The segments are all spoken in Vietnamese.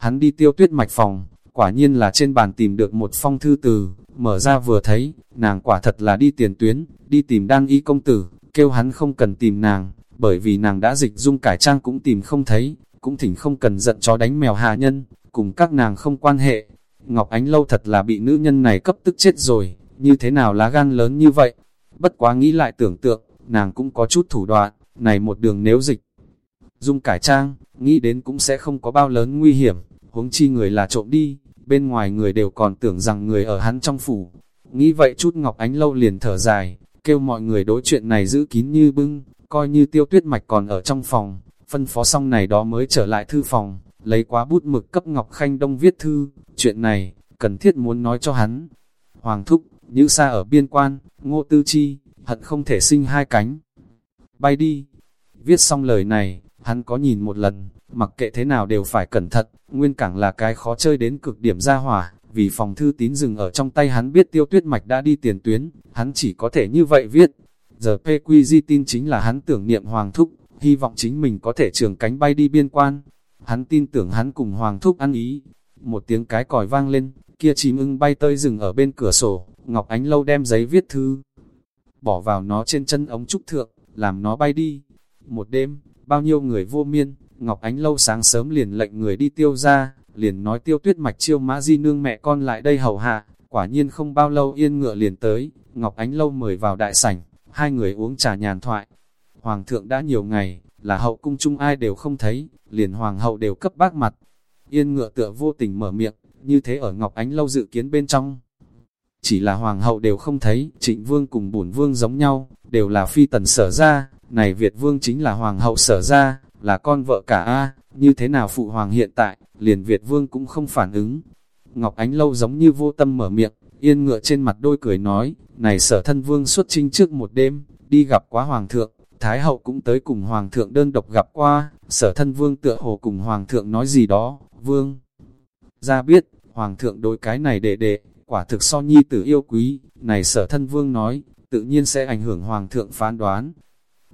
hắn đi tiêu tuyết mạch phòng, quả nhiên là trên bàn tìm được một phong thư từ, mở ra vừa thấy, nàng quả thật là đi tiền tuyến, đi tìm đan y công tử, kêu hắn không cần tìm nàng, bởi vì nàng đã dịch dung cải trang cũng tìm không thấy, cũng thỉnh không cần giận chó đánh mèo hạ nhân, cùng các nàng không quan hệ. Ngọc Ánh Lâu thật là bị nữ nhân này cấp tức chết rồi, như thế nào lá gan lớn như vậy? Bất quá nghĩ lại tưởng tượng, nàng cũng có chút thủ đoạn, này một đường nếu dịch. Dung cải trang, nghĩ đến cũng sẽ không có bao lớn nguy hiểm, huống chi người là trộm đi, bên ngoài người đều còn tưởng rằng người ở hắn trong phủ. Nghĩ vậy chút Ngọc Ánh Lâu liền thở dài, kêu mọi người đối chuyện này giữ kín như bưng, coi như tiêu tuyết mạch còn ở trong phòng, phân phó xong này đó mới trở lại thư phòng, lấy quá bút mực cấp Ngọc Khanh Đông viết thư, chuyện này, cần thiết muốn nói cho hắn. Hoàng thúc, như xa ở biên quan, ngô tư chi, hận không thể sinh hai cánh. Bay đi, viết xong lời này, hắn có nhìn một lần, mặc kệ thế nào đều phải cẩn thận, nguyên cảng là cái khó chơi đến cực điểm ra hỏa, vì phòng thư tín dừng ở trong tay hắn biết tiêu tuyết mạch đã đi tiền tuyến, hắn chỉ có thể như vậy viết. Giờ PQZ tin chính là hắn tưởng niệm Hoàng Thúc, hy vọng chính mình có thể trường cánh bay đi biên quan. Hắn tin tưởng hắn cùng Hoàng Thúc ăn ý. Một tiếng cái còi vang lên, kia chim ưng bay tơi rừng ở bên cửa sổ, Ngọc Ánh Lâu đem giấy viết thư, bỏ vào nó trên chân ống trúc thượng, làm nó bay đi. Một đêm, bao nhiêu người vô miên, Ngọc Ánh Lâu sáng sớm liền lệnh người đi tiêu ra, liền nói tiêu tuyết mạch chiêu mã di nương mẹ con lại đây hầu hạ, quả nhiên không bao lâu yên ngựa liền tới, Ngọc Ánh Lâu mời vào đại sảnh, hai người uống trà nhàn thoại. Hoàng thượng đã nhiều ngày, là hậu cung chung ai đều không thấy, liền hoàng hậu đều cấp bác mặt. Yên ngựa tựa vô tình mở miệng, như thế ở Ngọc Ánh Lâu dự kiến bên trong. Chỉ là hoàng hậu đều không thấy, trịnh vương cùng bổn vương giống nhau, đều là phi tần sở ra, này Việt vương chính là hoàng hậu sở ra, là con vợ cả A, như thế nào phụ hoàng hiện tại, liền Việt vương cũng không phản ứng. Ngọc Ánh Lâu giống như vô tâm mở miệng, yên ngựa trên mặt đôi cười nói, này sở thân vương xuất trinh trước một đêm, đi gặp quá hoàng thượng, Thái hậu cũng tới cùng hoàng thượng đơn độc gặp qua, sở thân vương tựa hồ cùng hoàng thượng nói gì đó, vương. Ra biết, hoàng thượng đối cái này đệ đệ, quả thực so nhi tử yêu quý, này sở thân vương nói, tự nhiên sẽ ảnh hưởng hoàng thượng phán đoán.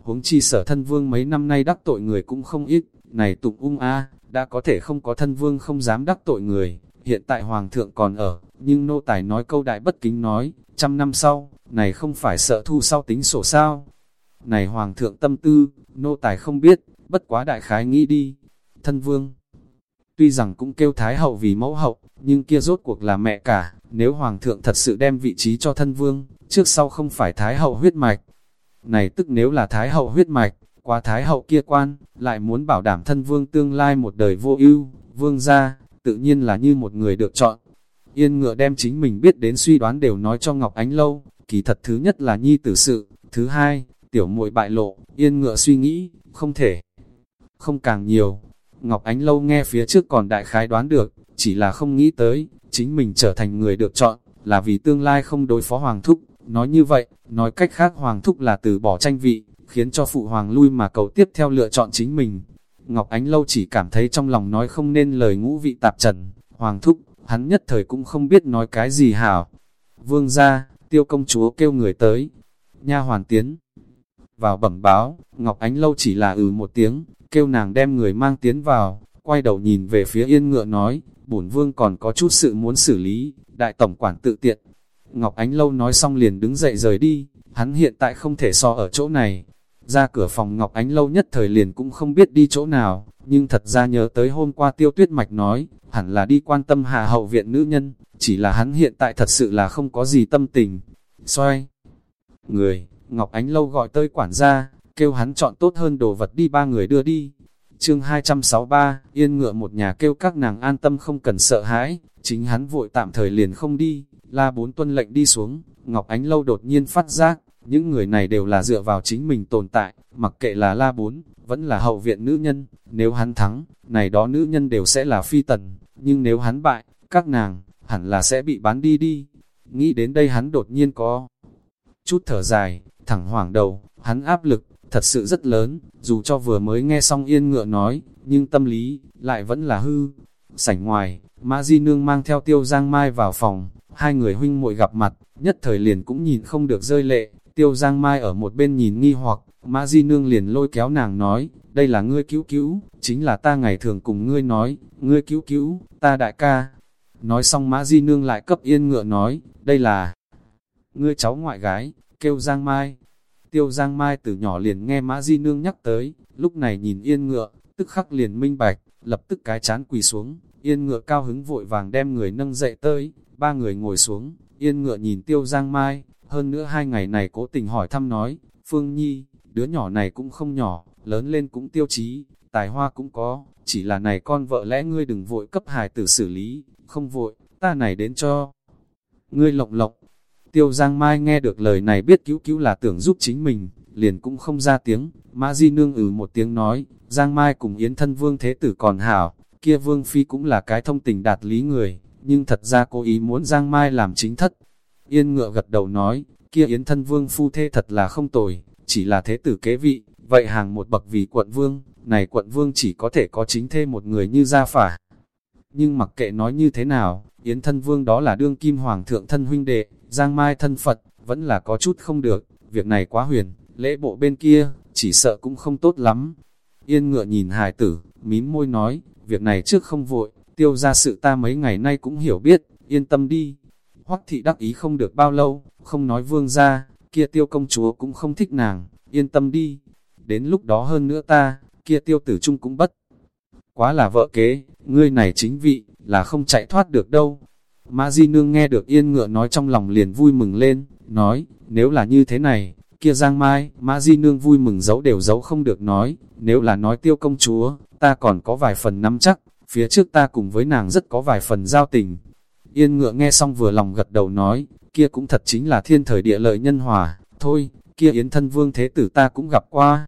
Huống chi sở thân vương mấy năm nay đắc tội người cũng không ít, này tụng ung a đã có thể không có thân vương không dám đắc tội người, hiện tại hoàng thượng còn ở, nhưng nô tài nói câu đại bất kính nói, trăm năm sau, này không phải sợ thu sau tính sổ sao. Này hoàng thượng tâm tư, nô tài không biết, bất quá đại khái nghĩ đi. Thân vương, tuy rằng cũng kêu thái hậu vì mẫu hậu, nhưng kia rốt cuộc là mẹ cả, nếu hoàng thượng thật sự đem vị trí cho thân vương, trước sau không phải thái hậu huyết mạch. Này tức nếu là thái hậu huyết mạch, qua thái hậu kia quan, lại muốn bảo đảm thân vương tương lai một đời vô ưu, vương gia, tự nhiên là như một người được chọn. Yên ngựa đem chính mình biết đến suy đoán đều nói cho Ngọc Ánh Lâu, kỳ thật thứ nhất là nhi tử sự, thứ hai, tiểu muội bại lộ, yên ngựa suy nghĩ, không thể, không càng nhiều. Ngọc Ánh Lâu nghe phía trước còn đại khái đoán được, chỉ là không nghĩ tới, chính mình trở thành người được chọn, là vì tương lai không đối phó Hoàng Thúc. Nói như vậy, nói cách khác Hoàng Thúc là từ bỏ tranh vị, khiến cho Phụ Hoàng lui mà cầu tiếp theo lựa chọn chính mình. Ngọc Ánh Lâu chỉ cảm thấy trong lòng nói không nên lời ngũ vị tạp trần, Hoàng Thúc, hắn nhất thời cũng không biết nói cái gì hảo. Vương ra, tiêu công chúa kêu người tới, nha hoàn tiến. Vào bẩm báo, Ngọc Ánh Lâu chỉ là ừ một tiếng, kêu nàng đem người mang tiến vào, quay đầu nhìn về phía yên ngựa nói, bổn vương còn có chút sự muốn xử lý, đại tổng quản tự tiện. Ngọc Ánh Lâu nói xong liền đứng dậy rời đi, hắn hiện tại không thể so ở chỗ này. Ra cửa phòng Ngọc Ánh Lâu nhất thời liền cũng không biết đi chỗ nào, nhưng thật ra nhớ tới hôm qua tiêu tuyết mạch nói, hẳn là đi quan tâm hạ hậu viện nữ nhân, chỉ là hắn hiện tại thật sự là không có gì tâm tình. Xoay! Người, Ngọc Ánh Lâu gọi tới quản gia, kêu hắn chọn tốt hơn đồ vật đi ba người đưa đi. Chương 263, yên ngựa một nhà kêu các nàng an tâm không cần sợ hãi, chính hắn vội tạm thời liền không đi, la bốn tuân lệnh đi xuống, Ngọc Ánh Lâu đột nhiên phát giác, những người này đều là dựa vào chính mình tồn tại, mặc kệ là la bốn, vẫn là hậu viện nữ nhân, nếu hắn thắng, này đó nữ nhân đều sẽ là phi tần, nhưng nếu hắn bại, các nàng, hẳn là sẽ bị bán đi đi. Nghĩ đến đây hắn đột nhiên có chút thở dài, thẳng hoảng đầu, hắn áp lực, thật sự rất lớn, dù cho vừa mới nghe xong yên ngựa nói, nhưng tâm lý, lại vẫn là hư. Sảnh ngoài, Mã Di Nương mang theo tiêu giang mai vào phòng, hai người huynh muội gặp mặt, nhất thời liền cũng nhìn không được rơi lệ, Tiêu Giang Mai ở một bên nhìn nghi hoặc, Mã Di Nương liền lôi kéo nàng nói, đây là ngươi cứu cứu, chính là ta ngày thường cùng ngươi nói, ngươi cứu cứu, ta đại ca. Nói xong Mã Di Nương lại cấp yên ngựa nói, đây là ngươi cháu ngoại gái, kêu Giang Mai. Tiêu Giang Mai từ nhỏ liền nghe Mã Di Nương nhắc tới, lúc này nhìn yên ngựa, tức khắc liền minh bạch, lập tức cái chán quỳ xuống, yên ngựa cao hứng vội vàng đem người nâng dậy tới, ba người ngồi xuống, yên ngựa nhìn Tiêu Giang Mai, hơn nữa hai ngày này cố tình hỏi thăm nói, Phương Nhi, đứa nhỏ này cũng không nhỏ, lớn lên cũng tiêu chí, tài hoa cũng có, chỉ là này con vợ lẽ ngươi đừng vội cấp hài tử xử lý, không vội, ta này đến cho. Ngươi lộng lộng, tiêu giang mai nghe được lời này biết cứu cứu là tưởng giúp chính mình, liền cũng không ra tiếng, mã di nương ừ một tiếng nói, giang mai cùng yến thân vương thế tử còn hảo, kia vương phi cũng là cái thông tình đạt lý người, nhưng thật ra cố ý muốn giang mai làm chính thất. Yên ngựa gật đầu nói, kia yến thân vương phu thê thật là không tồi, chỉ là thế tử kế vị, vậy hàng một bậc vì quận vương, này quận vương chỉ có thể có chính thê một người như gia phả. Nhưng mặc kệ nói như thế nào, Yến thân vương đó là đương kim hoàng thượng thân huynh đệ, giang mai thân Phật, vẫn là có chút không được, việc này quá huyền, lễ bộ bên kia, chỉ sợ cũng không tốt lắm. Yên ngựa nhìn hài tử, mím môi nói, việc này trước không vội, tiêu ra sự ta mấy ngày nay cũng hiểu biết, yên tâm đi. Hoắc thị đắc ý không được bao lâu, không nói vương ra, kia tiêu công chúa cũng không thích nàng, yên tâm đi. Đến lúc đó hơn nữa ta, kia tiêu tử trung cũng bất. Quá là vợ kế, ngươi này chính vị, là không chạy thoát được đâu. Mã Di Nương nghe được yên ngựa nói trong lòng liền vui mừng lên, nói, nếu là như thế này, kia Giang Mai, Mã Di Nương vui mừng giấu đều giấu không được nói, nếu là nói tiêu công chúa, ta còn có vài phần nắm chắc, phía trước ta cùng với nàng rất có vài phần giao tình. Yên ngựa nghe xong vừa lòng gật đầu nói, kia cũng thật chính là thiên thời địa lợi nhân hòa, thôi, kia yến thân vương thế tử ta cũng gặp qua.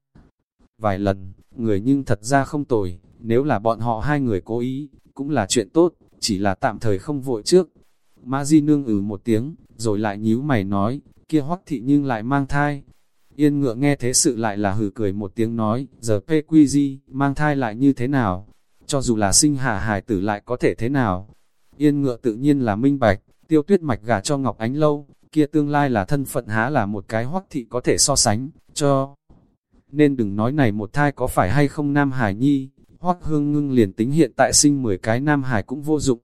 Vài lần, người nhưng thật ra không tồi, nếu là bọn họ hai người cố ý, cũng là chuyện tốt, chỉ là tạm thời không vội trước. Mã Di nương ừ một tiếng, rồi lại nhíu mày nói, kia hoắc thị nhưng lại mang thai. Yên ngựa nghe thế sự lại là hử cười một tiếng nói, giờ PQG, mang thai lại như thế nào? Cho dù là sinh hạ hài tử lại có thể thế nào? Yên ngựa tự nhiên là minh bạch, tiêu tuyết mạch gả cho Ngọc Ánh Lâu, kia tương lai là thân phận há là một cái hoắc thị có thể so sánh, cho. Nên đừng nói này một thai có phải hay không Nam Hải Nhi, hoắc hương ngưng liền tính hiện tại sinh 10 cái Nam Hải cũng vô dụng.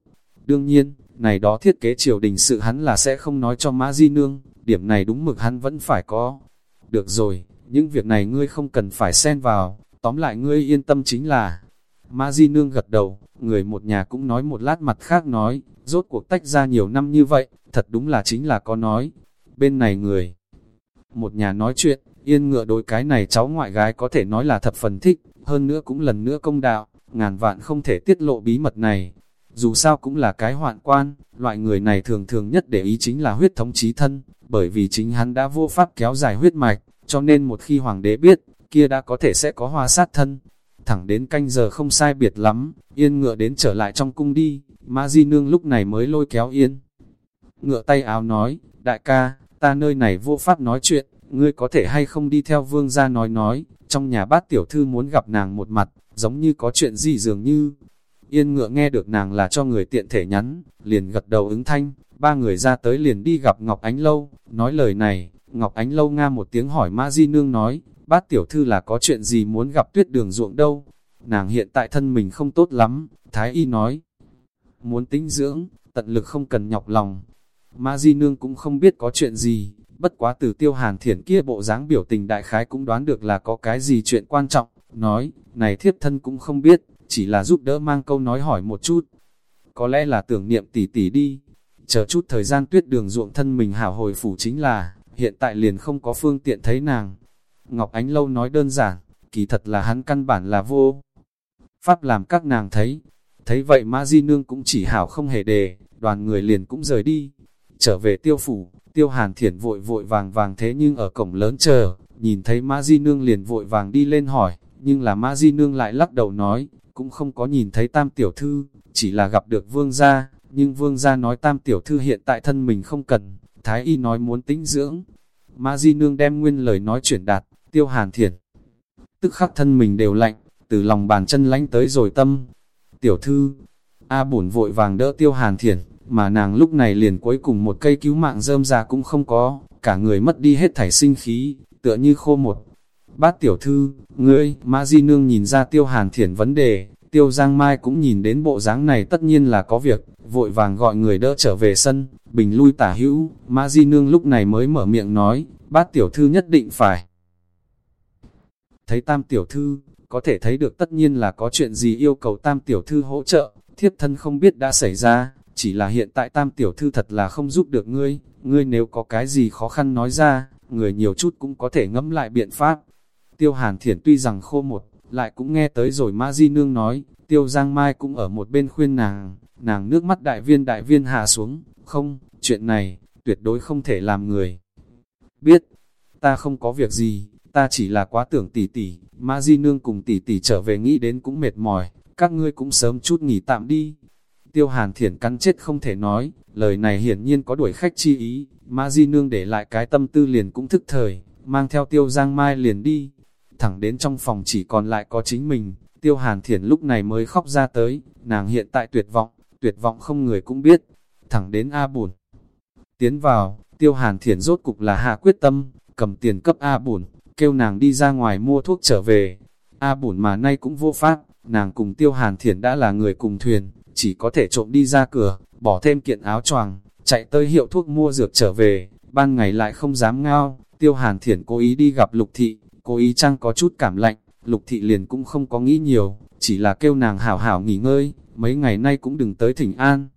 Đương nhiên, này đó thiết kế triều đình sự hắn là sẽ không nói cho Mã Di Nương, điểm này đúng mực hắn vẫn phải có. Được rồi, những việc này ngươi không cần phải xen vào, tóm lại ngươi yên tâm chính là. Mã Di Nương gật đầu, người một nhà cũng nói một lát mặt khác nói, rốt cuộc tách ra nhiều năm như vậy, thật đúng là chính là có nói. Bên này người, một nhà nói chuyện, yên ngựa đối cái này cháu ngoại gái có thể nói là thập phần thích, hơn nữa cũng lần nữa công đạo, ngàn vạn không thể tiết lộ bí mật này. Dù sao cũng là cái hoạn quan, loại người này thường thường nhất để ý chính là huyết thống chí thân, bởi vì chính hắn đã vô pháp kéo dài huyết mạch, cho nên một khi hoàng đế biết, kia đã có thể sẽ có hoa sát thân. Thẳng đến canh giờ không sai biệt lắm, yên ngựa đến trở lại trong cung đi, Ma Di Nương lúc này mới lôi kéo yên. Ngựa tay áo nói, đại ca, ta nơi này vô pháp nói chuyện, ngươi có thể hay không đi theo vương gia nói nói, trong nhà bát tiểu thư muốn gặp nàng một mặt, giống như có chuyện gì dường như. Yên ngựa nghe được nàng là cho người tiện thể nhắn, liền gật đầu ứng thanh, ba người ra tới liền đi gặp Ngọc Ánh Lâu, nói lời này, Ngọc Ánh Lâu nga một tiếng hỏi Ma Di Nương nói, bát tiểu thư là có chuyện gì muốn gặp tuyết đường ruộng đâu, nàng hiện tại thân mình không tốt lắm, Thái Y nói, muốn tính dưỡng, tận lực không cần nhọc lòng. Ma Di Nương cũng không biết có chuyện gì, bất quá từ tiêu hàn thiển kia bộ dáng biểu tình đại khái cũng đoán được là có cái gì chuyện quan trọng, nói, này thiếp thân cũng không biết, chỉ là giúp đỡ mang câu nói hỏi một chút. Có lẽ là tưởng niệm tỷ tỷ đi, chờ chút thời gian tuyết đường ruộng thân mình hảo hồi phủ chính là, hiện tại liền không có phương tiện thấy nàng. Ngọc Ánh Lâu nói đơn giản, kỳ thật là hắn căn bản là vô. Pháp làm các nàng thấy, Thấy vậy Mã Di Nương cũng chỉ hảo không hề đề, đoàn người liền cũng rời đi. Trở về tiêu phủ, tiêu hàn thiển vội vội vàng vàng thế nhưng ở cổng lớn chờ, nhìn thấy Mã Di Nương liền vội vàng đi lên hỏi, nhưng là Mã Di Nương lại lắc đầu nói, cũng không có nhìn thấy tam tiểu thư, chỉ là gặp được vương gia, nhưng vương gia nói tam tiểu thư hiện tại thân mình không cần, thái y nói muốn tĩnh dưỡng. Mã Di Nương đem nguyên lời nói chuyển đạt, tiêu hàn thiệt Tức khắc thân mình đều lạnh, từ lòng bàn chân lánh tới rồi tâm, tiểu thư. A bổn vội vàng đỡ tiêu hàn thiệt mà nàng lúc này liền cuối cùng một cây cứu mạng rơm ra cũng không có, cả người mất đi hết thảy sinh khí, tựa như khô một. Bát tiểu thư, ngươi, Mã Di Nương nhìn ra tiêu hàn thiển vấn đề, tiêu giang mai cũng nhìn đến bộ dáng này tất nhiên là có việc, vội vàng gọi người đỡ trở về sân, bình lui tả hữu, Mã Di Nương lúc này mới mở miệng nói, bát tiểu thư nhất định phải. Thấy tam tiểu thư, có thể thấy được tất nhiên là có chuyện gì yêu cầu tam tiểu thư hỗ trợ, thiếp thân không biết đã xảy ra, chỉ là hiện tại tam tiểu thư thật là không giúp được ngươi, ngươi nếu có cái gì khó khăn nói ra, người nhiều chút cũng có thể ngẫm lại biện pháp. Tiêu hàn thiển tuy rằng khô một, lại cũng nghe tới rồi ma Di Nương nói, tiêu giang mai cũng ở một bên khuyên nàng, nàng nước mắt đại viên đại viên hạ xuống, không, chuyện này, tuyệt đối không thể làm người. Biết, ta không có việc gì, ta chỉ là quá tưởng tỷ tỷ, Mã Di Nương cùng tỷ tỷ trở về nghĩ đến cũng mệt mỏi, các ngươi cũng sớm chút nghỉ tạm đi. Tiêu Hàn Thiển cắn chết không thể nói, lời này hiển nhiên có đuổi khách chi ý, Mã Di Nương để lại cái tâm tư liền cũng thức thời, mang theo Tiêu Giang Mai liền đi. Thẳng đến trong phòng chỉ còn lại có chính mình, Tiêu Hàn Thiển lúc này mới khóc ra tới, nàng hiện tại tuyệt vọng, tuyệt vọng không người cũng biết. Thẳng đến A Bùn. Tiến vào, Tiêu Hàn Thiển rốt cục là hạ quyết tâm, cầm tiền cấp A Bùn, kêu nàng đi ra ngoài mua thuốc trở về. A Bùn mà nay cũng vô pháp, nàng cùng Tiêu Hàn Thiển đã là người cùng thuyền, chỉ có thể trộm đi ra cửa, bỏ thêm kiện áo choàng, chạy tới hiệu thuốc mua dược trở về, ban ngày lại không dám ngao, tiêu hàn thiển cố ý đi gặp lục thị, cố ý chăng có chút cảm lạnh, lục thị liền cũng không có nghĩ nhiều, chỉ là kêu nàng hảo hảo nghỉ ngơi, mấy ngày nay cũng đừng tới thỉnh an.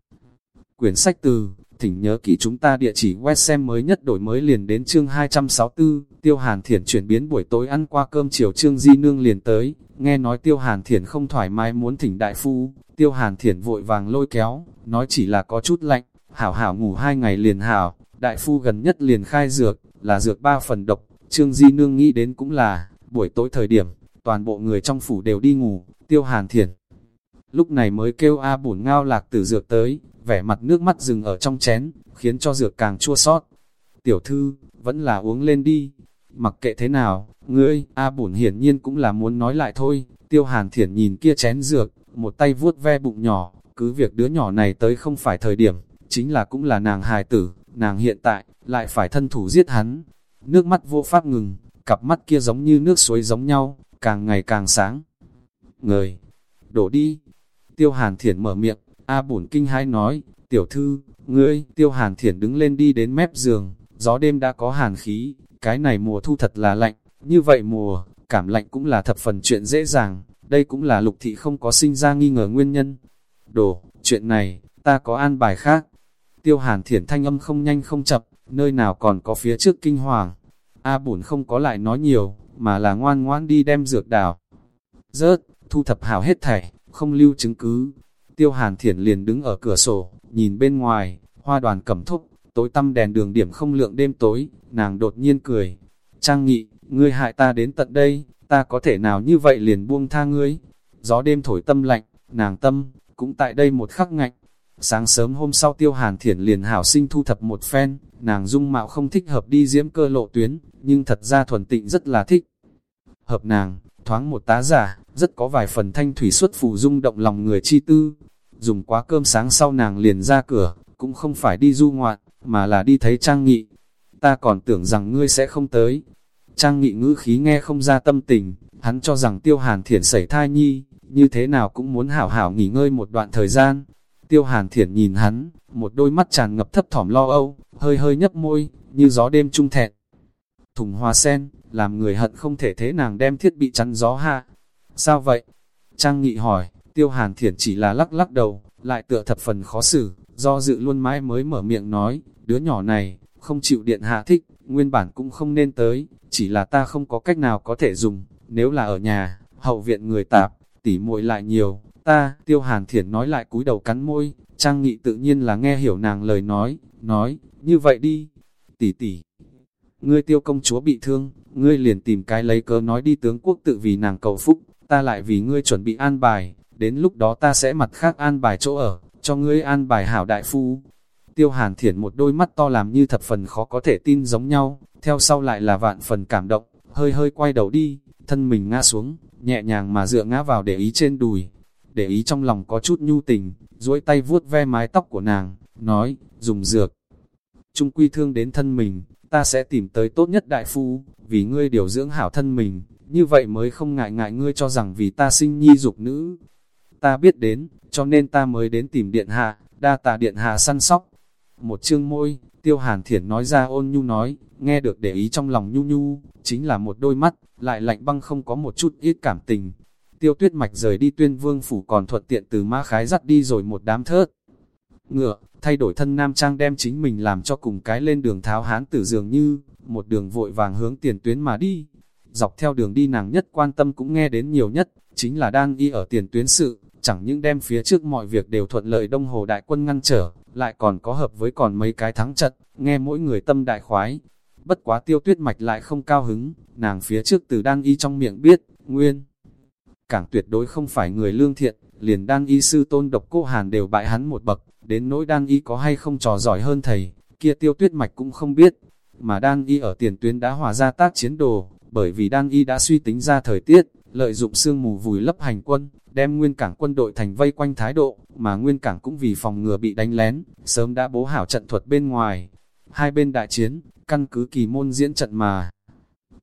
Quyển sách từ, thỉnh nhớ kỹ chúng ta địa chỉ web xem mới nhất đổi mới liền đến chương 264, tiêu hàn thiển chuyển biến buổi tối ăn qua cơm chiều trương di nương liền tới, nghe nói tiêu hàn thiển không thoải mái muốn thỉnh đại phu, tiêu hàn thiển vội vàng lôi kéo, nói chỉ là có chút lạnh, hảo hảo ngủ hai ngày liền hảo, đại phu gần nhất liền khai dược, là dược ba phần độc, trương di nương nghĩ đến cũng là, buổi tối thời điểm, toàn bộ người trong phủ đều đi ngủ, tiêu hàn thiển. Lúc này mới kêu A bổn ngao lạc tử dược tới, vẻ mặt nước mắt dừng ở trong chén, khiến cho dược càng chua sót. Tiểu thư, vẫn là uống lên đi, mặc kệ thế nào, ngươi, A bổn hiển nhiên cũng là muốn nói lại thôi, tiêu hàn thiển nhìn kia chén dược, một tay vuốt ve bụng nhỏ, cứ việc đứa nhỏ này tới không phải thời điểm, chính là cũng là nàng hài tử, nàng hiện tại, lại phải thân thủ giết hắn. Nước mắt vô pháp ngừng, cặp mắt kia giống như nước suối giống nhau, càng ngày càng sáng. Người, đổ đi. Tiêu hàn thiển mở miệng, A bổn kinh hai nói, tiểu thư, ngươi, tiêu hàn thiển đứng lên đi đến mép giường, gió đêm đã có hàn khí, cái này mùa thu thật là lạnh, như vậy mùa, cảm lạnh cũng là thập phần chuyện dễ dàng, đây cũng là lục thị không có sinh ra nghi ngờ nguyên nhân. Đồ, chuyện này, ta có an bài khác. Tiêu hàn thiển thanh âm không nhanh không chậm, nơi nào còn có phía trước kinh hoàng. A bổn không có lại nói nhiều, mà là ngoan ngoan đi đem dược đào. Rớt, thu thập hảo hết thảy, không lưu chứng cứ. Tiêu hàn thiển liền đứng ở cửa sổ, nhìn bên ngoài, hoa đoàn cẩm thúc, tối tăm đèn đường điểm không lượng đêm tối, nàng đột nhiên cười. Trang nghị, ngươi hại ta đến tận đây, ta có thể nào như vậy liền buông tha ngươi. Gió đêm thổi tâm lạnh, nàng tâm, cũng tại đây một khắc ngạnh. Sáng sớm hôm sau tiêu hàn thiển liền hảo sinh thu thập một phen, nàng dung mạo không thích hợp đi diễm cơ lộ tuyến, nhưng thật ra thuần tịnh rất là thích. Hợp nàng, thoáng một tá giả, rất có vài phần thanh thủy xuất phù dung động lòng người chi tư. Dùng quá cơm sáng sau nàng liền ra cửa, cũng không phải đi du ngoạn, mà là đi thấy Trang Nghị. Ta còn tưởng rằng ngươi sẽ không tới. Trang Nghị ngữ khí nghe không ra tâm tình, hắn cho rằng tiêu hàn thiển xảy thai nhi, như thế nào cũng muốn hảo hảo nghỉ ngơi một đoạn thời gian. Tiêu hàn thiển nhìn hắn, một đôi mắt tràn ngập thấp thỏm lo âu, hơi hơi nhấp môi, như gió đêm trung thẹn. Thùng hoa sen, làm người hận không thể thế nàng đem thiết bị chắn gió hạ. Sao vậy? Trang nghị hỏi, tiêu hàn thiển chỉ là lắc lắc đầu, lại tựa thập phần khó xử, do dự luôn mãi mới mở miệng nói, đứa nhỏ này, không chịu điện hạ thích, nguyên bản cũng không nên tới, chỉ là ta không có cách nào có thể dùng, nếu là ở nhà, hậu viện người tạp, tỉ muội lại nhiều, ta, tiêu hàn thiển nói lại cúi đầu cắn môi, trang nghị tự nhiên là nghe hiểu nàng lời nói, nói, như vậy đi, tỷ tỷ. Ngươi tiêu công chúa bị thương, ngươi liền tìm cái lấy cớ nói đi tướng quốc tự vì nàng cầu phúc, ta lại vì ngươi chuẩn bị an bài, đến lúc đó ta sẽ mặt khác an bài chỗ ở, cho ngươi an bài hảo đại phu. Tiêu hàn thiển một đôi mắt to làm như thập phần khó có thể tin giống nhau, theo sau lại là vạn phần cảm động, hơi hơi quay đầu đi, thân mình ngã xuống, nhẹ nhàng mà dựa ngã vào để ý trên đùi. Để ý trong lòng có chút nhu tình, duỗi tay vuốt ve mái tóc của nàng, nói, dùng dược. Trung quy thương đến thân mình, ta sẽ tìm tới tốt nhất đại phu, vì ngươi điều dưỡng hảo thân mình, như vậy mới không ngại ngại ngươi cho rằng vì ta sinh nhi dục nữ. Ta biết đến, cho nên ta mới đến tìm điện hạ, đa tà điện hạ săn sóc. Một chương môi, tiêu hàn thiển nói ra ôn nhu nói, nghe được để ý trong lòng nhu nhu, chính là một đôi mắt, lại lạnh băng không có một chút ít cảm tình. Tiêu tuyết mạch rời đi tuyên vương phủ còn thuận tiện từ ma khái dắt đi rồi một đám thớt. Ngựa, thay đổi thân nam trang đem chính mình làm cho cùng cái lên đường tháo hán tử dường như, một đường vội vàng hướng tiền tuyến mà đi. Dọc theo đường đi nàng nhất quan tâm cũng nghe đến nhiều nhất, chính là đang y ở tiền tuyến sự, chẳng những đem phía trước mọi việc đều thuận lợi đông hồ đại quân ngăn trở, lại còn có hợp với còn mấy cái thắng trận, nghe mỗi người tâm đại khoái. Bất quá tiêu tuyết mạch lại không cao hứng, nàng phía trước từ đan y trong miệng biết, nguyên. càng tuyệt đối không phải người lương thiện, liền đan y sư tôn độc cô hàn đều bại hắn một bậc, đến nỗi đan y có hay không trò giỏi hơn thầy, kia tiêu tuyết mạch cũng không biết. Mà đan y ở tiền tuyến đã hòa ra tác chiến đồ, bởi vì đan y đã suy tính ra thời tiết, lợi dụng sương mù vùi lấp hành quân, đem nguyên cảng quân đội thành vây quanh thái độ, mà nguyên cảng cũng vì phòng ngừa bị đánh lén, sớm đã bố hảo trận thuật bên ngoài. Hai bên đại chiến, căn cứ kỳ môn diễn trận mà.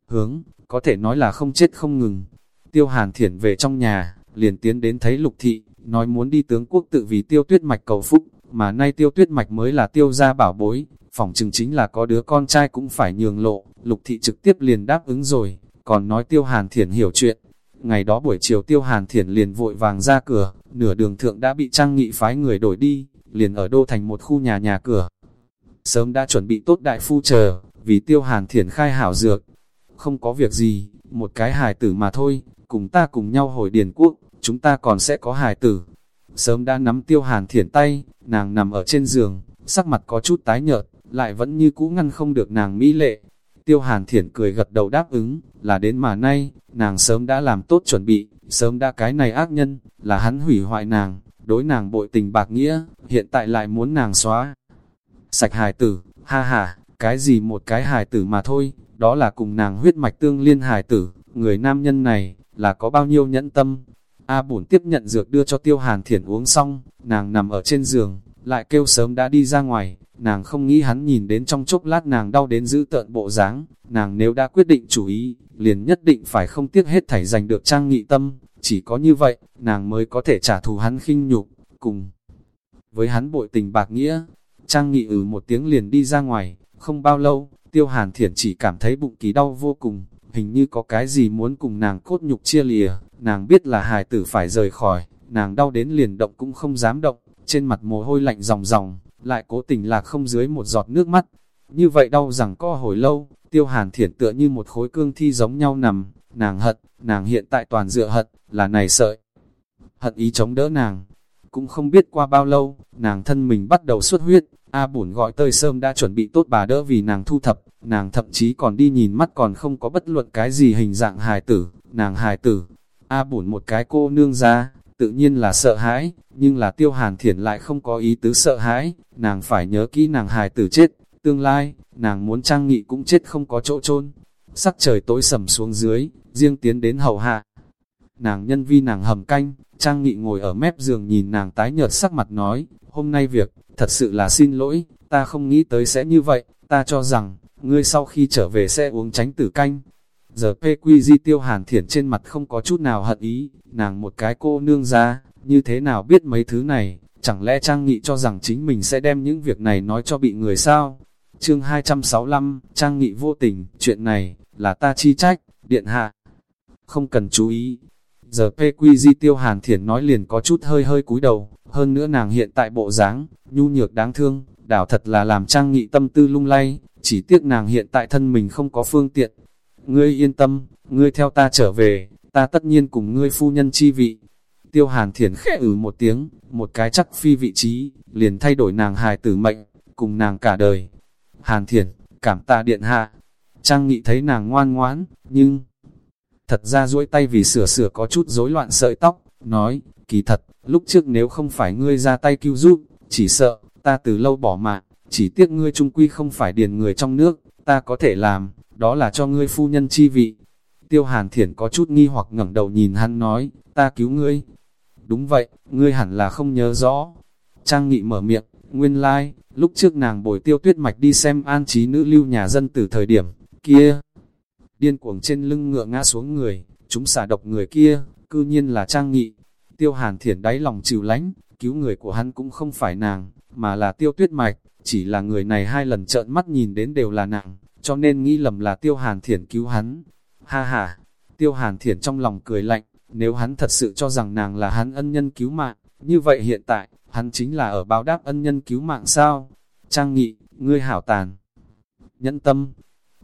Hướng, có thể nói là không chết không ngừng. Tiêu hàn thiển về trong nhà, liền tiến đến thấy lục thị, nói muốn đi tướng quốc tự vì tiêu tuyết mạch cầu phúc, mà nay tiêu tuyết mạch mới là tiêu gia bảo bối, phòng chừng chính là có đứa con trai cũng phải nhường lộ, lục thị trực tiếp liền đáp ứng rồi, còn nói tiêu hàn thiển hiểu chuyện. Ngày đó buổi chiều tiêu hàn thiển liền vội vàng ra cửa, nửa đường thượng đã bị trang nghị phái người đổi đi, liền ở đô thành một khu nhà nhà cửa. Sớm đã chuẩn bị tốt đại phu chờ, vì tiêu hàn thiển khai hảo dược. Không có việc gì, một cái hài tử mà thôi, cùng ta cùng nhau hồi điền quốc, chúng ta còn sẽ có hài tử. Sớm đã nắm tiêu hàn thiển tay, nàng nằm ở trên giường, sắc mặt có chút tái nhợt, lại vẫn như cũ ngăn không được nàng mỹ lệ. Tiêu hàn thiển cười gật đầu đáp ứng, là đến mà nay, nàng sớm đã làm tốt chuẩn bị, sớm đã cái này ác nhân, là hắn hủy hoại nàng, đối nàng bội tình bạc nghĩa, hiện tại lại muốn nàng xóa. Sạch hài tử, ha ha, cái gì một cái hài tử mà thôi, đó là cùng nàng huyết mạch tương liên hài tử, người nam nhân này, là có bao nhiêu nhẫn tâm. A bổn tiếp nhận dược đưa cho tiêu hàn thiển uống xong, nàng nằm ở trên giường, lại kêu sớm đã đi ra ngoài, nàng không nghĩ hắn nhìn đến trong chốc lát nàng đau đến giữ tợn bộ dáng, nàng nếu đã quyết định chủ ý, liền nhất định phải không tiếc hết thảy giành được trang nghị tâm, chỉ có như vậy, nàng mới có thể trả thù hắn khinh nhục, cùng với hắn bội tình bạc nghĩa. Trang nghị ừ một tiếng liền đi ra ngoài, không bao lâu, tiêu hàn thiển chỉ cảm thấy bụng kỳ đau vô cùng, hình như có cái gì muốn cùng nàng cốt nhục chia lìa, nàng biết là hài tử phải rời khỏi, nàng đau đến liền động cũng không dám động, trên mặt mồ hôi lạnh ròng ròng, lại cố tình lạc không dưới một giọt nước mắt. Như vậy đau rằng co hồi lâu, tiêu hàn thiển tựa như một khối cương thi giống nhau nằm, nàng hận, nàng hiện tại toàn dựa hận, là này sợi. Hận ý chống đỡ nàng, cũng không biết qua bao lâu, nàng thân mình bắt đầu xuất huyết, A bổn gọi tơi sơm đã chuẩn bị tốt bà đỡ vì nàng thu thập, nàng thậm chí còn đi nhìn mắt còn không có bất luận cái gì hình dạng hài tử, nàng hài tử. A bổn một cái cô nương ra, tự nhiên là sợ hãi, nhưng là tiêu hàn thiển lại không có ý tứ sợ hãi, nàng phải nhớ kỹ nàng hài tử chết, tương lai, nàng muốn trang nghị cũng chết không có chỗ chôn Sắc trời tối sầm xuống dưới, riêng tiến đến hầu hạ. Nàng nhân vi nàng hầm canh, trang nghị ngồi ở mép giường nhìn nàng tái nhợt sắc mặt nói, hôm nay việc, thật sự là xin lỗi, ta không nghĩ tới sẽ như vậy, ta cho rằng, ngươi sau khi trở về sẽ uống tránh tử canh. Giờ PQG tiêu hàn thiển trên mặt không có chút nào hận ý, nàng một cái cô nương ra, như thế nào biết mấy thứ này, chẳng lẽ Trang Nghị cho rằng chính mình sẽ đem những việc này nói cho bị người sao? Chương 265, Trang Nghị vô tình, chuyện này, là ta chi trách, điện hạ. Không cần chú ý. Giờ PQG tiêu hàn thiển nói liền có chút hơi hơi cúi đầu, hơn nữa nàng hiện tại bộ dáng nhu nhược đáng thương, đảo thật là làm Trang Nghị tâm tư lung lay, chỉ tiếc nàng hiện tại thân mình không có phương tiện. Ngươi yên tâm, ngươi theo ta trở về, ta tất nhiên cùng ngươi phu nhân chi vị. Tiêu hàn thiển khẽ ử một tiếng, một cái chắc phi vị trí, liền thay đổi nàng hài tử mệnh, cùng nàng cả đời. Hàn thiển, cảm tạ điện hạ. Trang nghị thấy nàng ngoan ngoãn, nhưng... Thật ra duỗi tay vì sửa sửa có chút rối loạn sợi tóc, nói, kỳ thật, lúc trước nếu không phải ngươi ra tay cứu giúp, chỉ sợ, ta từ lâu bỏ mạng, chỉ tiếc ngươi trung quy không phải điền người trong nước, ta có thể làm, đó là cho ngươi phu nhân chi vị. Tiêu hàn thiển có chút nghi hoặc ngẩng đầu nhìn hắn nói, ta cứu ngươi. Đúng vậy, ngươi hẳn là không nhớ rõ. Trang nghị mở miệng, Nguyên lai, like, lúc trước nàng bồi tiêu tuyết mạch đi xem an trí nữ lưu nhà dân từ thời điểm, kia. Điên cuồng trên lưng ngựa ngã xuống người, chúng xả độc người kia, cư nhiên là trang nghị. Tiêu hàn thiển đáy lòng chịu lánh, cứu người của hắn cũng không phải nàng, mà là tiêu tuyết mạch, chỉ là người này hai lần trợn mắt nhìn đến đều là nàng, cho nên nghĩ lầm là tiêu hàn thiển cứu hắn. Ha ha, tiêu hàn thiển trong lòng cười lạnh, nếu hắn thật sự cho rằng nàng là hắn ân nhân cứu mạng, như vậy hiện tại, hắn chính là ở báo đáp ân nhân cứu mạng sao? Trang nghị, ngươi hảo tàn. Nhẫn tâm,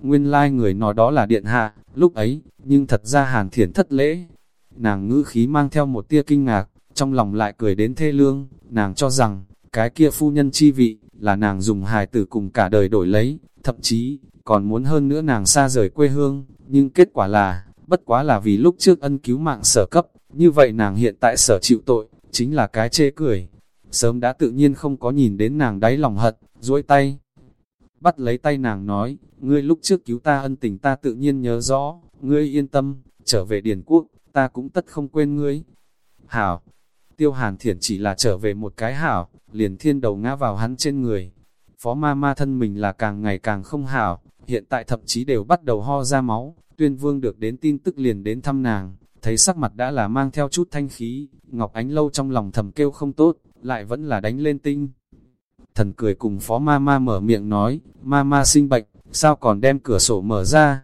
nguyên lai like người nói đó là điện hạ, lúc ấy, nhưng thật ra hàn thiển thất lễ. Nàng ngữ khí mang theo một tia kinh ngạc, trong lòng lại cười đến thê lương, nàng cho rằng, cái kia phu nhân chi vị, là nàng dùng hài tử cùng cả đời đổi lấy, thậm chí, còn muốn hơn nữa nàng xa rời quê hương, nhưng kết quả là, bất quá là vì lúc trước ân cứu mạng sở cấp, như vậy nàng hiện tại sở chịu tội, chính là cái chê cười. Sớm đã tự nhiên không có nhìn đến nàng đáy lòng hận, duỗi tay. Bắt lấy tay nàng nói, ngươi lúc trước cứu ta ân tình ta tự nhiên nhớ rõ, ngươi yên tâm, trở về Điển Quốc, ta cũng tất không quên ngươi. Hảo, tiêu hàn thiển chỉ là trở về một cái hảo, liền thiên đầu ngã vào hắn trên người. Phó ma ma thân mình là càng ngày càng không hảo, hiện tại thậm chí đều bắt đầu ho ra máu, tuyên vương được đến tin tức liền đến thăm nàng, thấy sắc mặt đã là mang theo chút thanh khí, Ngọc Ánh Lâu trong lòng thầm kêu không tốt, lại vẫn là đánh lên tinh. Thần cười cùng phó ma ma mở miệng nói, ma ma sinh bệnh, sao còn đem cửa sổ mở ra?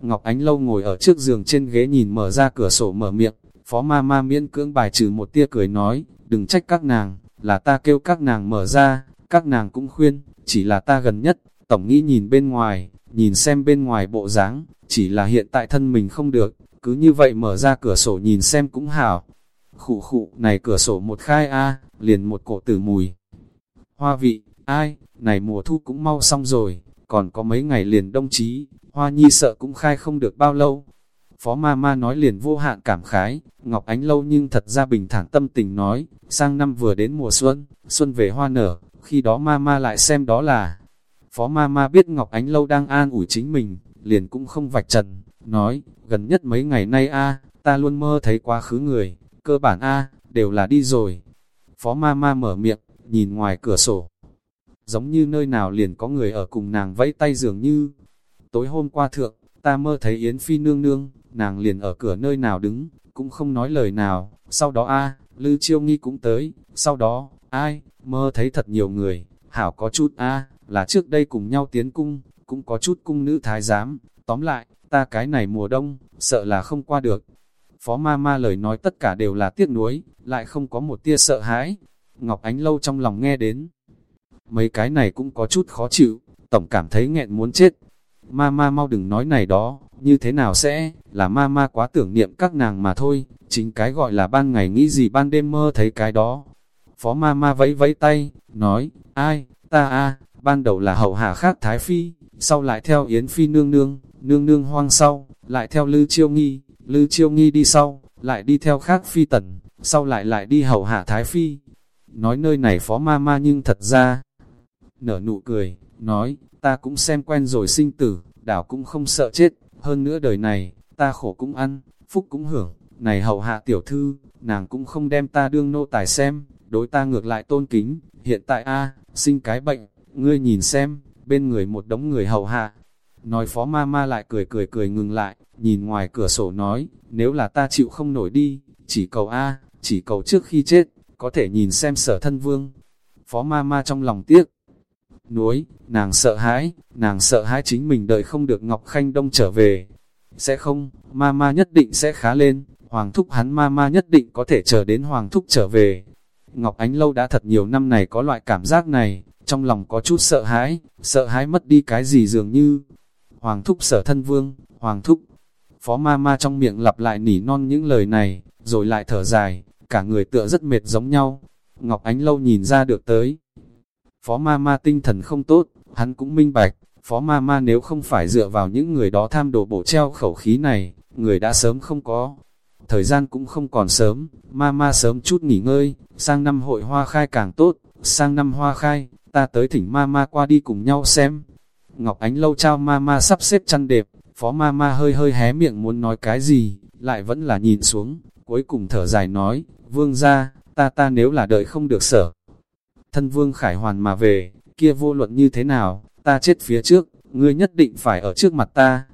Ngọc Ánh Lâu ngồi ở trước giường trên ghế nhìn mở ra cửa sổ mở miệng, phó ma ma miễn cưỡng bài trừ một tia cười nói, đừng trách các nàng, là ta kêu các nàng mở ra, các nàng cũng khuyên, chỉ là ta gần nhất, tổng nghĩ nhìn bên ngoài, nhìn xem bên ngoài bộ dáng, chỉ là hiện tại thân mình không được, cứ như vậy mở ra cửa sổ nhìn xem cũng hảo. Khụ khụ, này cửa sổ một khai a liền một cổ tử mùi. Hoa vị, ai, này mùa thu cũng mau xong rồi, còn có mấy ngày liền đông chí, hoa nhi sợ cũng khai không được bao lâu. Phó ma ma nói liền vô hạn cảm khái, Ngọc Ánh lâu nhưng thật ra bình thản tâm tình nói, sang năm vừa đến mùa xuân, xuân về hoa nở, khi đó ma ma lại xem đó là. Phó ma ma biết Ngọc Ánh lâu đang an ủi chính mình, liền cũng không vạch trần, nói, gần nhất mấy ngày nay a ta luôn mơ thấy quá khứ người, cơ bản a đều là đi rồi. Phó ma ma mở miệng, nhìn ngoài cửa sổ. Giống như nơi nào liền có người ở cùng nàng vẫy tay dường như. Tối hôm qua thượng, ta mơ thấy Yến Phi nương nương, nàng liền ở cửa nơi nào đứng, cũng không nói lời nào. Sau đó a Lư Chiêu Nghi cũng tới, sau đó, ai, mơ thấy thật nhiều người, hảo có chút a là trước đây cùng nhau tiến cung, cũng có chút cung nữ thái giám, tóm lại, ta cái này mùa đông, sợ là không qua được. Phó ma ma lời nói tất cả đều là tiếc nuối, lại không có một tia sợ hãi. Ngọc Ánh lâu trong lòng nghe đến. Mấy cái này cũng có chút khó chịu, tổng cảm thấy nghẹn muốn chết. Ma ma mau đừng nói này đó, như thế nào sẽ, là ma ma quá tưởng niệm các nàng mà thôi, chính cái gọi là ban ngày nghĩ gì ban đêm mơ thấy cái đó. Phó ma ma vẫy vẫy tay, nói, ai, ta a ban đầu là hậu hạ khác Thái Phi, sau lại theo Yến Phi nương nương, nương nương hoang sau, lại theo Lư Chiêu Nghi, Lư Chiêu Nghi đi sau, lại đi theo khác Phi Tần, sau lại lại đi hậu hạ Thái Phi. Nói nơi này phó ma ma nhưng thật ra, nở nụ cười, nói, ta cũng xem quen rồi sinh tử, đảo cũng không sợ chết, hơn nữa đời này, ta khổ cũng ăn, phúc cũng hưởng, này hậu hạ tiểu thư, nàng cũng không đem ta đương nô tài xem, đối ta ngược lại tôn kính, hiện tại a sinh cái bệnh, ngươi nhìn xem, bên người một đống người hầu hạ. Nói phó ma ma lại cười cười cười ngừng lại, nhìn ngoài cửa sổ nói, nếu là ta chịu không nổi đi, chỉ cầu A, chỉ cầu trước khi chết, có thể nhìn xem sở thân vương. Phó ma ma trong lòng tiếc, nuối, nàng sợ hãi, nàng sợ hãi chính mình đợi không được Ngọc Khanh Đông trở về. Sẽ không, ma ma nhất định sẽ khá lên, Hoàng Thúc hắn ma ma nhất định có thể chờ đến Hoàng Thúc trở về. Ngọc Ánh Lâu đã thật nhiều năm này có loại cảm giác này, trong lòng có chút sợ hãi, sợ hãi mất đi cái gì dường như. Hoàng thúc sở thân vương, hoàng thúc. Phó ma ma trong miệng lặp lại nỉ non những lời này, rồi lại thở dài, cả người tựa rất mệt giống nhau. Ngọc Ánh Lâu nhìn ra được tới. Phó ma ma tinh thần không tốt, hắn cũng minh bạch, phó ma ma nếu không phải dựa vào những người đó tham đồ bổ treo khẩu khí này, người đã sớm không có. Thời gian cũng không còn sớm, ma ma sớm chút nghỉ ngơi, sang năm hội hoa khai càng tốt, sang năm hoa khai, ta tới thỉnh ma ma qua đi cùng nhau xem. Ngọc Ánh lâu trao ma ma sắp xếp chăn đẹp, phó ma ma hơi hơi hé miệng muốn nói cái gì, lại vẫn là nhìn xuống, cuối cùng thở dài nói, vương ra, ta ta nếu là đợi không được sở. thân vương khải hoàn mà về, kia vô luận như thế nào, ta chết phía trước, ngươi nhất định phải ở trước mặt ta.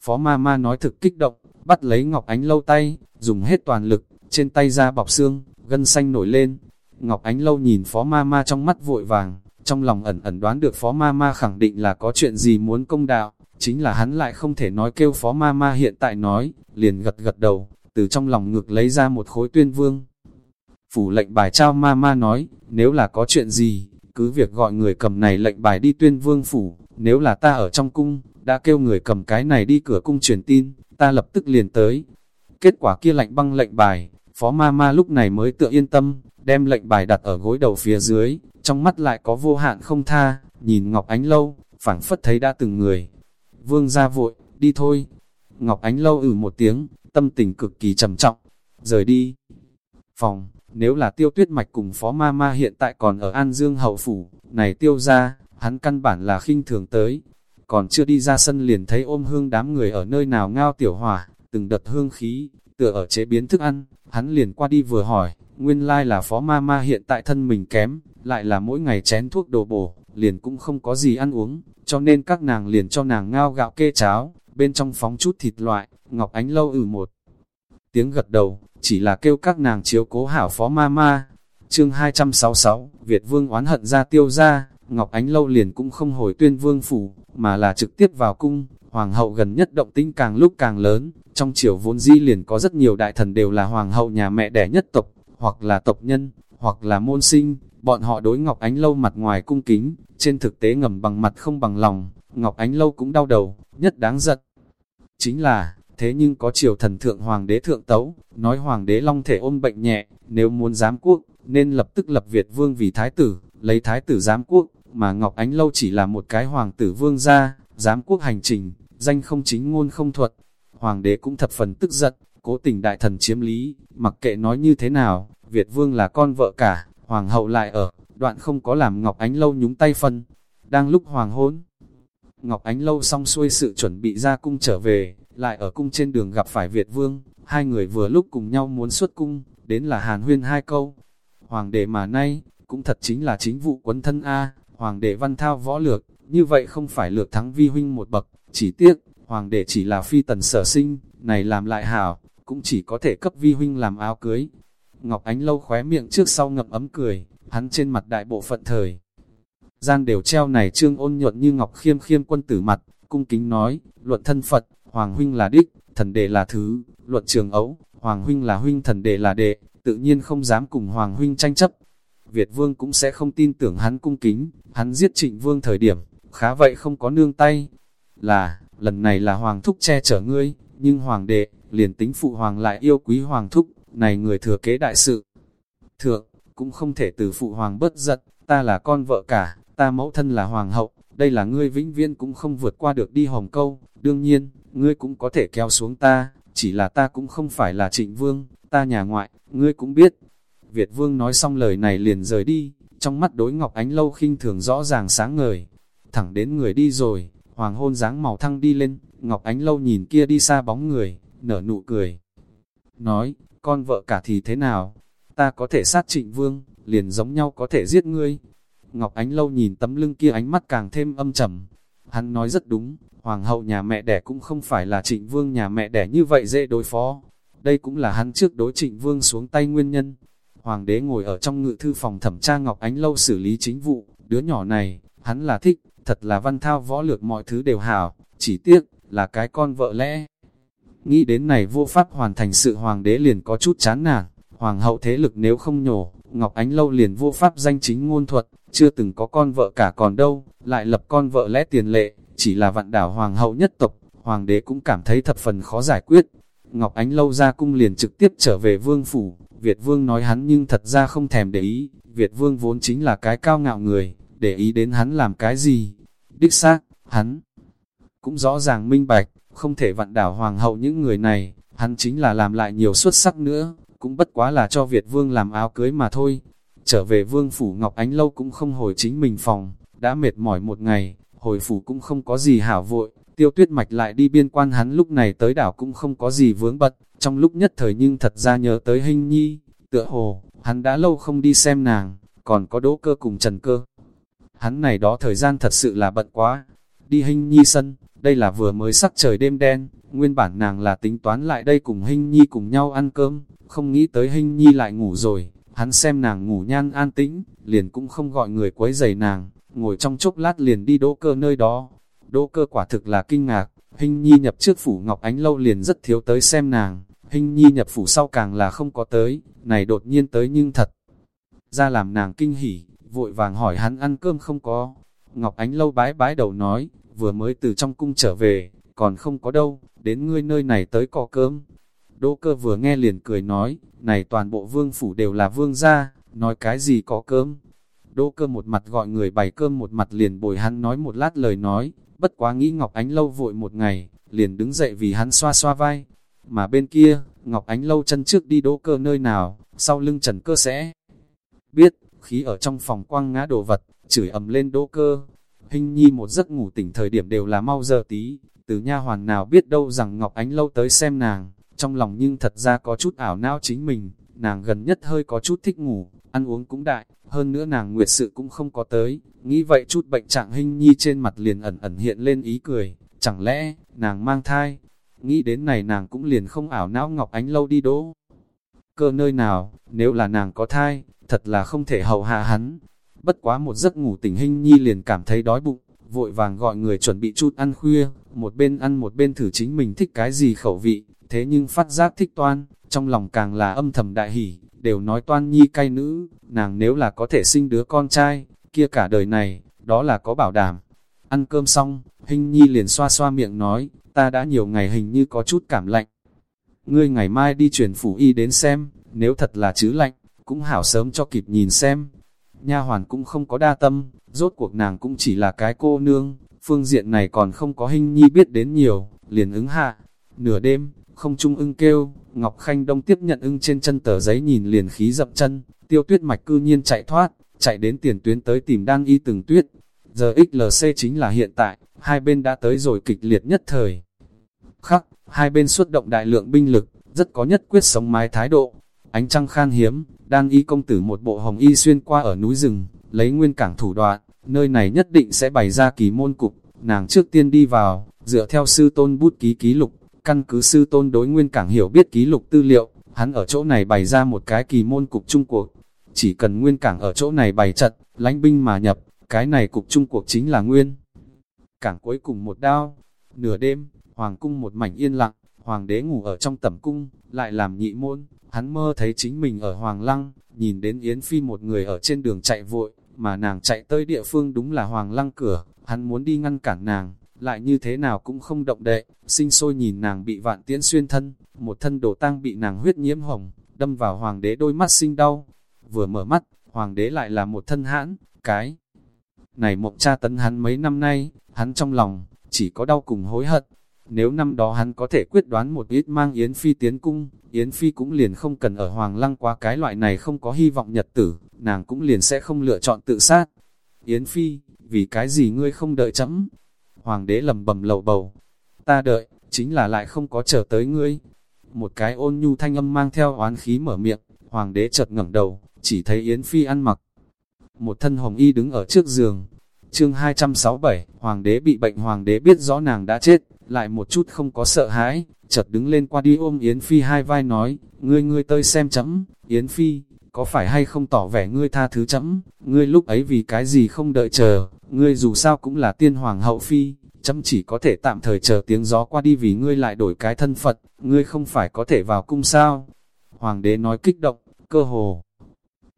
Phó ma ma nói thực kích động, bắt lấy Ngọc Ánh Lâu tay, dùng hết toàn lực, trên tay ra bọc xương, gân xanh nổi lên. Ngọc Ánh Lâu nhìn Phó ma ma trong mắt vội vàng, trong lòng ẩn ẩn đoán được Phó ma ma khẳng định là có chuyện gì muốn công đạo, chính là hắn lại không thể nói kêu Phó ma ma hiện tại nói, liền gật gật đầu, từ trong lòng ngực lấy ra một khối tuyên vương. Phủ lệnh bài trao ma ma nói, nếu là có chuyện gì, cứ việc gọi người cầm này lệnh bài đi tuyên vương phủ, nếu là ta ở trong cung, đã kêu người cầm cái này đi cửa cung truyền tin, ta lập tức liền tới. Kết quả kia lạnh băng lệnh bài, phó ma ma lúc này mới tự yên tâm, đem lệnh bài đặt ở gối đầu phía dưới, trong mắt lại có vô hạn không tha, nhìn Ngọc Ánh Lâu, phảng phất thấy đã từng người. Vương ra vội, đi thôi. Ngọc Ánh Lâu ử một tiếng, tâm tình cực kỳ trầm trọng, rời đi. Phòng, nếu là tiêu tuyết mạch cùng phó ma ma hiện tại còn ở An Dương Hậu Phủ, này tiêu ra, hắn căn bản là khinh thường tới. Còn chưa đi ra sân liền thấy ôm hương đám người ở nơi nào ngao tiểu hỏa, từng đợt hương khí, tựa ở chế biến thức ăn, hắn liền qua đi vừa hỏi, nguyên lai là phó ma ma hiện tại thân mình kém, lại là mỗi ngày chén thuốc đồ bổ, liền cũng không có gì ăn uống, cho nên các nàng liền cho nàng ngao gạo kê cháo, bên trong phóng chút thịt loại, Ngọc Ánh lâu ử một. Tiếng gật đầu, chỉ là kêu các nàng chiếu cố hảo phó ma ma. Chương 266, Việt Vương oán hận ra tiêu ra, Ngọc Ánh lâu liền cũng không hồi tuyên vương phủ, mà là trực tiếp vào cung. Hoàng hậu gần nhất động tĩnh càng lúc càng lớn, trong triều vốn di liền có rất nhiều đại thần đều là hoàng hậu nhà mẹ đẻ nhất tộc, hoặc là tộc nhân, hoặc là môn sinh, bọn họ đối Ngọc Ánh Lâu mặt ngoài cung kính, trên thực tế ngầm bằng mặt không bằng lòng, Ngọc Ánh Lâu cũng đau đầu, nhất đáng giận. Chính là, thế nhưng có triều thần thượng hoàng đế thượng tấu, nói hoàng đế long thể ôm bệnh nhẹ, nếu muốn giám quốc, nên lập tức lập Việt vương vì thái tử, lấy thái tử giám quốc, mà Ngọc Ánh Lâu chỉ là một cái hoàng tử vương gia, giám quốc hành trình, danh không chính ngôn không thuật. Hoàng đế cũng thập phần tức giận, cố tình đại thần chiếm lý, mặc kệ nói như thế nào, Việt vương là con vợ cả, hoàng hậu lại ở, đoạn không có làm Ngọc Ánh Lâu nhúng tay phân. Đang lúc hoàng hôn, Ngọc Ánh Lâu xong xuôi sự chuẩn bị ra cung trở về, lại ở cung trên đường gặp phải Việt Vương, hai người vừa lúc cùng nhau muốn xuất cung, đến là hàn huyên hai câu. Hoàng đệ mà nay, cũng thật chính là chính vụ quấn thân A, hoàng đệ văn thao võ lược, như vậy không phải lược thắng vi huynh một bậc, chỉ tiếc, hoàng đệ chỉ là phi tần sở sinh, này làm lại hảo, cũng chỉ có thể cấp vi huynh làm áo cưới. Ngọc Ánh lâu khóe miệng trước sau ngậm ấm cười, hắn trên mặt đại bộ phận thời. Gian đều treo này trương ôn nhuận như Ngọc khiêm khiêm quân tử mặt, cung kính nói, luận thân Phật, Hoàng huynh là đích, thần đệ là thứ, luận trường ấu, Hoàng huynh là huynh thần đệ là đệ, tự nhiên không dám cùng Hoàng huynh tranh chấp. Việt vương cũng sẽ không tin tưởng hắn cung kính, hắn giết trịnh vương thời điểm, khá vậy không có nương tay. Là, lần này là Hoàng thúc che chở ngươi, nhưng Hoàng đệ, liền tính phụ Hoàng lại yêu quý Hoàng thúc, này người thừa kế đại sự. Thượng, cũng không thể từ phụ Hoàng bất giận, ta là con vợ cả, ta mẫu thân là Hoàng hậu, đây là ngươi vĩnh viễn cũng không vượt qua được đi hồng câu, đương nhiên, ngươi cũng có thể kéo xuống ta, chỉ là ta cũng không phải là trịnh vương, ta nhà ngoại, ngươi cũng biết. Việt vương nói xong lời này liền rời đi, trong mắt đối Ngọc Ánh Lâu khinh thường rõ ràng sáng ngời. Thẳng đến người đi rồi, hoàng hôn dáng màu thăng đi lên, Ngọc Ánh Lâu nhìn kia đi xa bóng người, nở nụ cười. Nói, con vợ cả thì thế nào? Ta có thể sát trịnh vương, liền giống nhau có thể giết ngươi. Ngọc Ánh Lâu nhìn tấm lưng kia ánh mắt càng thêm âm trầm. Hắn nói rất đúng, hoàng hậu nhà mẹ đẻ cũng không phải là trịnh vương nhà mẹ đẻ như vậy dễ đối phó. Đây cũng là hắn trước đối trịnh vương xuống tay nguyên nhân. Hoàng đế ngồi ở trong ngự thư phòng thẩm tra Ngọc Ánh Lâu xử lý chính vụ, đứa nhỏ này, hắn là thích, thật là văn thao võ lược mọi thứ đều hảo, chỉ tiếc, là cái con vợ lẽ. Nghĩ đến này vô pháp hoàn thành sự hoàng đế liền có chút chán nản, hoàng hậu thế lực nếu không nhổ, Ngọc Ánh Lâu liền vô pháp danh chính ngôn thuật, chưa từng có con vợ cả còn đâu, lại lập con vợ lẽ tiền lệ, chỉ là vạn đảo hoàng hậu nhất tộc, hoàng đế cũng cảm thấy thập phần khó giải quyết. Ngọc Ánh lâu ra cung liền trực tiếp trở về vương phủ, Việt vương nói hắn nhưng thật ra không thèm để ý, Việt vương vốn chính là cái cao ngạo người, để ý đến hắn làm cái gì. Đích xác, hắn cũng rõ ràng minh bạch, không thể vặn đảo hoàng hậu những người này, hắn chính là làm lại nhiều xuất sắc nữa, cũng bất quá là cho Việt vương làm áo cưới mà thôi. Trở về vương phủ Ngọc Ánh Lâu cũng không hồi chính mình phòng, đã mệt mỏi một ngày, hồi phủ cũng không có gì hảo vội, tiêu tuyết mạch lại đi biên quan hắn lúc này tới đảo cũng không có gì vướng bật, trong lúc nhất thời nhưng thật ra nhớ tới hình nhi, tựa hồ, hắn đã lâu không đi xem nàng, còn có đỗ cơ cùng trần cơ. Hắn này đó thời gian thật sự là bận quá. Đi hình nhi sân, đây là vừa mới sắc trời đêm đen, nguyên bản nàng là tính toán lại đây cùng hình nhi cùng nhau ăn cơm, không nghĩ tới hình nhi lại ngủ rồi, hắn xem nàng ngủ nhan an tĩnh, liền cũng không gọi người quấy giày nàng, ngồi trong chốc lát liền đi đỗ cơ nơi đó. Đỗ cơ quả thực là kinh ngạc, Hinh nhi nhập trước phủ Ngọc Ánh Lâu liền rất thiếu tới xem nàng, Hinh nhi nhập phủ sau càng là không có tới, này đột nhiên tới nhưng thật. Ra làm nàng kinh hỉ, vội vàng hỏi hắn ăn cơm không có. Ngọc Ánh Lâu bái bái đầu nói, vừa mới từ trong cung trở về, còn không có đâu, đến ngươi nơi này tới có cơm. Đỗ cơ vừa nghe liền cười nói, này toàn bộ vương phủ đều là vương gia, nói cái gì có cơm. Đỗ cơ một mặt gọi người bày cơm một mặt liền bồi hắn nói một lát lời nói, bất quá nghĩ Ngọc Ánh Lâu vội một ngày, liền đứng dậy vì hắn xoa xoa vai. Mà bên kia, Ngọc Ánh Lâu chân trước đi đỗ cơ nơi nào, sau lưng trần cơ sẽ biết, khí ở trong phòng quăng ngã đồ vật, chửi ầm lên đỗ cơ. Hình nhi một giấc ngủ tỉnh thời điểm đều là mau giờ tí, từ nha hoàn nào biết đâu rằng Ngọc Ánh Lâu tới xem nàng, trong lòng nhưng thật ra có chút ảo não chính mình, nàng gần nhất hơi có chút thích ngủ, ăn uống cũng đại, hơn nữa nàng nguyệt sự cũng không có tới, nghĩ vậy chút bệnh trạng hình nhi trên mặt liền ẩn ẩn hiện lên ý cười, chẳng lẽ, nàng mang thai, nghĩ đến này nàng cũng liền không ảo não Ngọc Ánh Lâu đi đỗ. Cơ nơi nào, nếu là nàng có thai, thật là không thể hầu hạ hắn. Bất quá một giấc ngủ tỉnh hình nhi liền cảm thấy đói bụng, vội vàng gọi người chuẩn bị chút ăn khuya, một bên ăn một bên thử chính mình thích cái gì khẩu vị, thế nhưng phát giác thích toan, trong lòng càng là âm thầm đại hỉ, đều nói toan nhi cay nữ, nàng nếu là có thể sinh đứa con trai, kia cả đời này, đó là có bảo đảm. Ăn cơm xong, hình nhi liền xoa xoa miệng nói, ta đã nhiều ngày hình như có chút cảm lạnh. Ngươi ngày mai đi chuyển phủ y đến xem, nếu thật là chứ lạnh, cũng hảo sớm cho kịp nhìn xem. Nha hoàn cũng không có đa tâm, rốt cuộc nàng cũng chỉ là cái cô nương, phương diện này còn không có hình nhi biết đến nhiều, liền ứng hạ. Nửa đêm, không trung ưng kêu, Ngọc Khanh Đông tiếp nhận ưng trên chân tờ giấy nhìn liền khí dập chân, tiêu tuyết mạch cư nhiên chạy thoát, chạy đến tiền tuyến tới tìm đan y từng tuyết. Giờ XLC chính là hiện tại, hai bên đã tới rồi kịch liệt nhất thời. Khắc, hai bên xuất động đại lượng binh lực, rất có nhất quyết sống mái thái độ. Ánh trăng khan hiếm, đan y công tử một bộ hồng y xuyên qua ở núi rừng, lấy nguyên cảng thủ đoạn, nơi này nhất định sẽ bày ra kỳ môn cục, nàng trước tiên đi vào, dựa theo sư tôn bút ký ký lục, căn cứ sư tôn đối nguyên cảng hiểu biết ký lục tư liệu, hắn ở chỗ này bày ra một cái kỳ môn cục trung cuộc, chỉ cần nguyên cảng ở chỗ này bày trận, lánh binh mà nhập, cái này cục trung cuộc chính là nguyên. Cảng cuối cùng một đao, nửa đêm, hoàng cung một mảnh yên lặng, hoàng đế ngủ ở trong tẩm cung, lại làm nhị môn, hắn mơ thấy chính mình ở hoàng lăng, nhìn đến Yến Phi một người ở trên đường chạy vội, mà nàng chạy tới địa phương đúng là hoàng lăng cửa, hắn muốn đi ngăn cản nàng, lại như thế nào cũng không động đậy, sinh sôi nhìn nàng bị vạn tiễn xuyên thân, một thân đồ tang bị nàng huyết nhiễm hồng, đâm vào hoàng đế đôi mắt sinh đau, vừa mở mắt, hoàng đế lại là một thân hãn, cái này mộng cha tấn hắn mấy năm nay, hắn trong lòng, chỉ có đau cùng hối hận, nếu năm đó hắn có thể quyết đoán một ít mang Yến Phi tiến cung, Yến Phi cũng liền không cần ở Hoàng Lăng qua cái loại này không có hy vọng nhật tử, nàng cũng liền sẽ không lựa chọn tự sát. Yến Phi, vì cái gì ngươi không đợi chấm? Hoàng đế lầm bầm lầu bầu, ta đợi, chính là lại không có chờ tới ngươi. Một cái ôn nhu thanh âm mang theo oán khí mở miệng, hoàng đế chợt ngẩng đầu, chỉ thấy Yến Phi ăn mặc. Một thân hồng y đứng ở trước giường. Chương 267, hoàng đế bị bệnh hoàng đế biết rõ nàng đã chết, lại một chút không có sợ hãi, chợt đứng lên qua đi ôm Yến Phi hai vai nói, ngươi ngươi tơi xem chấm, Yến Phi, có phải hay không tỏ vẻ ngươi tha thứ chấm, ngươi lúc ấy vì cái gì không đợi chờ, ngươi dù sao cũng là tiên hoàng hậu phi, chấm chỉ có thể tạm thời chờ tiếng gió qua đi vì ngươi lại đổi cái thân Phật, ngươi không phải có thể vào cung sao. Hoàng đế nói kích động, cơ hồ,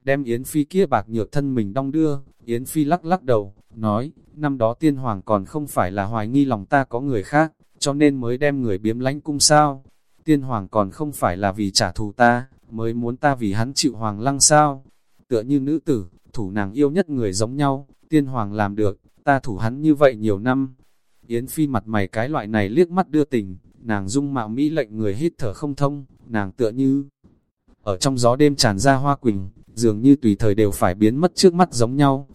đem Yến Phi kia bạc nhược thân mình đong đưa, Yến Phi lắc lắc đầu, nói, năm đó tiên hoàng còn không phải là hoài nghi lòng ta có người khác, cho nên mới đem người biếm lánh cung sao. Tiên hoàng còn không phải là vì trả thù ta, mới muốn ta vì hắn chịu hoàng lăng sao. Tựa như nữ tử, thủ nàng yêu nhất người giống nhau, tiên hoàng làm được, ta thủ hắn như vậy nhiều năm. Yến Phi mặt mày cái loại này liếc mắt đưa tình, nàng dung mạo mỹ lệnh người hít thở không thông, nàng tựa như ở trong gió đêm tràn ra hoa quỳnh, dường như tùy thời đều phải biến mất trước mắt giống nhau.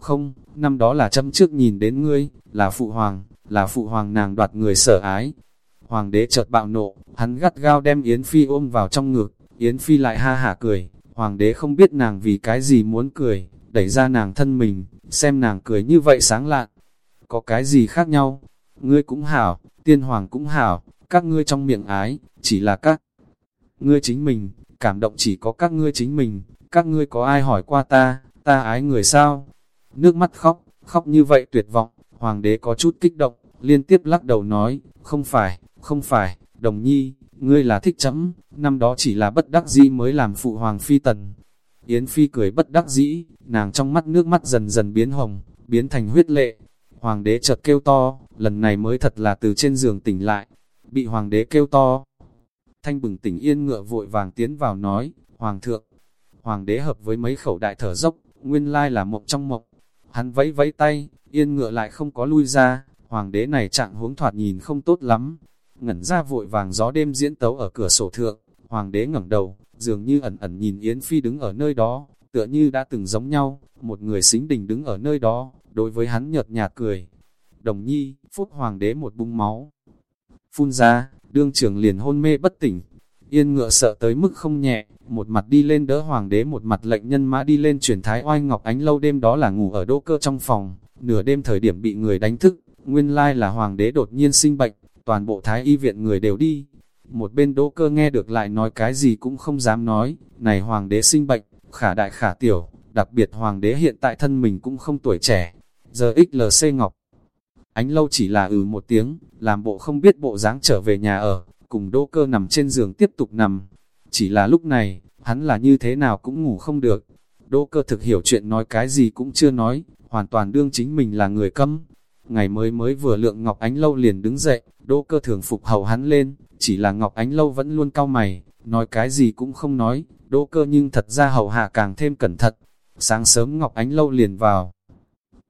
Không, năm đó là châm trước nhìn đến ngươi, là phụ hoàng, là phụ hoàng nàng đoạt người sở ái. Hoàng đế chợt bạo nộ, hắn gắt gao đem Yến Phi ôm vào trong ngực, Yến Phi lại ha hả cười, hoàng đế không biết nàng vì cái gì muốn cười, đẩy ra nàng thân mình, xem nàng cười như vậy sáng lạn. Có cái gì khác nhau? Ngươi cũng hảo, tiên hoàng cũng hảo, các ngươi trong miệng ái, chỉ là các ngươi chính mình, cảm động chỉ có các ngươi chính mình, các ngươi có ai hỏi qua ta, ta ái người sao? Nước mắt khóc, khóc như vậy tuyệt vọng, hoàng đế có chút kích động, liên tiếp lắc đầu nói, không phải, không phải, đồng nhi, ngươi là thích chấm, năm đó chỉ là bất đắc dĩ mới làm phụ hoàng phi tần. Yến phi cười bất đắc dĩ, nàng trong mắt nước mắt dần dần biến hồng, biến thành huyết lệ. Hoàng đế chợt kêu to, lần này mới thật là từ trên giường tỉnh lại, bị hoàng đế kêu to. Thanh bừng tỉnh yên ngựa vội vàng tiến vào nói, Hoàng thượng, Hoàng đế hợp với mấy khẩu đại thở dốc, nguyên lai là mộng trong mộng. Hắn vẫy vẫy tay, yên ngựa lại không có lui ra, Hoàng đế này trạng huống thoạt nhìn không tốt lắm. Ngẩn ra vội vàng gió đêm diễn tấu ở cửa sổ thượng, Hoàng đế ngẩng đầu, dường như ẩn ẩn nhìn Yến Phi đứng ở nơi đó, tựa như đã từng giống nhau, một người xính đình đứng ở nơi đó, đối với hắn nhợt nhạt cười. Đồng nhi, phút hoàng đế một bung máu. Phun ra, đương trưởng liền hôn mê bất tỉnh. Yên ngựa sợ tới mức không nhẹ, một mặt đi lên đỡ hoàng đế một mặt lệnh nhân mã đi lên truyền thái oai ngọc ánh lâu đêm đó là ngủ ở đô cơ trong phòng, nửa đêm thời điểm bị người đánh thức, nguyên lai là hoàng đế đột nhiên sinh bệnh, toàn bộ thái y viện người đều đi. Một bên đỗ cơ nghe được lại nói cái gì cũng không dám nói, này hoàng đế sinh bệnh, khả đại khả tiểu, đặc biệt hoàng đế hiện tại thân mình cũng không tuổi trẻ. Giờ XLC Ngọc Ánh lâu chỉ là ừ một tiếng, làm bộ không biết bộ dáng trở về nhà ở, cùng đỗ cơ nằm trên giường tiếp tục nằm. Chỉ là lúc này, hắn là như thế nào cũng ngủ không được. đỗ cơ thực hiểu chuyện nói cái gì cũng chưa nói, hoàn toàn đương chính mình là người câm. Ngày mới mới vừa lượng Ngọc Ánh Lâu liền đứng dậy, đỗ cơ thường phục hầu hắn lên, chỉ là Ngọc Ánh Lâu vẫn luôn cau mày, nói cái gì cũng không nói, đỗ cơ nhưng thật ra hầu hạ càng thêm cẩn thận. Sáng sớm Ngọc Ánh Lâu liền vào.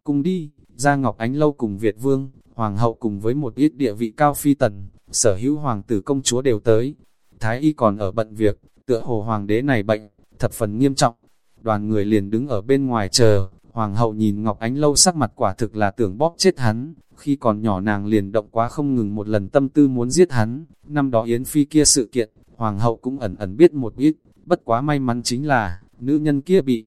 Cùng đi, ra Ngọc Ánh Lâu cùng Việt Vương, Hoàng hậu cùng với một ít địa vị cao phi tần, sở hữu hoàng tử công chúa đều tới. Thái y còn ở bận việc, tựa hồ hoàng đế này bệnh, thập phần nghiêm trọng. Đoàn người liền đứng ở bên ngoài chờ, hoàng hậu nhìn Ngọc Ánh Lâu sắc mặt quả thực là tưởng bóp chết hắn, khi còn nhỏ nàng liền động quá không ngừng một lần tâm tư muốn giết hắn, năm đó Yến Phi kia sự kiện, hoàng hậu cũng ẩn ẩn biết một ít, bất quá may mắn chính là, nữ nhân kia bị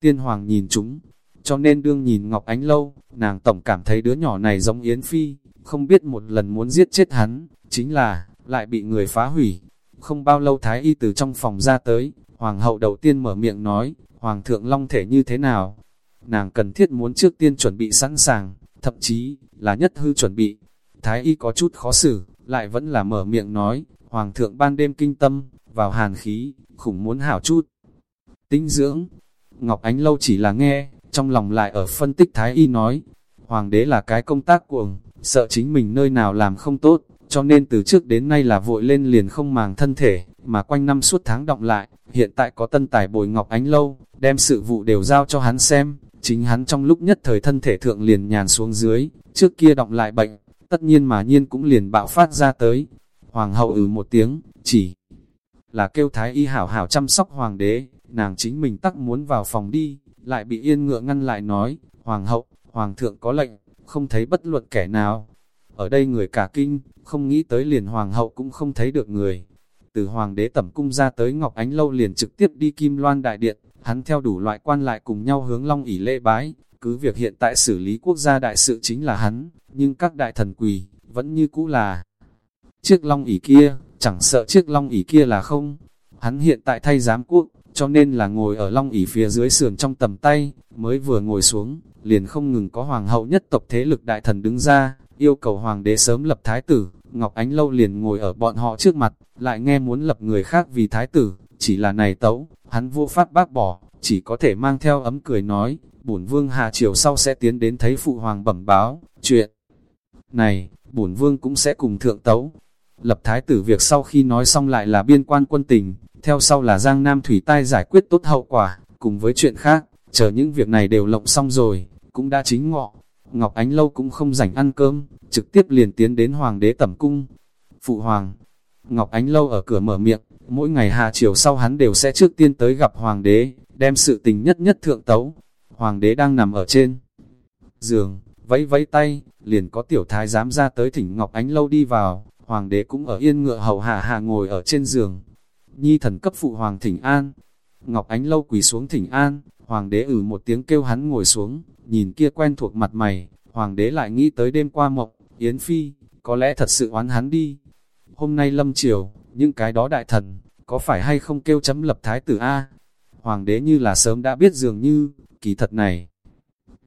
tiên hoàng nhìn chúng, cho nên đương nhìn Ngọc Ánh Lâu, nàng tổng cảm thấy đứa nhỏ này giống Yến Phi, không biết một lần muốn giết chết hắn, chính là, lại bị người phá hủy. Không bao lâu Thái Y từ trong phòng ra tới, Hoàng hậu đầu tiên mở miệng nói, Hoàng thượng Long thể như thế nào? Nàng cần thiết muốn trước tiên chuẩn bị sẵn sàng, thậm chí, là nhất hư chuẩn bị. Thái Y có chút khó xử, lại vẫn là mở miệng nói, Hoàng thượng ban đêm kinh tâm, vào hàn khí, khủng muốn hảo chút. Tinh dưỡng, Ngọc Ánh Lâu chỉ là nghe, trong lòng lại ở phân tích Thái Y nói, Hoàng đế là cái công tác cuồng, sợ chính mình nơi nào làm không tốt, cho nên từ trước đến nay là vội lên liền không màng thân thể, mà quanh năm suốt tháng động lại, hiện tại có tân tài bồi Ngọc Ánh Lâu, đem sự vụ đều giao cho hắn xem, chính hắn trong lúc nhất thời thân thể thượng liền nhàn xuống dưới, trước kia động lại bệnh, tất nhiên mà nhiên cũng liền bạo phát ra tới. Hoàng hậu ừ một tiếng, chỉ là kêu thái y hảo hảo chăm sóc hoàng đế, nàng chính mình tắc muốn vào phòng đi, lại bị yên ngựa ngăn lại nói, Hoàng hậu, Hoàng thượng có lệnh, không thấy bất luận kẻ nào. Ở đây người cả kinh, không nghĩ tới liền Hoàng hậu cũng không thấy được người. Từ Hoàng đế tẩm cung ra tới Ngọc Ánh Lâu liền trực tiếp đi Kim Loan Đại Điện, hắn theo đủ loại quan lại cùng nhau hướng Long ỉ lễ bái. Cứ việc hiện tại xử lý quốc gia đại sự chính là hắn, nhưng các đại thần quỳ, vẫn như cũ là chiếc Long ỉ kia, chẳng sợ chiếc Long ỉ kia là không. Hắn hiện tại thay giám quốc, cho nên là ngồi ở long ỷ phía dưới sườn trong tầm tay, mới vừa ngồi xuống, liền không ngừng có hoàng hậu nhất tộc thế lực đại thần đứng ra, yêu cầu hoàng đế sớm lập thái tử, Ngọc Ánh Lâu liền ngồi ở bọn họ trước mặt, lại nghe muốn lập người khác vì thái tử, chỉ là này tấu, hắn vô pháp bác bỏ, chỉ có thể mang theo ấm cười nói, bổn vương hạ chiều sau sẽ tiến đến thấy phụ hoàng bẩm báo, chuyện này, bổn vương cũng sẽ cùng thượng tấu. Lập thái tử việc sau khi nói xong lại là biên quan quân tình, theo sau là Giang Nam Thủy Tai giải quyết tốt hậu quả, cùng với chuyện khác, chờ những việc này đều lộng xong rồi, cũng đã chính ngọ. Ngọc Ánh Lâu cũng không rảnh ăn cơm, trực tiếp liền tiến đến Hoàng đế tẩm cung. Phụ Hoàng, Ngọc Ánh Lâu ở cửa mở miệng, mỗi ngày hạ chiều sau hắn đều sẽ trước tiên tới gặp Hoàng đế, đem sự tình nhất nhất thượng tấu. Hoàng đế đang nằm ở trên giường, vẫy vẫy tay, liền có tiểu thái dám ra tới thỉnh Ngọc Ánh Lâu đi vào, Hoàng đế cũng ở yên ngựa hầu hạ hạ ngồi ở trên giường, nhi thần cấp phụ hoàng thỉnh an. Ngọc Ánh Lâu quỳ xuống thỉnh an, Hoàng đế ử một tiếng kêu hắn ngồi xuống, nhìn kia quen thuộc mặt mày, hoàng đế lại nghĩ tới đêm qua mộng, Yến Phi, có lẽ thật sự oán hắn đi. Hôm nay lâm chiều những cái đó đại thần, có phải hay không kêu chấm lập thái tử A? Hoàng đế như là sớm đã biết dường như, kỳ thật này,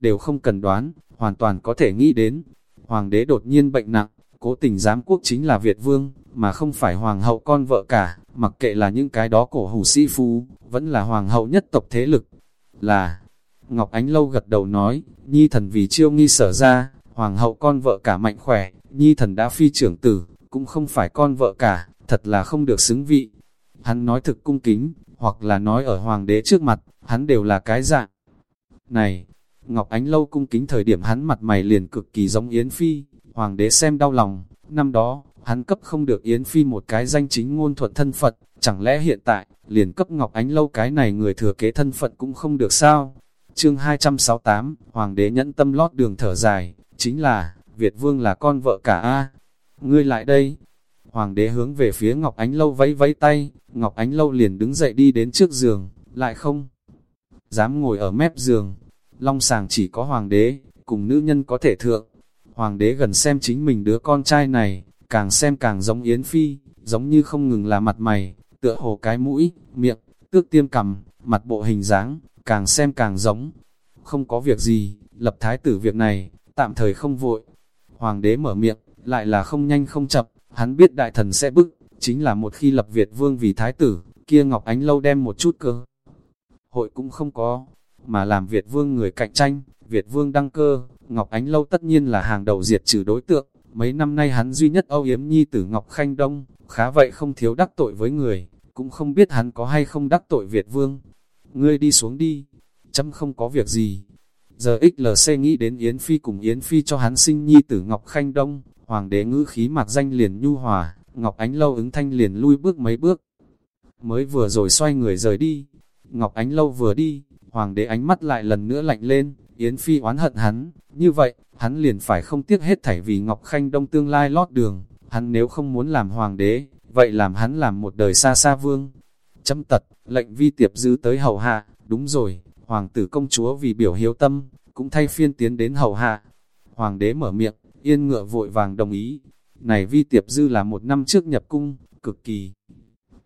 đều không cần đoán, hoàn toàn có thể nghĩ đến. Hoàng đế đột nhiên bệnh nặng, cố tình giám quốc chính là Việt Vương, mà không phải hoàng hậu con vợ cả, mặc kệ là những cái đó cổ hủ sĩ phu, vẫn là hoàng hậu nhất tộc thế lực. Là, Ngọc Ánh Lâu gật đầu nói, nhi thần vì chiêu nghi sở ra, hoàng hậu con vợ cả mạnh khỏe, nhi thần đã phi trưởng tử, cũng không phải con vợ cả, thật là không được xứng vị. Hắn nói thực cung kính, hoặc là nói ở hoàng đế trước mặt, hắn đều là cái dạng. Này, Ngọc Ánh Lâu cung kính thời điểm hắn mặt mày liền cực kỳ giống Yến Phi, hoàng đế xem đau lòng, năm đó, hắn cấp không được Yến Phi một cái danh chính ngôn thuận thân phận, chẳng lẽ hiện tại, liền cấp Ngọc Ánh Lâu cái này người thừa kế thân phận cũng không được sao? Chương 268, Hoàng đế nhẫn tâm lót đường thở dài, chính là, Việt Vương là con vợ cả A. Ngươi lại đây. Hoàng đế hướng về phía Ngọc Ánh Lâu vẫy vẫy tay, Ngọc Ánh Lâu liền đứng dậy đi đến trước giường, lại không dám ngồi ở mép giường. Long sàng chỉ có hoàng đế, cùng nữ nhân có thể thượng. Hoàng đế gần xem chính mình đứa con trai này, càng xem càng giống Yến Phi, giống như không ngừng là mặt mày, tựa hồ cái mũi, miệng, tước tiêm cầm, mặt bộ hình dáng, càng xem càng giống. Không có việc gì, lập thái tử việc này, tạm thời không vội. Hoàng đế mở miệng, lại là không nhanh không chậm, hắn biết đại thần sẽ bức, chính là một khi lập Việt vương vì thái tử, kia Ngọc Ánh Lâu đem một chút cơ. Hội cũng không có, mà làm Việt vương người cạnh tranh, Việt vương đăng cơ, Ngọc Ánh Lâu tất nhiên là hàng đầu diệt trừ đối tượng. Mấy năm nay hắn duy nhất âu yếm nhi tử Ngọc Khanh Đông, khá vậy không thiếu đắc tội với người, cũng không biết hắn có hay không đắc tội Việt vương. Ngươi đi xuống đi, chấm không có việc gì. Giờ XLC nghĩ đến Yến Phi cùng Yến Phi cho hắn sinh nhi tử Ngọc Khanh Đông, hoàng đế ngữ khí mạc danh liền nhu hòa, Ngọc Ánh Lâu ứng thanh liền lui bước mấy bước. Mới vừa rồi xoay người rời đi, Ngọc Ánh Lâu vừa đi, hoàng đế ánh mắt lại lần nữa lạnh lên, Yến Phi oán hận hắn, như vậy, hắn liền phải không tiếc hết thảy vì Ngọc Khanh Đông tương lai lót đường, hắn nếu không muốn làm hoàng đế, vậy làm hắn làm một đời xa xa vương. Chấm tật, lệnh vi tiệp giữ tới hậu hạ, đúng rồi, hoàng tử công chúa vì biểu hiếu tâm, cũng thay phiên tiến đến hậu hạ. Hoàng đế mở miệng, yên ngựa vội vàng đồng ý. Này vi tiệp dư là một năm trước nhập cung, cực kỳ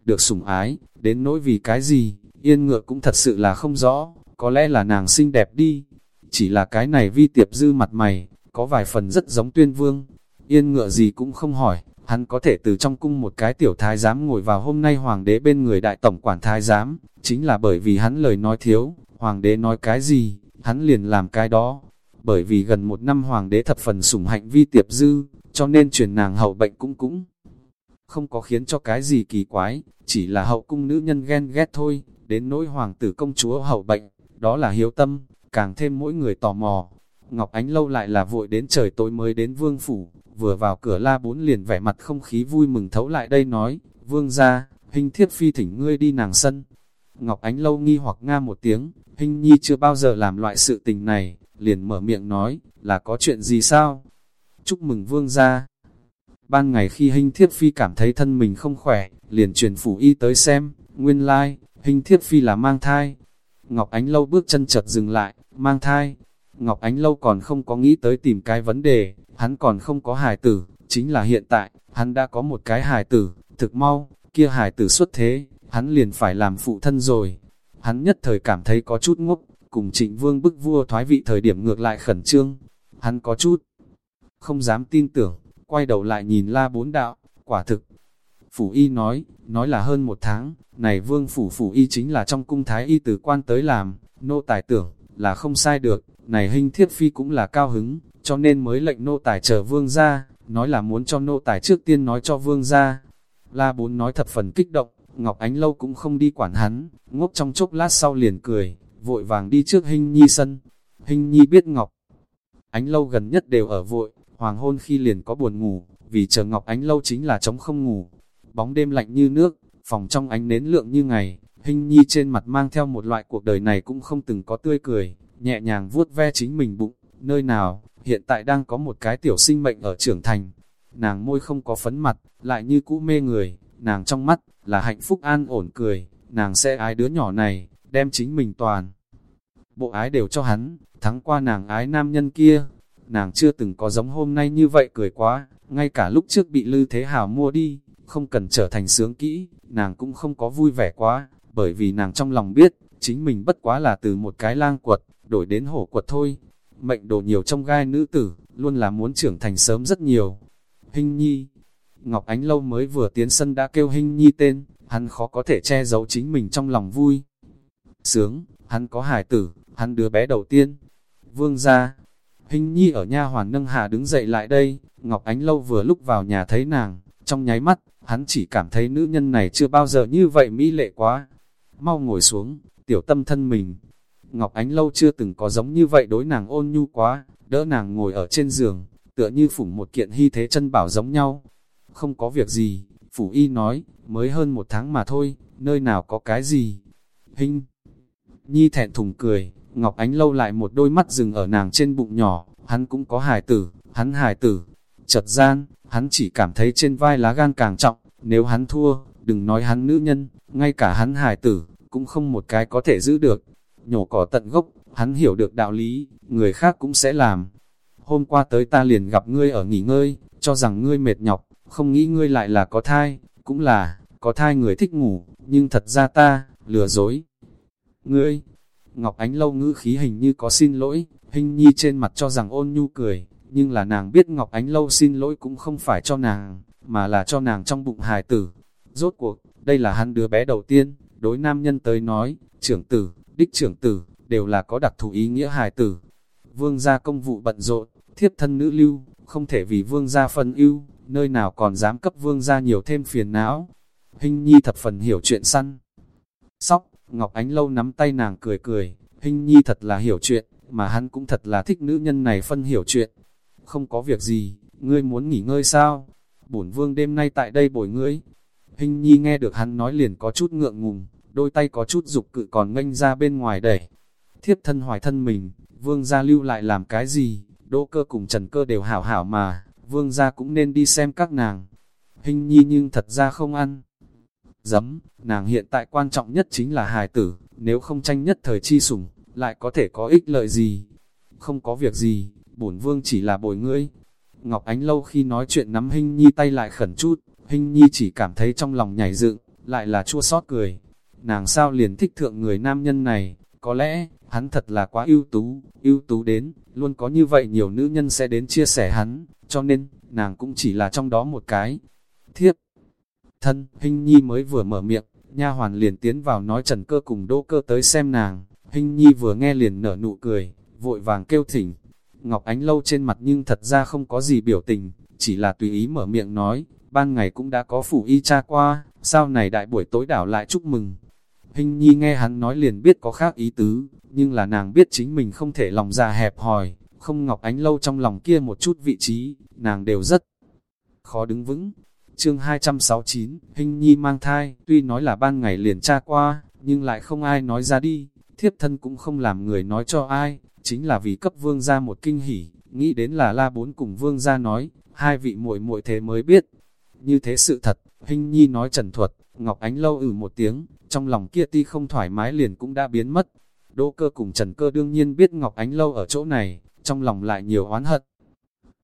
được sủng ái, đến nỗi vì cái gì, yên ngựa cũng thật sự là không rõ, có lẽ là nàng xinh đẹp đi. Chỉ là cái này vi tiệp dư mặt mày, có vài phần rất giống tuyên vương. Yên ngựa gì cũng không hỏi, hắn có thể từ trong cung một cái tiểu thái giám ngồi vào hôm nay hoàng đế bên người đại tổng quản thái giám, chính là bởi vì hắn lời nói thiếu, hoàng đế nói cái gì, hắn liền làm cái đó. Bởi vì gần một năm hoàng đế thập phần sủng hạnh vi tiệp dư, cho nên truyền nàng hậu bệnh cũng cũng không có khiến cho cái gì kỳ quái, chỉ là hậu cung nữ nhân ghen ghét thôi, đến nỗi hoàng tử công chúa hậu bệnh, đó là hiếu tâm, càng thêm mỗi người tò mò. Ngọc Ánh lâu lại là vội đến trời tối mới đến vương phủ, vừa vào cửa la bốn liền vẻ mặt không khí vui mừng thấu lại đây nói, vương ra, hình thiết phi thỉnh ngươi đi nàng sân. Ngọc Ánh lâu nghi hoặc nga một tiếng, hình nhi chưa bao giờ làm loại sự tình này, liền mở miệng nói, là có chuyện gì sao? Chúc mừng vương gia Ban ngày khi hình thiếp phi cảm thấy thân mình không khỏe, liền truyền phủ y tới xem, nguyên lai, like, hình thiếp phi là mang thai. Ngọc Ánh lâu bước chân chợt dừng lại, mang thai. Ngọc Ánh lâu còn không có nghĩ tới tìm cái vấn đề, hắn còn không có hài tử, chính là hiện tại, hắn đã có một cái hài tử, thực mau, kia hài tử xuất thế, hắn liền phải làm phụ thân rồi. Hắn nhất thời cảm thấy có chút ngốc, cùng trịnh vương bức vua thoái vị thời điểm ngược lại khẩn trương. Hắn có chút, không dám tin tưởng, quay đầu lại nhìn la bốn đạo, quả thực. Phủ y nói, nói là hơn một tháng, này vương phủ phủ y chính là trong cung thái y từ quan tới làm, nô tài tưởng, là không sai được, này hình thiết phi cũng là cao hứng, cho nên mới lệnh nô tài chờ vương ra, nói là muốn cho nô tài trước tiên nói cho vương ra. La bốn nói thập phần kích động, Ngọc Ánh Lâu cũng không đi quản hắn, ngốc trong chốc lát sau liền cười, vội vàng đi trước hình nhi sân. Hình nhi biết Ngọc Ánh Lâu gần nhất đều ở vội, hoàng hôn khi liền có buồn ngủ, vì chờ Ngọc Ánh Lâu chính là chống không ngủ. Bóng đêm lạnh như nước, phòng trong ánh nến lượng như ngày, hình nhi trên mặt mang theo một loại cuộc đời này cũng không từng có tươi cười, nhẹ nhàng vuốt ve chính mình bụng, nơi nào, hiện tại đang có một cái tiểu sinh mệnh ở trưởng thành. Nàng môi không có phấn mặt, lại như cũ mê người, nàng trong mắt, là hạnh phúc an ổn cười, nàng sẽ ái đứa nhỏ này, đem chính mình toàn. bộ ái đều cho hắn, thắng qua nàng ái nam nhân kia. Nàng chưa từng có giống hôm nay như vậy cười quá, ngay cả lúc trước bị Lư Thế Hào mua đi, không cần trở thành sướng kỹ, nàng cũng không có vui vẻ quá, bởi vì nàng trong lòng biết, chính mình bất quá là từ một cái lang quật, đổi đến hổ quật thôi. Mệnh đồ nhiều trong gai nữ tử, luôn là muốn trưởng thành sớm rất nhiều. Hình nhi, Ngọc Ánh Lâu mới vừa tiến sân đã kêu Hình nhi tên, hắn khó có thể che giấu chính mình trong lòng vui. Sướng, hắn có hài tử, hắn đứa bé đầu tiên. Vương ra, Hình nhi ở nha hoàn nâng hà đứng dậy lại đây, Ngọc Ánh Lâu vừa lúc vào nhà thấy nàng, trong nháy mắt, hắn chỉ cảm thấy nữ nhân này chưa bao giờ như vậy mỹ lệ quá. Mau ngồi xuống, tiểu tâm thân mình. Ngọc Ánh Lâu chưa từng có giống như vậy đối nàng ôn nhu quá, đỡ nàng ngồi ở trên giường, tựa như phủng một kiện hy thế chân bảo giống nhau. Không có việc gì, Phủ Y nói, mới hơn một tháng mà thôi, nơi nào có cái gì. Hình Nhi thẹn thùng cười, Ngọc Ánh Lâu lại một đôi mắt dừng ở nàng trên bụng nhỏ, hắn cũng có hài tử, hắn hài tử. Chật gian, hắn chỉ cảm thấy trên vai lá gan càng trọng, nếu hắn thua, đừng nói hắn nữ nhân, ngay cả hắn hài tử, cũng không một cái có thể giữ được. Nhổ cỏ tận gốc, hắn hiểu được đạo lý, người khác cũng sẽ làm. Hôm qua tới ta liền gặp ngươi ở nghỉ ngơi, cho rằng ngươi mệt nhọc, không nghĩ ngươi lại là có thai, cũng là, có thai người thích ngủ, nhưng thật ra ta, lừa dối. Ngươi, Ngọc Ánh lâu ngữ khí hình như có xin lỗi, hình nhi trên mặt cho rằng ôn nhu cười, nhưng là nàng biết Ngọc Ánh lâu xin lỗi cũng không phải cho nàng, mà là cho nàng trong bụng hài tử. Rốt cuộc, đây là hắn đứa bé đầu tiên, đối nam nhân tới nói, trưởng tử, đích trưởng tử, đều là có đặc thù ý nghĩa hài tử. Vương gia công vụ bận rộn, thiếp thân nữ lưu, không thể vì vương gia phân ưu, nơi nào còn dám cấp vương gia nhiều thêm phiền não. Hình nhi thập phần hiểu chuyện săn. Sóc, Ngọc Ánh Lâu nắm tay nàng cười cười, Hình nhi thật là hiểu chuyện, mà hắn cũng thật là thích nữ nhân này phân hiểu chuyện. Không có việc gì, ngươi muốn nghỉ ngơi sao? Bổn vương đêm nay tại đây bồi ngươi. Hình nhi nghe được hắn nói liền có chút ngượng ngùng, đôi tay có chút dục cự còn nghênh ra bên ngoài đẩy. Thiếp thân hoài thân mình, vương gia lưu lại làm cái gì, đỗ cơ cùng trần cơ đều hảo hảo mà, vương gia cũng nên đi xem các nàng. Hình nhi nhưng thật ra không ăn. Dấm, nàng hiện tại quan trọng nhất chính là hài tử, nếu không tranh nhất thời chi sủng, lại có thể có ích lợi gì. Không có việc gì, bổn vương chỉ là bồi ngươi. Ngọc Ánh lâu khi nói chuyện nắm Hinh Nhi tay lại khẩn chút, Hinh Nhi chỉ cảm thấy trong lòng nhảy dựng, lại là chua xót cười. Nàng sao liền thích thượng người nam nhân này, có lẽ, hắn thật là quá ưu tú, ưu tú đến, luôn có như vậy nhiều nữ nhân sẽ đến chia sẻ hắn, cho nên, nàng cũng chỉ là trong đó một cái. Thiếp, thân, Hinh Nhi mới vừa mở miệng, nha hoàn liền tiến vào nói trần cơ cùng đỗ cơ tới xem nàng, Hinh Nhi vừa nghe liền nở nụ cười, vội vàng kêu thỉnh. Ngọc Ánh lâu trên mặt nhưng thật ra không có gì biểu tình, chỉ là tùy ý mở miệng nói, ban ngày cũng đã có phủ y cha qua, sao này đại buổi tối đảo lại chúc mừng. Hinh Nhi nghe hắn nói liền biết có khác ý tứ, nhưng là nàng biết chính mình không thể lòng già hẹp hòi, không Ngọc Ánh lâu trong lòng kia một chút vị trí, nàng đều rất khó đứng vững. Chương 269, hình Nhi mang thai, tuy nói là ban ngày liền tra qua, nhưng lại không ai nói ra đi, thiếp thân cũng không làm người nói cho ai, chính là vì cấp vương gia một kinh hỉ, nghĩ đến là la bốn cùng vương gia nói, hai vị muội muội thế mới biết. Như thế sự thật, hình Nhi nói trần thuật, Ngọc Ánh lâu ử một tiếng, trong lòng kia ti không thoải mái liền cũng đã biến mất. Đỗ cơ cùng trần cơ đương nhiên biết Ngọc Ánh lâu ở chỗ này, trong lòng lại nhiều oán hận.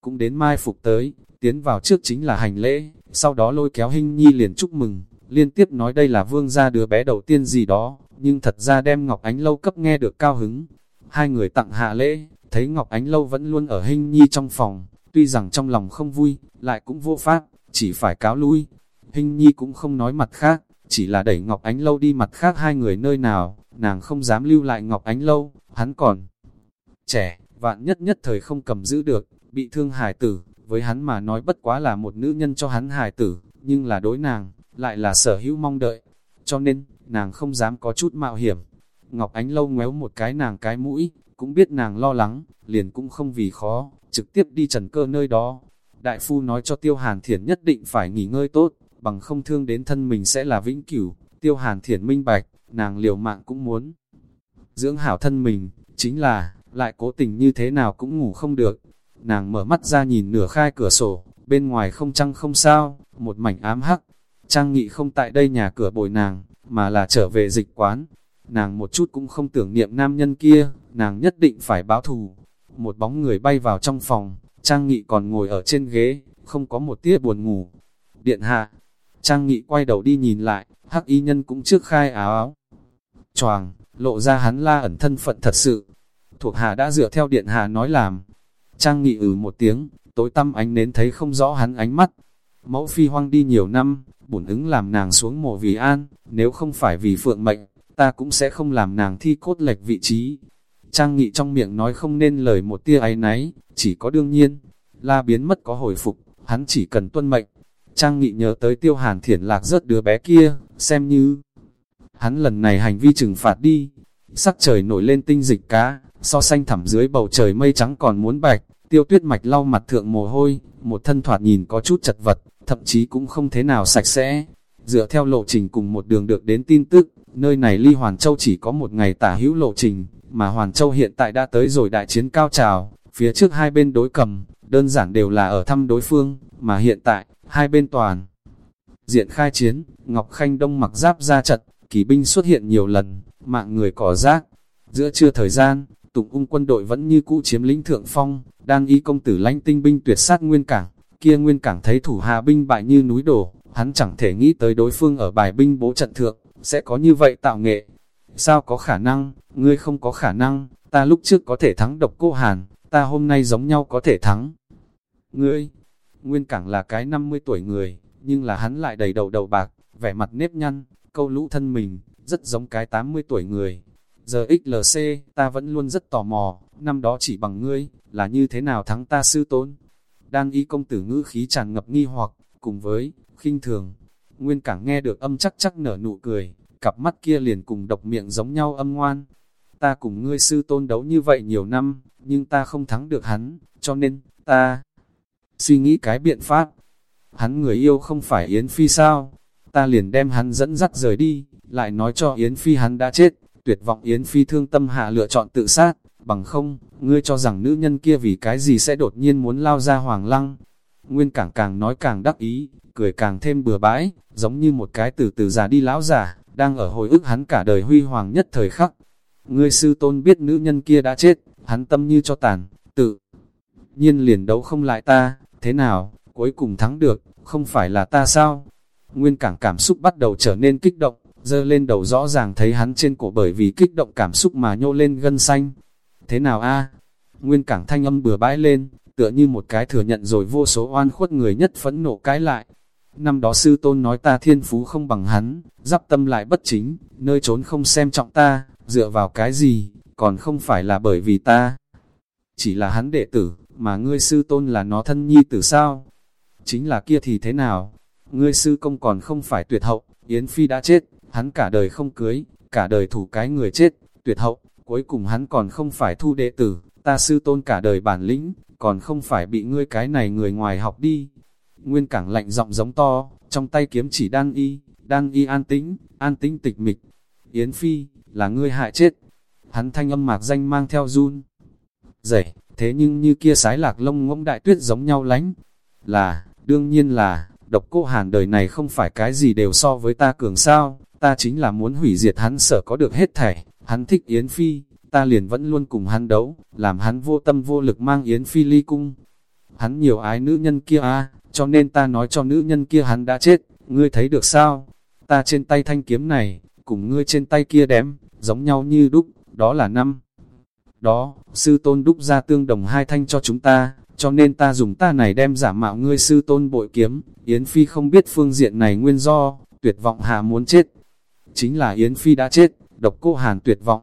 Cũng đến mai phục tới, tiến vào trước chính là hành lễ, sau đó lôi kéo Hinh Nhi liền chúc mừng, liên tiếp nói đây là vương gia đứa bé đầu tiên gì đó, nhưng thật ra đem Ngọc Ánh Lâu cấp nghe được cao hứng. Hai người tặng hạ lễ, thấy Ngọc Ánh Lâu vẫn luôn ở hình nhi trong phòng, tuy rằng trong lòng không vui, lại cũng vô pháp, chỉ phải cáo lui. Hình nhi cũng không nói mặt khác, chỉ là đẩy Ngọc Ánh Lâu đi mặt khác hai người nơi nào, nàng không dám lưu lại Ngọc Ánh Lâu, hắn còn trẻ, vạn nhất nhất thời không cầm giữ được, bị thương hài tử, với hắn mà nói bất quá là một nữ nhân cho hắn hài tử, nhưng là đối nàng, lại là sở hữu mong đợi. Cho nên, nàng không dám có chút mạo hiểm. Ngọc Ánh lâu ngoéo một cái nàng cái mũi, cũng biết nàng lo lắng, liền cũng không vì khó, trực tiếp đi trần cơ nơi đó. Đại phu nói cho Tiêu Hàn Thiển nhất định phải nghỉ ngơi tốt, bằng không thương đến thân mình sẽ là vĩnh cửu. Tiêu Hàn Thiển minh bạch, nàng liều mạng cũng muốn. Dưỡng hảo thân mình, chính là, lại cố tình như thế nào cũng ngủ không được. Nàng mở mắt ra nhìn nửa khai cửa sổ, bên ngoài không trăng không sao, một mảnh ám hắc. Trang nghị không tại đây nhà cửa bồi nàng, mà là trở về dịch quán. nàng một chút cũng không tưởng niệm nam nhân kia, nàng nhất định phải báo thù. Một bóng người bay vào trong phòng, Trang Nghị còn ngồi ở trên ghế, không có một tia buồn ngủ. Điện hạ, Trang Nghị quay đầu đi nhìn lại, hắc y nhân cũng trước khai áo áo. Choàng, lộ ra hắn la ẩn thân phận thật sự. Thuộc hạ đã dựa theo điện hạ nói làm. Trang Nghị ừ một tiếng, tối tăm ánh nến thấy không rõ hắn ánh mắt. Mẫu phi hoang đi nhiều năm, bổn ứng làm nàng xuống mộ vì an, nếu không phải vì phượng mệnh, ta cũng sẽ không làm nàng thi cốt lệch vị trí. Trang Nghị trong miệng nói không nên lời một tia ấy náy, chỉ có đương nhiên. La biến mất có hồi phục, hắn chỉ cần tuân mệnh. Trang Nghị nhớ tới tiêu hàn thiển lạc rớt đứa bé kia, xem như hắn lần này hành vi trừng phạt đi. Sắc trời nổi lên tinh dịch cá, so xanh thẳm dưới bầu trời mây trắng còn muốn bạch, tiêu tuyết mạch lau mặt thượng mồ hôi, một thân thoạt nhìn có chút chật vật, thậm chí cũng không thế nào sạch sẽ. Dựa theo lộ trình cùng một đường được đến tin tức, nơi này ly Hoàn Châu chỉ có một ngày tả hữu lộ trình, mà Hoàn Châu hiện tại đã tới rồi đại chiến cao trào, phía trước hai bên đối cầm, đơn giản đều là ở thăm đối phương, mà hiện tại, hai bên toàn. Diện khai chiến, Ngọc Khanh Đông mặc giáp ra trận, kỳ binh xuất hiện nhiều lần, mạng người cỏ rác. Giữa trưa thời gian, Tụng ung quân đội vẫn như cũ chiếm lĩnh thượng phong, đang y công tử lãnh tinh binh tuyệt sát nguyên cảng, kia nguyên cảng thấy thủ hạ binh bại như núi đổ, hắn chẳng thể nghĩ tới đối phương ở bài binh bố trận thượng, sẽ có như vậy tạo nghệ. Sao có khả năng, ngươi không có khả năng, ta lúc trước có thể thắng độc cô Hàn, ta hôm nay giống nhau có thể thắng. Ngươi, nguyên cảng là cái 50 tuổi người, nhưng là hắn lại đầy đầu đầu bạc, vẻ mặt nếp nhăn, câu lũ thân mình, rất giống cái 80 tuổi người. Giờ XLC, ta vẫn luôn rất tò mò, năm đó chỉ bằng ngươi, là như thế nào thắng ta sư tôn. Đan y công tử ngữ khí tràn ngập nghi hoặc, cùng với, khinh thường. Nguyên cảng nghe được âm chắc chắc nở nụ cười, cặp mắt kia liền cùng độc miệng giống nhau âm ngoan. Ta cùng ngươi sư tôn đấu như vậy nhiều năm, nhưng ta không thắng được hắn, cho nên, ta suy nghĩ cái biện pháp. Hắn người yêu không phải Yến Phi sao? Ta liền đem hắn dẫn dắt rời đi, lại nói cho Yến Phi hắn đã chết, tuyệt vọng Yến Phi thương tâm hạ lựa chọn tự sát, bằng không, ngươi cho rằng nữ nhân kia vì cái gì sẽ đột nhiên muốn lao ra hoàng lăng. Nguyên cảng càng nói càng đắc ý, cười càng thêm bừa bãi, giống như một cái từ từ già đi lão giả, đang ở hồi ức hắn cả đời huy hoàng nhất thời khắc. Ngươi sư tôn biết nữ nhân kia đã chết, hắn tâm như cho tàn, tự nhiên liền đấu không lại ta, thế nào, cuối cùng thắng được, không phải là ta sao? Nguyên cảng cảm xúc bắt đầu trở nên kích động, dơ lên đầu rõ ràng thấy hắn trên cổ bởi vì kích động cảm xúc mà nhô lên gân xanh. Thế nào a? Nguyên cảng thanh âm bừa bãi lên, tựa như một cái thừa nhận rồi vô số oan khuất người nhất phẫn nộ cái lại. Năm đó sư tôn nói ta thiên phú không bằng hắn, giáp tâm lại bất chính, nơi trốn không xem trọng ta, dựa vào cái gì, còn không phải là bởi vì ta. Chỉ là hắn đệ tử, mà ngươi sư tôn là nó thân nhi tử sao? Chính là kia thì thế nào? Ngươi sư công còn không phải tuyệt hậu, Yến Phi đã chết, hắn cả đời không cưới, cả đời thủ cái người chết, tuyệt hậu, cuối cùng hắn còn không phải thu đệ tử, ta sư tôn cả đời bản lĩnh, còn không phải bị ngươi cái này người ngoài học đi. Nguyên cảng lạnh giọng giống to, trong tay kiếm chỉ đang y, đang y an tĩnh, an tĩnh tịch mịch. Yến Phi, là ngươi hại chết. Hắn thanh âm mạc danh mang theo run. Dậy, thế nhưng như kia sái lạc lông ngỗng đại tuyết giống nhau lánh. Là, đương nhiên là, độc cô hàn đời này không phải cái gì đều so với ta cường sao, ta chính là muốn hủy diệt hắn sở có được hết thảy, hắn thích Yến Phi, ta liền vẫn luôn cùng hắn đấu, làm hắn vô tâm vô lực mang Yến Phi ly cung. Hắn nhiều ái nữ nhân kia a cho nên ta nói cho nữ nhân kia hắn đã chết, ngươi thấy được sao? Ta trên tay thanh kiếm này, cùng ngươi trên tay kia đếm, giống nhau như đúc, đó là năm. Đó, sư tôn đúc ra tương đồng hai thanh cho chúng ta, cho nên ta dùng ta này đem giả mạo ngươi sư tôn bội kiếm, Yến Phi không biết phương diện này nguyên do, tuyệt vọng hạ muốn chết. Chính là Yến Phi đã chết, độc cô Hàn tuyệt vọng.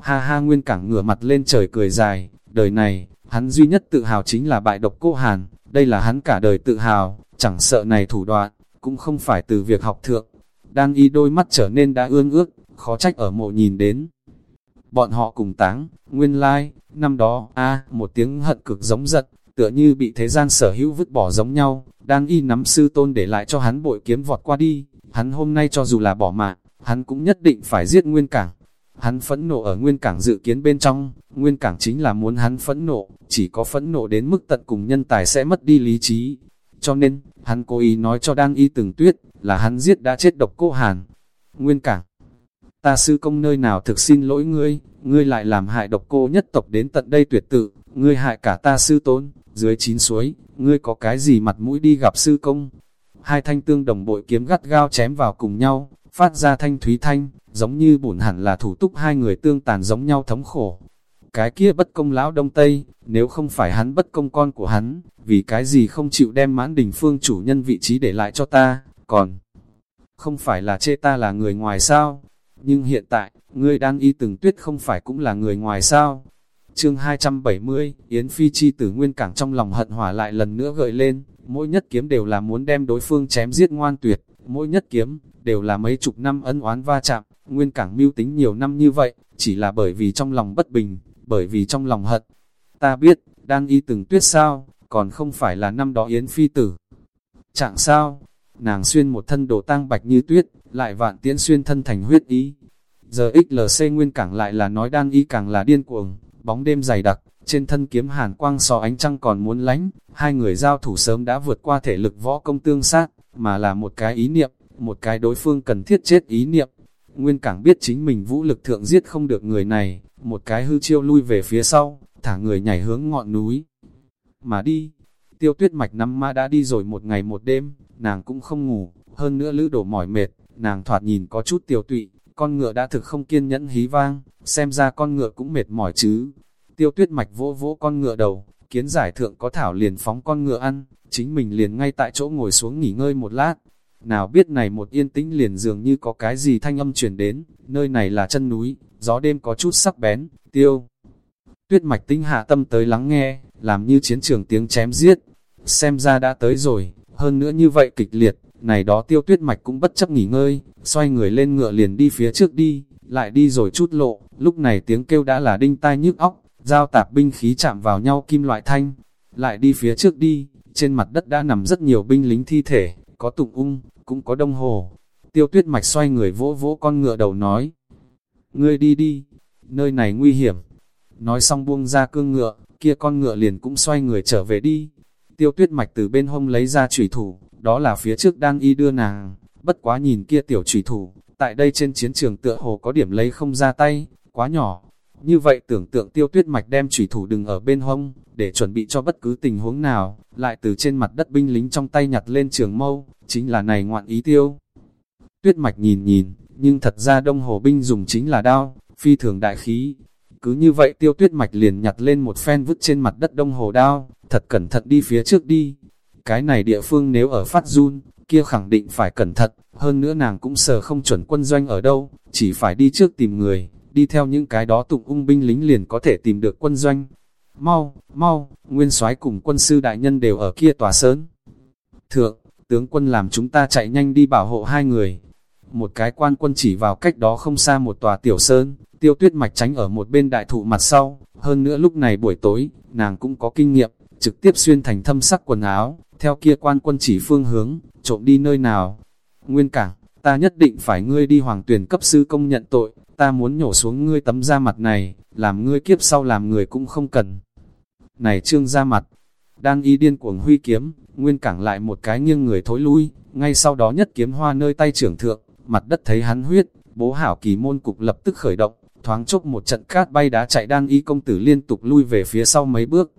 Ha ha nguyên cảng ngửa mặt lên trời cười dài, đời này, hắn duy nhất tự hào chính là bại độc cô Hàn, đây là hắn cả đời tự hào, chẳng sợ này thủ đoạn, cũng không phải từ việc học thượng. Đan y đôi mắt trở nên đã ương ước, khó trách ở mộ nhìn đến. Bọn họ cùng táng, nguyên lai, like, năm đó, a một tiếng hận cực giống giận, tựa như bị thế gian sở hữu vứt bỏ giống nhau, đang y nắm sư tôn để lại cho hắn bội kiếm vọt qua đi, hắn hôm nay cho dù là bỏ mạng, hắn cũng nhất định phải giết nguyên cảng. Hắn phẫn nộ ở nguyên cảng dự kiến bên trong, nguyên cảng chính là muốn hắn phẫn nộ, chỉ có phẫn nộ đến mức tận cùng nhân tài sẽ mất đi lý trí. Cho nên, hắn cố ý nói cho đan y từng tuyết, là hắn giết đã chết độc cô Hàn. Nguyên cảng ta sư công nơi nào thực xin lỗi ngươi, ngươi lại làm hại độc cô nhất tộc đến tận đây tuyệt tự, ngươi hại cả ta sư tôn, dưới chín suối, ngươi có cái gì mặt mũi đi gặp sư công. Hai thanh tương đồng bội kiếm gắt gao chém vào cùng nhau, phát ra thanh thúy thanh, giống như bổn hẳn là thủ túc hai người tương tàn giống nhau thống khổ. Cái kia bất công lão đông tây, nếu không phải hắn bất công con của hắn, vì cái gì không chịu đem mãn đình phương chủ nhân vị trí để lại cho ta, còn không phải là chê ta là người ngoài sao? Nhưng hiện tại, ngươi đang y từng tuyết không phải cũng là người ngoài sao? Chương 270, Yến Phi chi tử nguyên cảng trong lòng hận hỏa lại lần nữa gợi lên, mỗi nhất kiếm đều là muốn đem đối phương chém giết ngoan tuyệt, mỗi nhất kiếm, đều là mấy chục năm ân oán va chạm, nguyên cảng mưu tính nhiều năm như vậy, chỉ là bởi vì trong lòng bất bình, bởi vì trong lòng hận. Ta biết, đang y từng tuyết sao, còn không phải là năm đó Yến Phi tử. chẳng sao, nàng xuyên một thân đồ tang bạch như tuyết, lại vạn tiễn xuyên thân thành huyết ý. Giờ XLC nguyên cảng lại là nói đang y càng là điên cuồng, bóng đêm dày đặc, trên thân kiếm hàn quang so ánh trăng còn muốn lánh, hai người giao thủ sớm đã vượt qua thể lực võ công tương sát, mà là một cái ý niệm, một cái đối phương cần thiết chết ý niệm. Nguyên Cảng biết chính mình vũ lực thượng giết không được người này, một cái hư chiêu lui về phía sau, thả người nhảy hướng ngọn núi. Mà đi, tiêu tuyết mạch năm ma đã đi rồi một ngày một đêm, nàng cũng không ngủ, hơn nữa lữ đổ mỏi mệt, nàng thoạt nhìn có chút tiêu tụy, con ngựa đã thực không kiên nhẫn hí vang, xem ra con ngựa cũng mệt mỏi chứ. Tiêu tuyết mạch vỗ vỗ con ngựa đầu, kiến giải thượng có thảo liền phóng con ngựa ăn, chính mình liền ngay tại chỗ ngồi xuống nghỉ ngơi một lát. Nào biết này một yên tĩnh liền dường như có cái gì thanh âm truyền đến, nơi này là chân núi, gió đêm có chút sắc bén, tiêu. Tuyết mạch tinh hạ tâm tới lắng nghe, làm như chiến trường tiếng chém giết. Xem ra đã tới rồi, hơn nữa như vậy kịch liệt, này đó tiêu tuyết mạch cũng bất chấp nghỉ ngơi, xoay người lên ngựa liền đi phía trước đi, lại đi rồi chút lộ, lúc này tiếng kêu đã là đinh tai nhức óc, giao tạp binh khí chạm vào nhau kim loại thanh, lại đi phía trước đi, trên mặt đất đã nằm rất nhiều binh lính thi thể, có tụng ung, cũng có đông hồ. Tiêu tuyết mạch xoay người vỗ vỗ con ngựa đầu nói, ngươi đi đi, nơi này nguy hiểm. Nói xong buông ra cương ngựa, kia con ngựa liền cũng xoay người trở về đi. Tiêu tuyết mạch từ bên hông lấy ra chủy thủ, đó là phía trước đang y đưa nàng, bất quá nhìn kia tiểu chủy thủ, tại đây trên chiến trường tựa hồ có điểm lấy không ra tay, quá nhỏ. Như vậy tưởng tượng tiêu tuyết mạch đem chủy thủ đừng ở bên hông, để chuẩn bị cho bất cứ tình huống nào, lại từ trên mặt đất binh lính trong tay nhặt lên trường mâu, chính là này ngoạn ý tiêu. Tuyết mạch nhìn nhìn, nhưng thật ra đông hồ binh dùng chính là đao, phi thường đại khí. Cứ như vậy tiêu tuyết mạch liền nhặt lên một phen vứt trên mặt đất đông hồ đao, thật cẩn thận đi phía trước đi. Cái này địa phương nếu ở phát run, kia khẳng định phải cẩn thận, hơn nữa nàng cũng sờ không chuẩn quân doanh ở đâu, chỉ phải đi trước tìm người, đi theo những cái đó tụng ung binh lính liền có thể tìm được quân doanh. Mau, mau, nguyên soái cùng quân sư đại nhân đều ở kia tòa sơn. Thượng, tướng quân làm chúng ta chạy nhanh đi bảo hộ hai người. Một cái quan quân chỉ vào cách đó không xa một tòa tiểu sơn, tiêu tuyết mạch tránh ở một bên đại thụ mặt sau. Hơn nữa lúc này buổi tối, nàng cũng có kinh nghiệm, trực tiếp xuyên thành thâm sắc quần áo, theo kia quan quân chỉ phương hướng, trộm đi nơi nào. Nguyên cảng, ta nhất định phải ngươi đi hoàng tuyển cấp sư công nhận tội, ta muốn nhổ xuống ngươi tấm da mặt này, làm ngươi kiếp sau làm người cũng không cần. Này trương da mặt, đan y điên cuồng huy kiếm, nguyên cảng lại một cái nghiêng người thối lui, ngay sau đó nhất kiếm hoa nơi tay trưởng thượng, mặt đất thấy hắn huyết, bố hảo kỳ môn cục lập tức khởi động, thoáng chốc một trận cát bay đá chạy đan y công tử liên tục lui về phía sau mấy bước.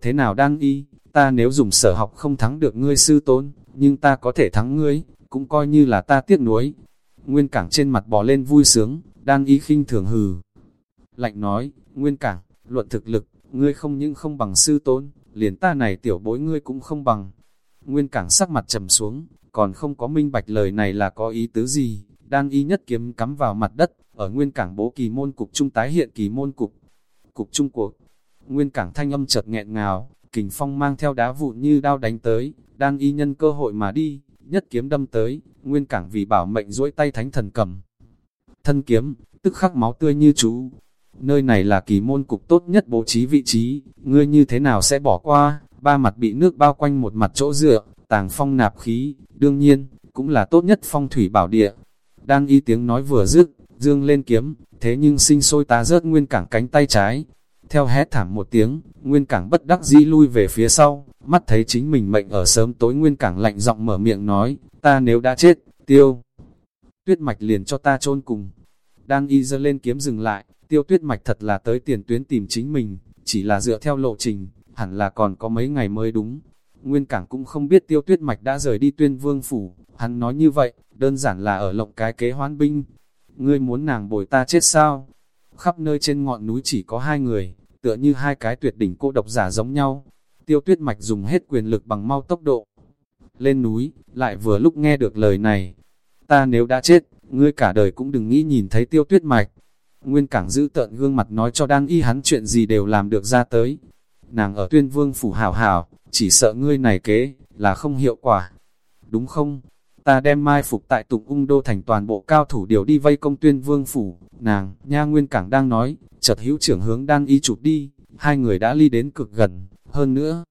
Thế nào đan y, ta nếu dùng sở học không thắng được ngươi sư tôn, nhưng ta có thể thắng ngươi, cũng coi như là ta tiếc nuối. Nguyên cảng trên mặt bò lên vui sướng, đang y khinh thường hừ. Lạnh nói, Nguyên cảng, luận thực lực, ngươi không những không bằng sư tôn, liền ta này tiểu bối ngươi cũng không bằng. Nguyên cảng sắc mặt trầm xuống, còn không có minh bạch lời này là có ý tứ gì, đang y nhất kiếm cắm vào mặt đất, ở nguyên cảng bố kỳ môn cục trung tái hiện kỳ môn cục. Cục trung cuộc, nguyên cảng thanh âm chợt nghẹn ngào, kình phong mang theo đá vụn như đao đánh tới, đang y nhân cơ hội mà đi, nhất kiếm đâm tới, nguyên cảng vì bảo mệnh duỗi tay thánh thần cầm. Thân kiếm, tức khắc máu tươi như chú. Nơi này là kỳ môn cục tốt nhất bố trí vị trí, ngươi như thế nào sẽ bỏ qua, ba mặt bị nước bao quanh một mặt chỗ dựa, tàng phong nạp khí, đương nhiên, cũng là tốt nhất phong thủy bảo địa. Đang y tiếng nói vừa dứt, dương lên kiếm, thế nhưng sinh sôi tá rớt nguyên cảng cánh tay trái. Theo hét thảm một tiếng, nguyên cảng bất đắc dĩ lui về phía sau, mắt thấy chính mình mệnh ở sớm tối nguyên cảng lạnh giọng mở miệng nói, ta nếu đã chết, tiêu. Tuyết mạch liền cho ta chôn cùng. Đan y dơ lên kiếm dừng lại, tiêu tuyết mạch thật là tới tiền tuyến tìm chính mình, chỉ là dựa theo lộ trình, hẳn là còn có mấy ngày mới đúng. Nguyên Cảng cũng không biết tiêu tuyết mạch đã rời đi tuyên vương phủ, hắn nói như vậy, đơn giản là ở lộng cái kế hoán binh. Ngươi muốn nàng bồi ta chết sao? Khắp nơi trên ngọn núi chỉ có hai người, tựa như hai cái tuyệt đỉnh cô độc giả giống nhau. Tiêu tuyết mạch dùng hết quyền lực bằng mau tốc độ. Lên núi, lại vừa lúc nghe được lời này. Ta nếu đã chết, ngươi cả đời cũng đừng nghĩ nhìn thấy tiêu tuyết mạch. Nguyên Cảng giữ tợn gương mặt nói cho Đang y hắn chuyện gì đều làm được ra tới. Nàng ở tuyên vương phủ hảo hảo, chỉ sợ ngươi này kế, là không hiệu quả. Đúng không? Ta đem mai phục tại tụng ung đô thành toàn bộ cao thủ điều đi vây công tuyên vương phủ. Nàng, nha Nguyên Cảng đang nói, chợt hữu trưởng hướng Đang y chụp đi, hai người đã ly đến cực gần, hơn nữa.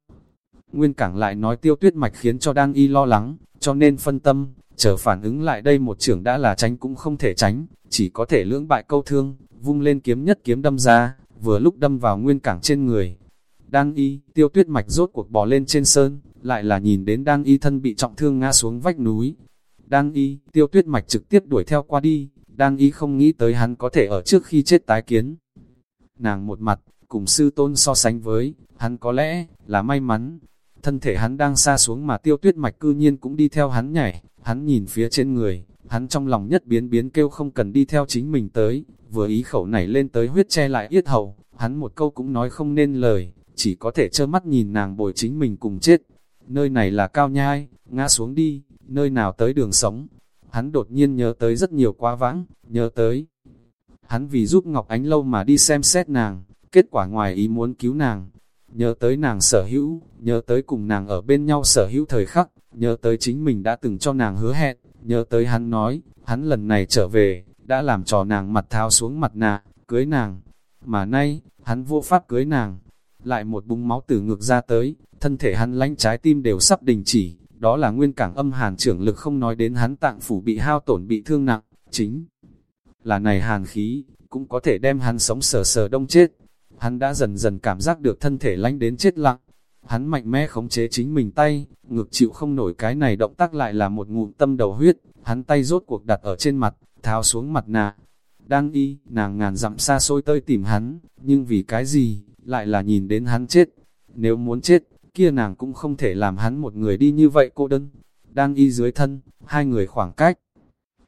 Nguyên Cảng lại nói tiêu tuyết mạch khiến cho đan y lo lắng, cho nên phân tâm, chờ phản ứng lại đây một trưởng đã là tránh cũng không thể tránh, chỉ có thể lưỡng bại câu thương, vung lên kiếm nhất kiếm đâm ra, vừa lúc đâm vào nguyên cảng trên người. Đan y, tiêu tuyết mạch rốt cuộc bò lên trên sơn, lại là nhìn đến đan y thân bị trọng thương ngã xuống vách núi. Đan y, tiêu tuyết mạch trực tiếp đuổi theo qua đi, đan y không nghĩ tới hắn có thể ở trước khi chết tái kiến. Nàng một mặt, cùng sư tôn so sánh với, hắn có lẽ, là may mắn. Thân thể hắn đang xa xuống mà tiêu tuyết mạch cư nhiên cũng đi theo hắn nhảy, hắn nhìn phía trên người, hắn trong lòng nhất biến biến kêu không cần đi theo chính mình tới, vừa ý khẩu này lên tới huyết che lại yết hầu, hắn một câu cũng nói không nên lời, chỉ có thể trơ mắt nhìn nàng bồi chính mình cùng chết. Nơi này là cao nhai, ngã xuống đi, nơi nào tới đường sống. Hắn đột nhiên nhớ tới rất nhiều quá vãng, nhớ tới. Hắn vì giúp Ngọc Ánh Lâu mà đi xem xét nàng, kết quả ngoài ý muốn cứu nàng. Nhớ tới nàng sở hữu, nhớ tới cùng nàng ở bên nhau sở hữu thời khắc, nhớ tới chính mình đã từng cho nàng hứa hẹn, nhớ tới hắn nói, hắn lần này trở về, đã làm trò nàng mặt tháo xuống mặt nạ, cưới nàng. Mà nay, hắn vô pháp cưới nàng, lại một búng máu từ ngược ra tới, thân thể hắn lánh trái tim đều sắp đình chỉ, đó là nguyên cảng âm hàn trưởng lực không nói đến hắn tạng phủ bị hao tổn bị thương nặng, chính là này hàn khí, cũng có thể đem hắn sống sờ sờ đông chết. Hắn đã dần dần cảm giác được thân thể lánh đến chết lặng, hắn mạnh mẽ khống chế chính mình tay, ngực chịu không nổi cái này động tác lại là một ngụm tâm đầu huyết, hắn tay rốt cuộc đặt ở trên mặt, tháo xuống mặt nạ. Đang y, nàng ngàn dặm xa xôi tơi tìm hắn, nhưng vì cái gì, lại là nhìn đến hắn chết. Nếu muốn chết, kia nàng cũng không thể làm hắn một người đi như vậy cô đơn. Đang y dưới thân, hai người khoảng cách.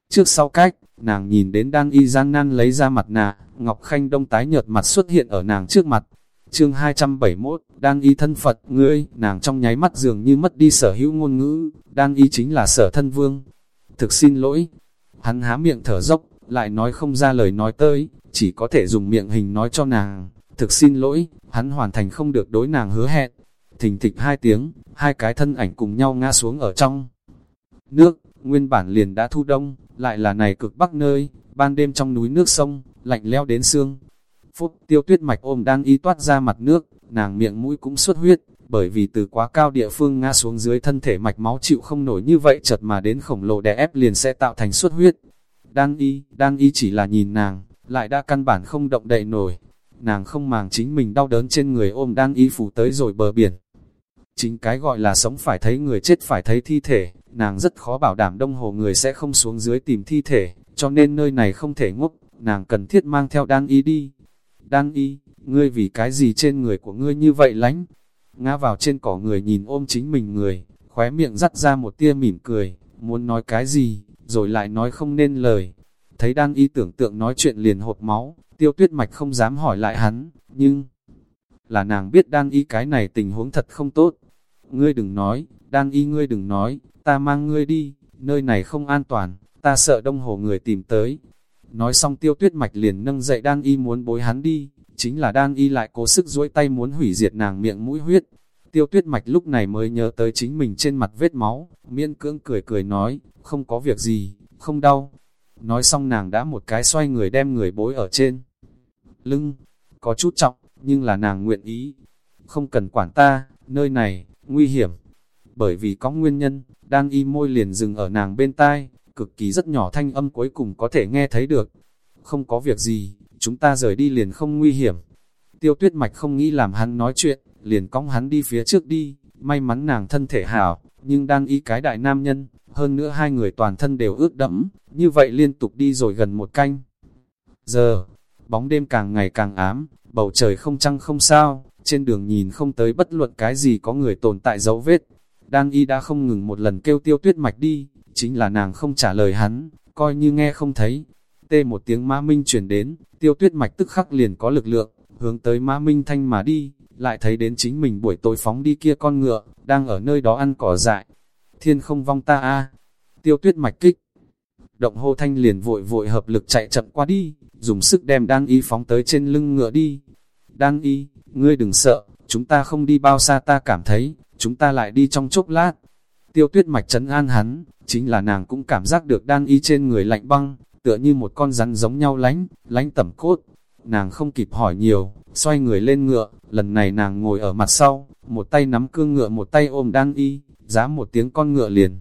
Trước sau cách, nàng nhìn đến đang y gian nan lấy ra mặt nạ, Ngọc Khanh Đông tái nhợt mặt xuất hiện ở nàng trước mặt. Chương 271, đang y thân Phật, ngươi, nàng trong nháy mắt dường như mất đi sở hữu ngôn ngữ, đang y chính là sở thân vương. Thực xin lỗi, Hắn há miệng thở dốc, lại nói không ra lời nói tới, chỉ có thể dùng miệng hình nói cho nàng. Thực xin lỗi, hắn hoàn thành không được đối nàng hứa hẹn. Thình thịch hai tiếng, hai cái thân ảnh cùng nhau ngã xuống ở trong. Nước, nguyên bản liền đã thu đông, lại là này cực bắc nơi, ban đêm trong núi nước sông, lạnh leo đến xương. Phúc tiêu tuyết mạch ôm đang y toát ra mặt nước, nàng miệng mũi cũng xuất huyết, bởi vì từ quá cao địa phương ngã xuống dưới thân thể mạch máu chịu không nổi như vậy chật mà đến khổng lồ đè ép liền sẽ tạo thành xuất huyết. Đang y, đang y chỉ là nhìn nàng, lại đã căn bản không động đậy nổi. Nàng không màng chính mình đau đớn trên người ôm đang y phủ tới rồi bờ biển. Chính cái gọi là sống phải thấy người chết phải thấy thi thể, nàng rất khó bảo đảm đông hồ người sẽ không xuống dưới tìm thi thể, cho nên nơi này không thể ngốc, nàng cần thiết mang theo đan y đi. Đan y, ngươi vì cái gì trên người của ngươi như vậy lánh? ngã vào trên cỏ người nhìn ôm chính mình người, khóe miệng dắt ra một tia mỉm cười, muốn nói cái gì, rồi lại nói không nên lời. Thấy Đan y tưởng tượng nói chuyện liền hột máu, tiêu tuyết mạch không dám hỏi lại hắn, nhưng là nàng biết Đan y cái này tình huống thật không tốt. Ngươi đừng nói, Đan y ngươi đừng nói, ta mang ngươi đi, nơi này không an toàn, ta sợ đông hồ người tìm tới. Nói xong tiêu tuyết mạch liền nâng dậy đan y muốn bối hắn đi, chính là đan y lại cố sức duỗi tay muốn hủy diệt nàng miệng mũi huyết. Tiêu tuyết mạch lúc này mới nhớ tới chính mình trên mặt vết máu, miễn cưỡng cười cười nói, không có việc gì, không đau. Nói xong nàng đã một cái xoay người đem người bối ở trên. Lưng, có chút trọng, nhưng là nàng nguyện ý. Không cần quản ta, nơi này, nguy hiểm. Bởi vì có nguyên nhân, đan y môi liền dừng ở nàng bên tai, cực kỳ rất nhỏ thanh âm cuối cùng có thể nghe thấy được. Không có việc gì, chúng ta rời đi liền không nguy hiểm. Tiêu tuyết mạch không nghĩ làm hắn nói chuyện, liền cong hắn đi phía trước đi, may mắn nàng thân thể hảo, nhưng đang ý cái đại nam nhân, hơn nữa hai người toàn thân đều ướt đẫm, như vậy liên tục đi rồi gần một canh. Giờ, bóng đêm càng ngày càng ám, bầu trời không trăng không sao, trên đường nhìn không tới bất luận cái gì có người tồn tại dấu vết. Đang y đã không ngừng một lần kêu tiêu tuyết mạch đi, chính là nàng không trả lời hắn, coi như nghe không thấy. Tê một tiếng mã minh chuyển đến, tiêu tuyết mạch tức khắc liền có lực lượng, hướng tới mã minh thanh mà đi, lại thấy đến chính mình buổi tối phóng đi kia con ngựa, đang ở nơi đó ăn cỏ dại. Thiên không vong ta a tiêu tuyết mạch kích. Động hô thanh liền vội vội hợp lực chạy chậm qua đi, dùng sức đem đan y phóng tới trên lưng ngựa đi. Đan y, ngươi đừng sợ, chúng ta không đi bao xa ta cảm thấy, chúng ta lại đi trong chốc lát. Tiêu tuyết mạch trấn an hắn, chính là nàng cũng cảm giác được đan y trên người lạnh băng, tựa như một con rắn giống nhau lánh, lánh tẩm cốt. Nàng không kịp hỏi nhiều, xoay người lên ngựa, lần này nàng ngồi ở mặt sau, một tay nắm cương ngựa một tay ôm đan y, giá một tiếng con ngựa liền.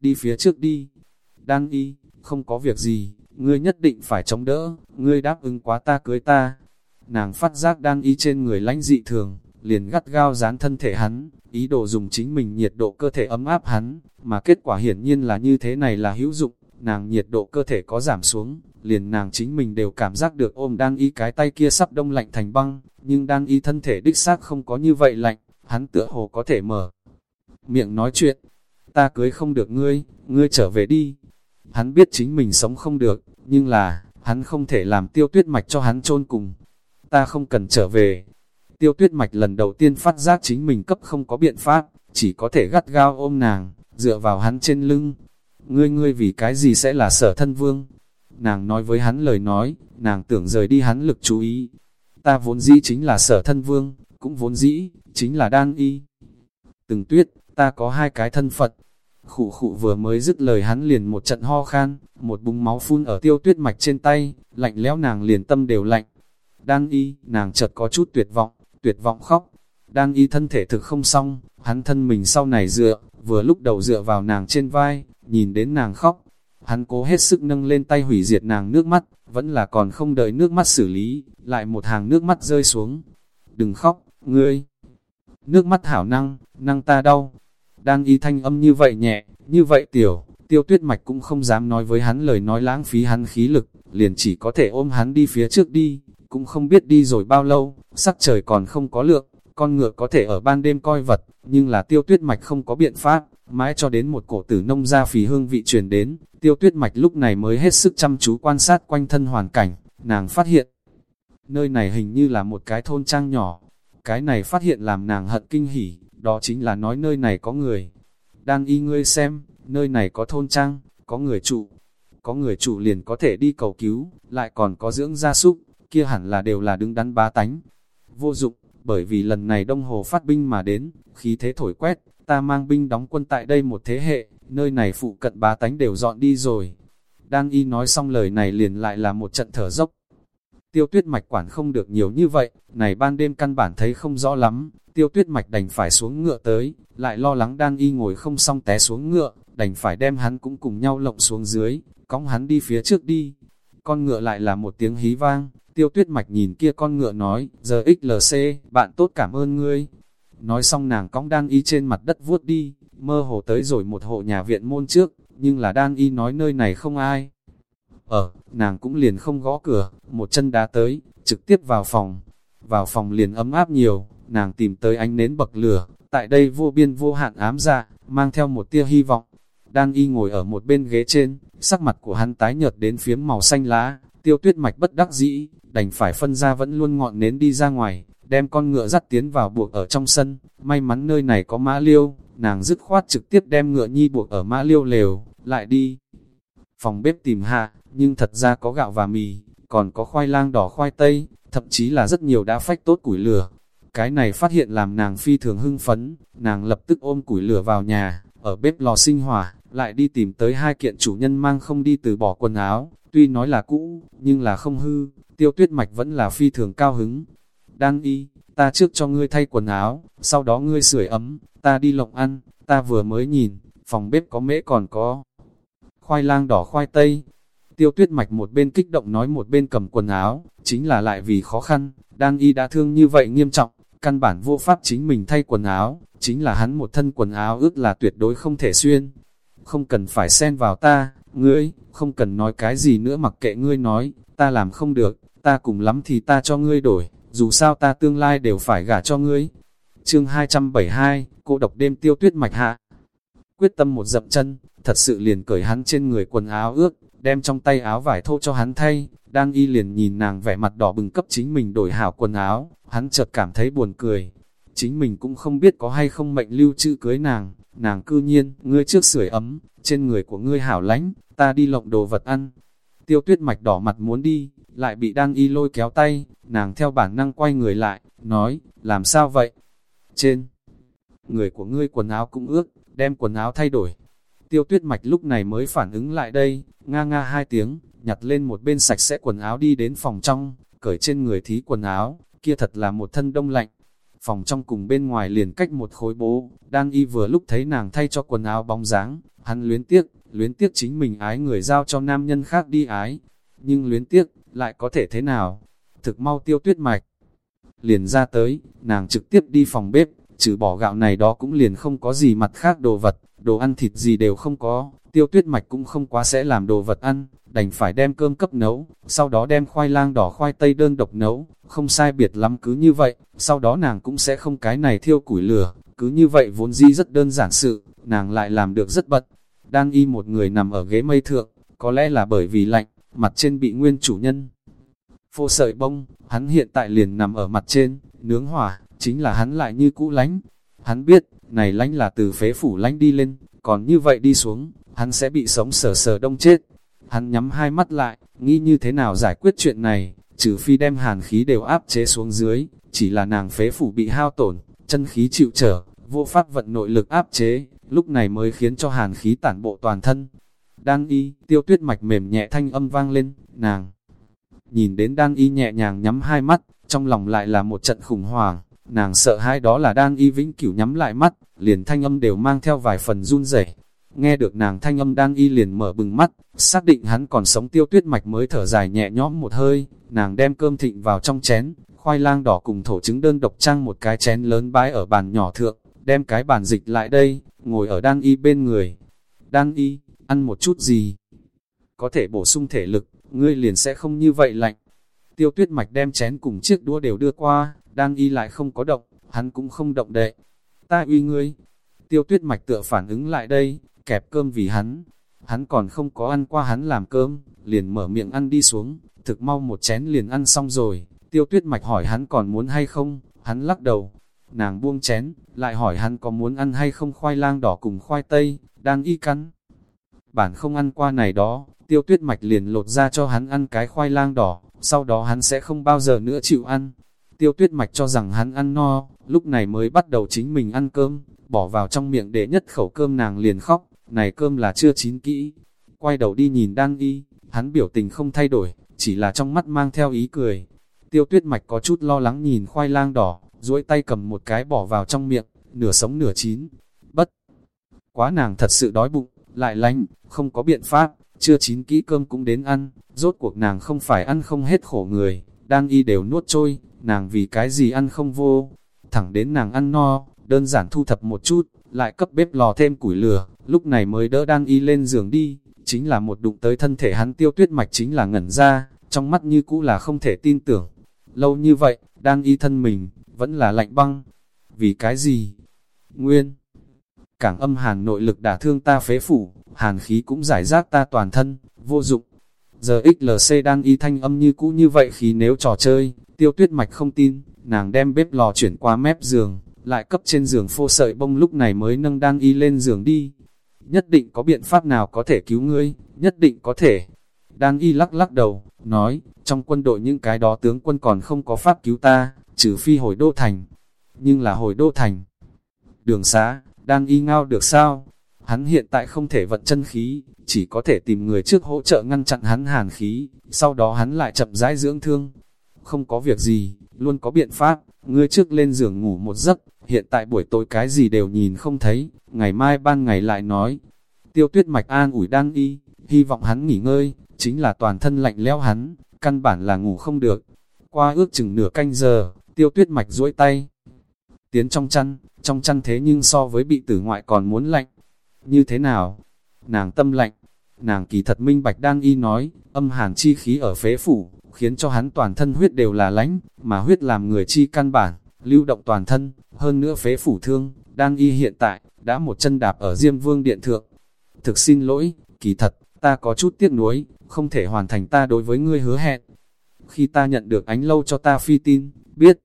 Đi phía trước đi, đan y, không có việc gì, ngươi nhất định phải chống đỡ, ngươi đáp ứng quá ta cưới ta. Nàng phát giác đan y trên người lãnh dị thường, liền gắt gao dán thân thể hắn, ý đồ dùng chính mình nhiệt độ cơ thể ấm áp hắn, mà kết quả hiển nhiên là như thế này là hữu dụng, nàng nhiệt độ cơ thể có giảm xuống, liền nàng chính mình đều cảm giác được ôm đan y cái tay kia sắp đông lạnh thành băng, nhưng đan y thân thể đích xác không có như vậy lạnh, hắn tựa hồ có thể mở miệng nói chuyện, ta cưới không được ngươi, ngươi trở về đi. Hắn biết chính mình sống không được, nhưng là, hắn không thể làm tiêu tuyết mạch cho hắn chôn cùng. Ta không cần trở về. Tiêu tuyết mạch lần đầu tiên phát giác chính mình cấp không có biện pháp, chỉ có thể gắt gao ôm nàng, dựa vào hắn trên lưng. Ngươi ngươi vì cái gì sẽ là sở thân vương? Nàng nói với hắn lời nói, nàng tưởng rời đi hắn lực chú ý. Ta vốn dĩ chính là sở thân vương, cũng vốn dĩ, chính là đan y. Từng tuyết, ta có hai cái thân Phật. Khụ khụ vừa mới dứt lời hắn liền một trận ho khan, một búng máu phun ở tiêu tuyết mạch trên tay, lạnh lẽo nàng liền tâm đều lạnh. Đan y, nàng chợt có chút tuyệt vọng, tuyệt vọng khóc. Đan y thân thể thực không xong, hắn thân mình sau này dựa, vừa lúc đầu dựa vào nàng trên vai, nhìn đến nàng khóc. Hắn cố hết sức nâng lên tay hủy diệt nàng nước mắt, vẫn là còn không đợi nước mắt xử lý, lại một hàng nước mắt rơi xuống. Đừng khóc, ngươi. Nước mắt hảo năng, năng ta đau, đang y thanh âm như vậy nhẹ, như vậy tiểu, tiêu tuyết mạch cũng không dám nói với hắn lời nói lãng phí hắn khí lực, liền chỉ có thể ôm hắn đi phía trước đi, cũng không biết đi rồi bao lâu, sắc trời còn không có lượng, con ngựa có thể ở ban đêm coi vật, nhưng là tiêu tuyết mạch không có biện pháp, mãi cho đến một cổ tử nông ra phì hương vị truyền đến, tiêu tuyết mạch lúc này mới hết sức chăm chú quan sát quanh thân hoàn cảnh, nàng phát hiện, nơi này hình như là một cái thôn trang nhỏ, cái này phát hiện làm nàng hận kinh hỉ, đó chính là nói nơi này có người. Đang y ngươi xem, nơi này có thôn trang, có người trụ, có người trụ liền có thể đi cầu cứu, lại còn có dưỡng gia súc, kia hẳn là đều là đứng đắn bá tánh. Vô dụng, bởi vì lần này Đông Hồ phát binh mà đến, khí thế thổi quét, ta mang binh đóng quân tại đây một thế hệ, nơi này phụ cận bá tánh đều dọn đi rồi. Đang y nói xong lời này liền lại là một trận thở dốc. Tiêu tuyết mạch quản không được nhiều như vậy, này ban đêm căn bản thấy không rõ lắm, tiêu tuyết mạch đành phải xuống ngựa tới, lại lo lắng đan y ngồi không xong té xuống ngựa, đành phải đem hắn cũng cùng nhau lộng xuống dưới, cõng hắn đi phía trước đi. Con ngựa lại là một tiếng hí vang, tiêu tuyết mạch nhìn kia con ngựa nói, giờ XLC, bạn tốt cảm ơn ngươi. Nói xong nàng cong đang y trên mặt đất vuốt đi, mơ hồ tới rồi một hộ nhà viện môn trước, nhưng là đang y nói nơi này không ai. Ở, nàng cũng liền không gõ cửa, một chân đá tới, trực tiếp vào phòng. Vào phòng liền ấm áp nhiều, nàng tìm tới ánh nến bậc lửa, tại đây vô biên vô hạn ám dạ, mang theo một tia hy vọng. Đang y ngồi ở một bên ghế trên, sắc mặt của hắn tái nhợt đến phiếm màu xanh lá, tiêu tuyết mạch bất đắc dĩ, đành phải phân ra vẫn luôn ngọn nến đi ra ngoài, đem con ngựa dắt tiến vào buộc ở trong sân, may mắn nơi này có mã liêu, nàng dứt khoát trực tiếp đem ngựa nhi buộc ở mã liêu lều, lại đi. Phòng bếp tìm hạ, nhưng thật ra có gạo và mì, còn có khoai lang đỏ khoai tây, thậm chí là rất nhiều đã phách tốt củi lửa, cái này phát hiện làm nàng phi thường hưng phấn, nàng lập tức ôm củi lửa vào nhà, ở bếp lò sinh hỏa, lại đi tìm tới hai kiện chủ nhân mang không đi từ bỏ quần áo, tuy nói là cũ, nhưng là không hư, tiêu tuyết mạch vẫn là phi thường cao hứng. Đang y, ta trước cho ngươi thay quần áo, sau đó ngươi sưởi ấm, ta đi lộng ăn, ta vừa mới nhìn, phòng bếp có mễ còn có khoai lang đỏ khoai tây. Tiêu tuyết mạch một bên kích động nói một bên cầm quần áo, chính là lại vì khó khăn, đang y đã thương như vậy nghiêm trọng, căn bản vô pháp chính mình thay quần áo, chính là hắn một thân quần áo ước là tuyệt đối không thể xuyên. Không cần phải xen vào ta, ngươi, không cần nói cái gì nữa mặc kệ ngươi nói, ta làm không được, ta cùng lắm thì ta cho ngươi đổi, dù sao ta tương lai đều phải gả cho ngươi. Chương 272, cô độc đêm tiêu tuyết mạch hạ. Quyết tâm một dậm chân, thật sự liền cởi hắn trên người quần áo ướt, đem trong tay áo vải thô cho hắn thay, đang y liền nhìn nàng vẻ mặt đỏ bừng cấp chính mình đổi hảo quần áo, hắn chợt cảm thấy buồn cười. Chính mình cũng không biết có hay không mệnh lưu trữ cưới nàng, nàng cư nhiên, ngươi trước sưởi ấm, trên người của ngươi hảo lánh, ta đi lộng đồ vật ăn. Tiêu tuyết mạch đỏ mặt muốn đi, lại bị đang y lôi kéo tay, nàng theo bản năng quay người lại, nói, làm sao vậy? Trên, người của ngươi quần áo cũng ướt, đem quần áo thay đổi. Tiêu tuyết mạch lúc này mới phản ứng lại đây, nga nga hai tiếng, nhặt lên một bên sạch sẽ quần áo đi đến phòng trong, cởi trên người thí quần áo, kia thật là một thân đông lạnh. Phòng trong cùng bên ngoài liền cách một khối bố, đang y vừa lúc thấy nàng thay cho quần áo bóng dáng, hắn luyến tiếc, luyến tiếc chính mình ái người giao cho nam nhân khác đi ái. Nhưng luyến tiếc, lại có thể thế nào? Thực mau tiêu tuyết mạch. Liền ra tới, nàng trực tiếp đi phòng bếp, trừ bỏ gạo này đó cũng liền không có gì mặt khác đồ vật, đồ ăn thịt gì đều không có, tiêu tuyết mạch cũng không quá sẽ làm đồ vật ăn, đành phải đem cơm cấp nấu, sau đó đem khoai lang đỏ khoai tây đơn độc nấu, không sai biệt lắm cứ như vậy, sau đó nàng cũng sẽ không cái này thiêu củi lửa, cứ như vậy vốn di rất đơn giản sự, nàng lại làm được rất bật. Đang y một người nằm ở ghế mây thượng, có lẽ là bởi vì lạnh, mặt trên bị nguyên chủ nhân. Phô sợi bông, hắn hiện tại liền nằm ở mặt trên, nướng hỏa, chính là hắn lại như cũ lánh. Hắn biết, này lánh là từ phế phủ lánh đi lên, còn như vậy đi xuống, hắn sẽ bị sống sờ sờ đông chết. Hắn nhắm hai mắt lại, nghĩ như thế nào giải quyết chuyện này, trừ phi đem hàn khí đều áp chế xuống dưới, chỉ là nàng phế phủ bị hao tổn, chân khí chịu trở, vô pháp vận nội lực áp chế, lúc này mới khiến cho hàn khí tản bộ toàn thân. Đang y, tiêu tuyết mạch mềm nhẹ thanh âm vang lên, nàng. Nhìn đến đang y nhẹ nhàng nhắm hai mắt, trong lòng lại là một trận khủng hoảng, nàng sợ hai đó là đang y vĩnh cửu nhắm lại mắt, liền thanh âm đều mang theo vài phần run rẩy. Nghe được nàng thanh âm đang y liền mở bừng mắt, xác định hắn còn sống tiêu tuyết mạch mới thở dài nhẹ nhõm một hơi, nàng đem cơm thịnh vào trong chén, khoai lang đỏ cùng thổ trứng đơn độc trang một cái chén lớn bãi ở bàn nhỏ thượng, đem cái bàn dịch lại đây, ngồi ở đan y bên người. Đan y, ăn một chút gì? Có thể bổ sung thể lực, ngươi liền sẽ không như vậy lạnh. Tiêu tuyết mạch đem chén cùng chiếc đũa đều đưa qua, đan y lại không có động, hắn cũng không động đệ. Ta uy ngươi. Tiêu tuyết mạch tựa phản ứng lại đây, kẹp cơm vì hắn. Hắn còn không có ăn qua hắn làm cơm, liền mở miệng ăn đi xuống, thực mau một chén liền ăn xong rồi. Tiêu tuyết mạch hỏi hắn còn muốn hay không, hắn lắc đầu. Nàng buông chén, lại hỏi hắn có muốn ăn hay không khoai lang đỏ cùng khoai tây, đang y cắn. Bản không ăn qua này đó, tiêu tuyết mạch liền lột ra cho hắn ăn cái khoai lang đỏ, sau đó hắn sẽ không bao giờ nữa chịu ăn. Tiêu tuyết mạch cho rằng hắn ăn no, lúc này mới bắt đầu chính mình ăn cơm, bỏ vào trong miệng để nhất khẩu cơm nàng liền khóc, này cơm là chưa chín kỹ. Quay đầu đi nhìn đang y, hắn biểu tình không thay đổi, chỉ là trong mắt mang theo ý cười. Tiêu tuyết mạch có chút lo lắng nhìn khoai lang đỏ, duỗi tay cầm một cái bỏ vào trong miệng, nửa sống nửa chín. Bất! Quá nàng thật sự đói bụng, lại lánh, không có biện pháp, chưa chín kỹ cơm cũng đến ăn, rốt cuộc nàng không phải ăn không hết khổ người, đang y đều nuốt trôi, nàng vì cái gì ăn không vô, thẳng đến nàng ăn no, đơn giản thu thập một chút, lại cấp bếp lò thêm củi lửa, lúc này mới đỡ đang y lên giường đi, chính là một đụng tới thân thể hắn tiêu tuyết mạch chính là ngẩn ra, trong mắt như cũ là không thể tin tưởng. Lâu như vậy, đang y thân mình, vẫn là lạnh băng. Vì cái gì? Nguyên. Cảng âm hàn nội lực đả thương ta phế phủ, hàn khí cũng giải rác ta toàn thân, vô dụng. Giờ XLC đang y thanh âm như cũ như vậy khi nếu trò chơi, tiêu tuyết mạch không tin, nàng đem bếp lò chuyển qua mép giường, lại cấp trên giường phô sợi bông lúc này mới nâng đang y lên giường đi. Nhất định có biện pháp nào có thể cứu ngươi, nhất định có thể. Đang y lắc lắc đầu, nói, trong quân đội những cái đó tướng quân còn không có pháp cứu ta, trừ phi hồi đô thành. Nhưng là hồi đô thành. Đường xá, đang y ngao được sao? Hắn hiện tại không thể vận chân khí, chỉ có thể tìm người trước hỗ trợ ngăn chặn hắn hàn khí, sau đó hắn lại chậm rãi dưỡng thương. Không có việc gì, luôn có biện pháp, ngươi trước lên giường ngủ một giấc, hiện tại buổi tối cái gì đều nhìn không thấy, ngày mai ban ngày lại nói. Tiêu tuyết mạch an ủi đang y, hy vọng hắn nghỉ ngơi, chính là toàn thân lạnh leo hắn, căn bản là ngủ không được. Qua ước chừng nửa canh giờ, tiêu tuyết mạch duỗi tay. Tiến trong chăn, trong chăn thế nhưng so với bị tử ngoại còn muốn lạnh. Như thế nào? Nàng tâm lạnh. nàng kỳ thật minh bạch đan y nói, âm hàn chi khí ở phế phủ, khiến cho hắn toàn thân huyết đều là lánh, mà huyết làm người chi căn bản, lưu động toàn thân, hơn nữa phế phủ thương, đan y hiện tại, đã một chân đạp ở Diêm Vương Điện Thượng. Thực xin lỗi, kỳ thật, ta có chút tiếc nuối, không thể hoàn thành ta đối với ngươi hứa hẹn. Khi ta nhận được ánh lâu cho ta phi tin, biết,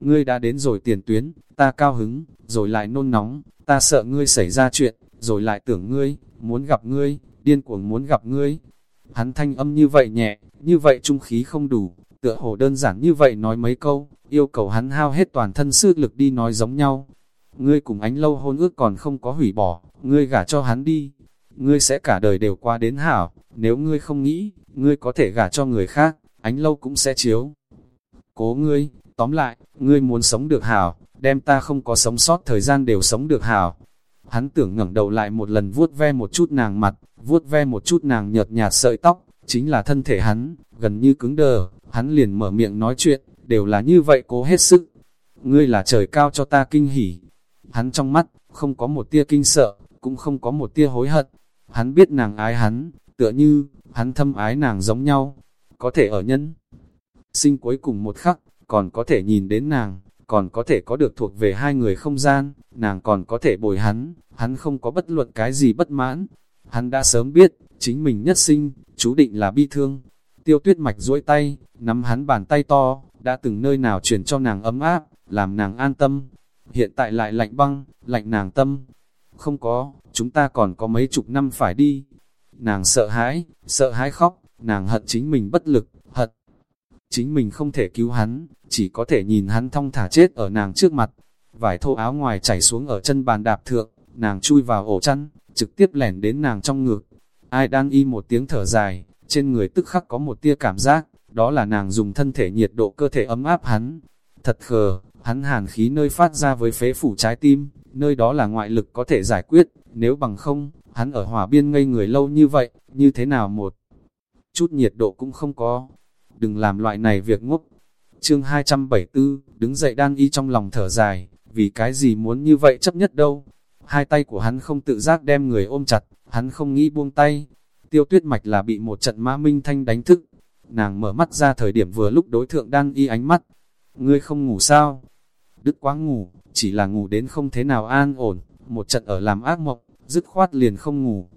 ngươi đã đến rồi tiền tuyến, ta cao hứng, rồi lại nôn nóng, ta sợ ngươi xảy ra chuyện, rồi lại tưởng ngươi, muốn gặp ngươi, điên cuồng muốn gặp ngươi. Hắn thanh âm như vậy nhẹ, như vậy trung khí không đủ, tựa hồ đơn giản như vậy nói mấy câu, yêu cầu hắn hao hết toàn thân sức lực đi nói giống nhau. Ngươi cùng ánh lâu hôn ước còn không có hủy bỏ, ngươi gả cho hắn đi. Ngươi sẽ cả đời đều qua đến hảo, nếu ngươi không nghĩ, ngươi có thể gả cho người khác, ánh lâu cũng sẽ chiếu. Cố ngươi, tóm lại, ngươi muốn sống được hảo, đem ta không có sống sót thời gian đều sống được hảo. Hắn tưởng ngẩng đầu lại một lần vuốt ve một chút nàng mặt, vuốt ve một chút nàng nhợt nhạt sợi tóc, chính là thân thể hắn, gần như cứng đờ, hắn liền mở miệng nói chuyện, đều là như vậy cố hết sức. Ngươi là trời cao cho ta kinh hỉ. Hắn trong mắt, không có một tia kinh sợ, cũng không có một tia hối hận. Hắn biết nàng ái hắn, tựa như, hắn thâm ái nàng giống nhau. Có thể ở nhân. Sinh cuối cùng một khắc, còn có thể nhìn đến nàng, còn có thể có được thuộc về hai người không gian, nàng còn có thể bồi hắn, hắn không có bất luận cái gì bất mãn. Hắn đã sớm biết, chính mình nhất sinh, chú định là bi thương. Tiêu tuyết mạch duỗi tay, nắm hắn bàn tay to, đã từng nơi nào truyền cho nàng ấm áp, làm nàng an tâm. Hiện tại lại lạnh băng, lạnh nàng tâm. Không có, chúng ta còn có mấy chục năm phải đi. Nàng sợ hãi, sợ hãi khóc, nàng hận chính mình bất lực. Chính mình không thể cứu hắn, chỉ có thể nhìn hắn thong thả chết ở nàng trước mặt. Vải thô áo ngoài chảy xuống ở chân bàn đạp thượng, nàng chui vào ổ chăn, trực tiếp lẻn đến nàng trong ngực. Ai đang y một tiếng thở dài, trên người tức khắc có một tia cảm giác, đó là nàng dùng thân thể nhiệt độ cơ thể ấm áp hắn. Thật khờ, hắn hàn khí nơi phát ra với phế phủ trái tim, nơi đó là ngoại lực có thể giải quyết, nếu bằng không, hắn ở hỏa biên ngây người lâu như vậy, như thế nào một chút nhiệt độ cũng không có. Đừng làm loại này việc ngốc. Chương 274, đứng dậy đan y trong lòng thở dài, vì cái gì muốn như vậy chấp nhất đâu. Hai tay của hắn không tự giác đem người ôm chặt, hắn không nghĩ buông tay. Tiêu tuyết mạch là bị một trận mã minh thanh đánh thức, Nàng mở mắt ra thời điểm vừa lúc đối thượng đan y ánh mắt. Ngươi không ngủ sao? Đức quá ngủ, chỉ là ngủ đến không thế nào an ổn, một trận ở làm ác mộng, dứt khoát liền không ngủ.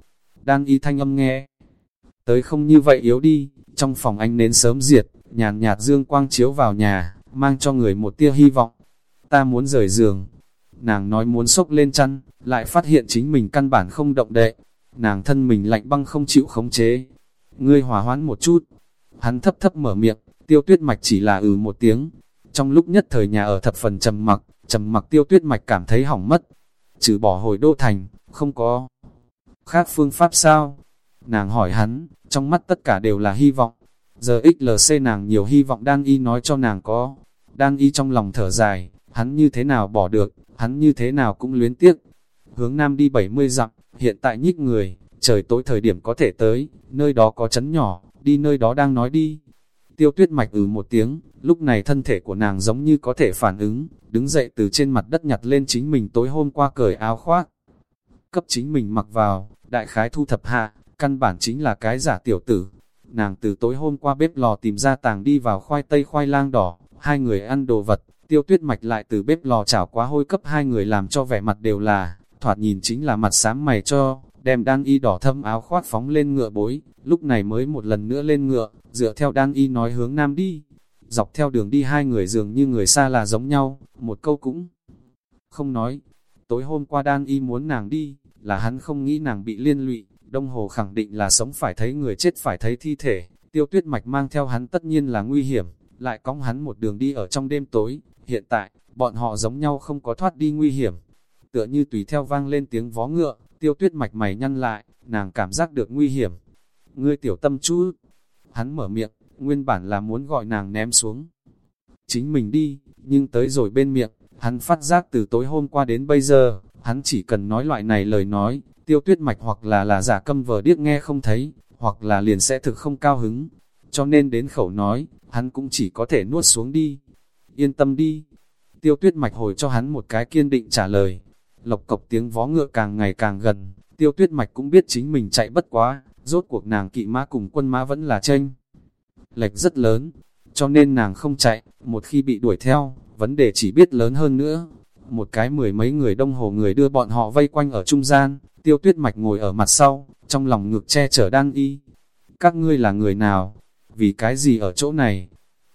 Đan y thanh âm nghe. Tới không như vậy yếu đi, trong phòng anh nến sớm diệt, nhàn nhạt dương quang chiếu vào nhà, mang cho người một tia hy vọng. Ta muốn rời giường. Nàng nói muốn sốc lên chăn, lại phát hiện chính mình căn bản không động đậy. Nàng thân mình lạnh băng không chịu khống chế. Ngươi hòa hoãn một chút, Hắn thấp thấp mở miệng, tiêu tuyết mạch chỉ là ừ một tiếng. Trong lúc nhất thời nhà ở thập phần trầm mặc, trầm mặc tiêu tuyết mạch cảm thấy hỏng mất. Trừ bỏ hồi đô thành, không có khác phương pháp sao? Nàng hỏi hắn, trong mắt tất cả đều là hy vọng. Giờ XLC nàng nhiều hy vọng đan y nói cho nàng có. Đan y trong lòng thở dài, hắn như thế nào bỏ được, hắn như thế nào cũng luyến tiếc. Hướng nam đi 70 dặm, hiện tại nhích người, trời tối thời điểm có thể tới, nơi đó có chấn nhỏ, đi nơi đó đang nói đi. Tiêu tuyết mạch ừ một tiếng, lúc này thân thể của nàng giống như có thể phản ứng, đứng dậy từ trên mặt đất nhặt lên chính mình tối hôm qua cởi áo khoác. Cấp chính mình mặc vào, đại khái thu thập hạ, căn bản chính là cái giả tiểu tử. Nàng từ tối hôm qua bếp lò tìm ra tàng đi vào khoai tây khoai lang đỏ, hai người ăn đồ vật, tiêu tuyết mạch lại từ bếp lò chảo quá hôi cấp hai người làm cho vẻ mặt đều là, thoạt nhìn chính là mặt sám mày cho, đem đan y đỏ thâm áo khoác phóng lên ngựa bối, lúc này mới một lần nữa lên ngựa, dựa theo đan y nói hướng nam đi. Dọc theo đường đi hai người dường như người xa là giống nhau, một câu cũng không nói. Tối hôm qua đan y muốn nàng đi, là hắn không nghĩ nàng bị liên lụy, đông hồ khẳng định là sống phải thấy người chết phải thấy thi thể, tiêu tuyết mạch mang theo hắn tất nhiên là nguy hiểm, lại cóng hắn một đường đi ở trong đêm tối, hiện tại, bọn họ giống nhau không có thoát đi nguy hiểm. Tựa như tùy theo vang lên tiếng vó ngựa, tiêu tuyết mạch mày nhăn lại, nàng cảm giác được nguy hiểm. Ngươi tiểu tâm chú, Hắn mở miệng, nguyên bản là muốn gọi nàng ném xuống. Chính mình đi, nhưng tới rồi bên miệng, hắn phát giác từ tối hôm qua đến bây giờ, hắn chỉ cần nói loại này lời nói, tiêu tuyết mạch hoặc là là giả câm vờ điếc nghe không thấy, hoặc là liền sẽ thực không cao hứng. Cho nên đến khẩu nói, hắn cũng chỉ có thể nuốt xuống đi. Yên tâm đi. Tiêu tuyết mạch hồi cho hắn một cái kiên định trả lời, lộc cộc tiếng vó ngựa càng ngày càng gần, tiêu tuyết mạch cũng biết chính mình chạy bất quá, rốt cuộc nàng kỵ mã cùng quân mã vẫn là tranh. Lệch rất lớn, cho nên nàng không chạy, một khi bị đuổi theo, vấn đề chỉ biết lớn hơn nữa. Một cái mười mấy người đông hồ người đưa bọn họ vây quanh ở trung gian, tiêu tuyết mạch ngồi ở mặt sau, trong lòng ngực che chở đang y. Các ngươi là người nào? Vì cái gì ở chỗ này?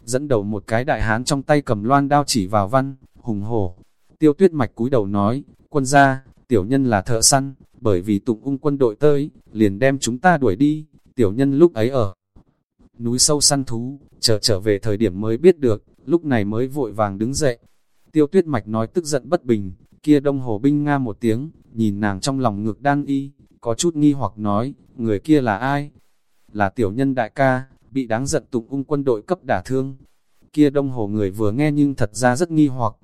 Dẫn đầu một cái đại hán trong tay cầm loan đao chỉ vào văn, hùng hổ. Tiêu tuyết mạch cúi đầu nói, quân gia, tiểu nhân là thợ săn, bởi vì tụng ung quân đội tới, liền đem chúng ta đuổi đi, tiểu nhân lúc ấy ở núi sâu săn thú, chờ trở về thời điểm mới biết được, lúc này mới vội vàng đứng dậy. Tiêu tuyết mạch nói tức giận bất bình, kia đông hồ binh nga một tiếng, nhìn nàng trong lòng ngược đan y, có chút nghi hoặc nói, người kia là ai? Là tiểu nhân đại ca, bị đáng giận tụng ung quân đội cấp đả thương. Kia đông hồ người vừa nghe nhưng thật ra rất nghi hoặc,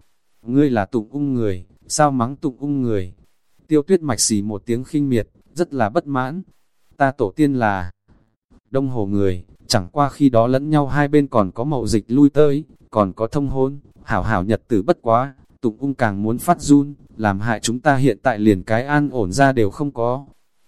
ngươi là tụng ung người, sao mắng tụng ung người? Tiêu tuyết mạch xì một tiếng khinh miệt, rất là bất mãn. Ta tổ tiên là đông hồ người, chẳng qua khi đó lẫn nhau hai bên còn có mậu dịch lui tới, còn có thông hôn, hảo hảo nhật tử bất quá, tụng ung càng muốn phát run, làm hại chúng ta hiện tại liền cái an ổn ra đều không có.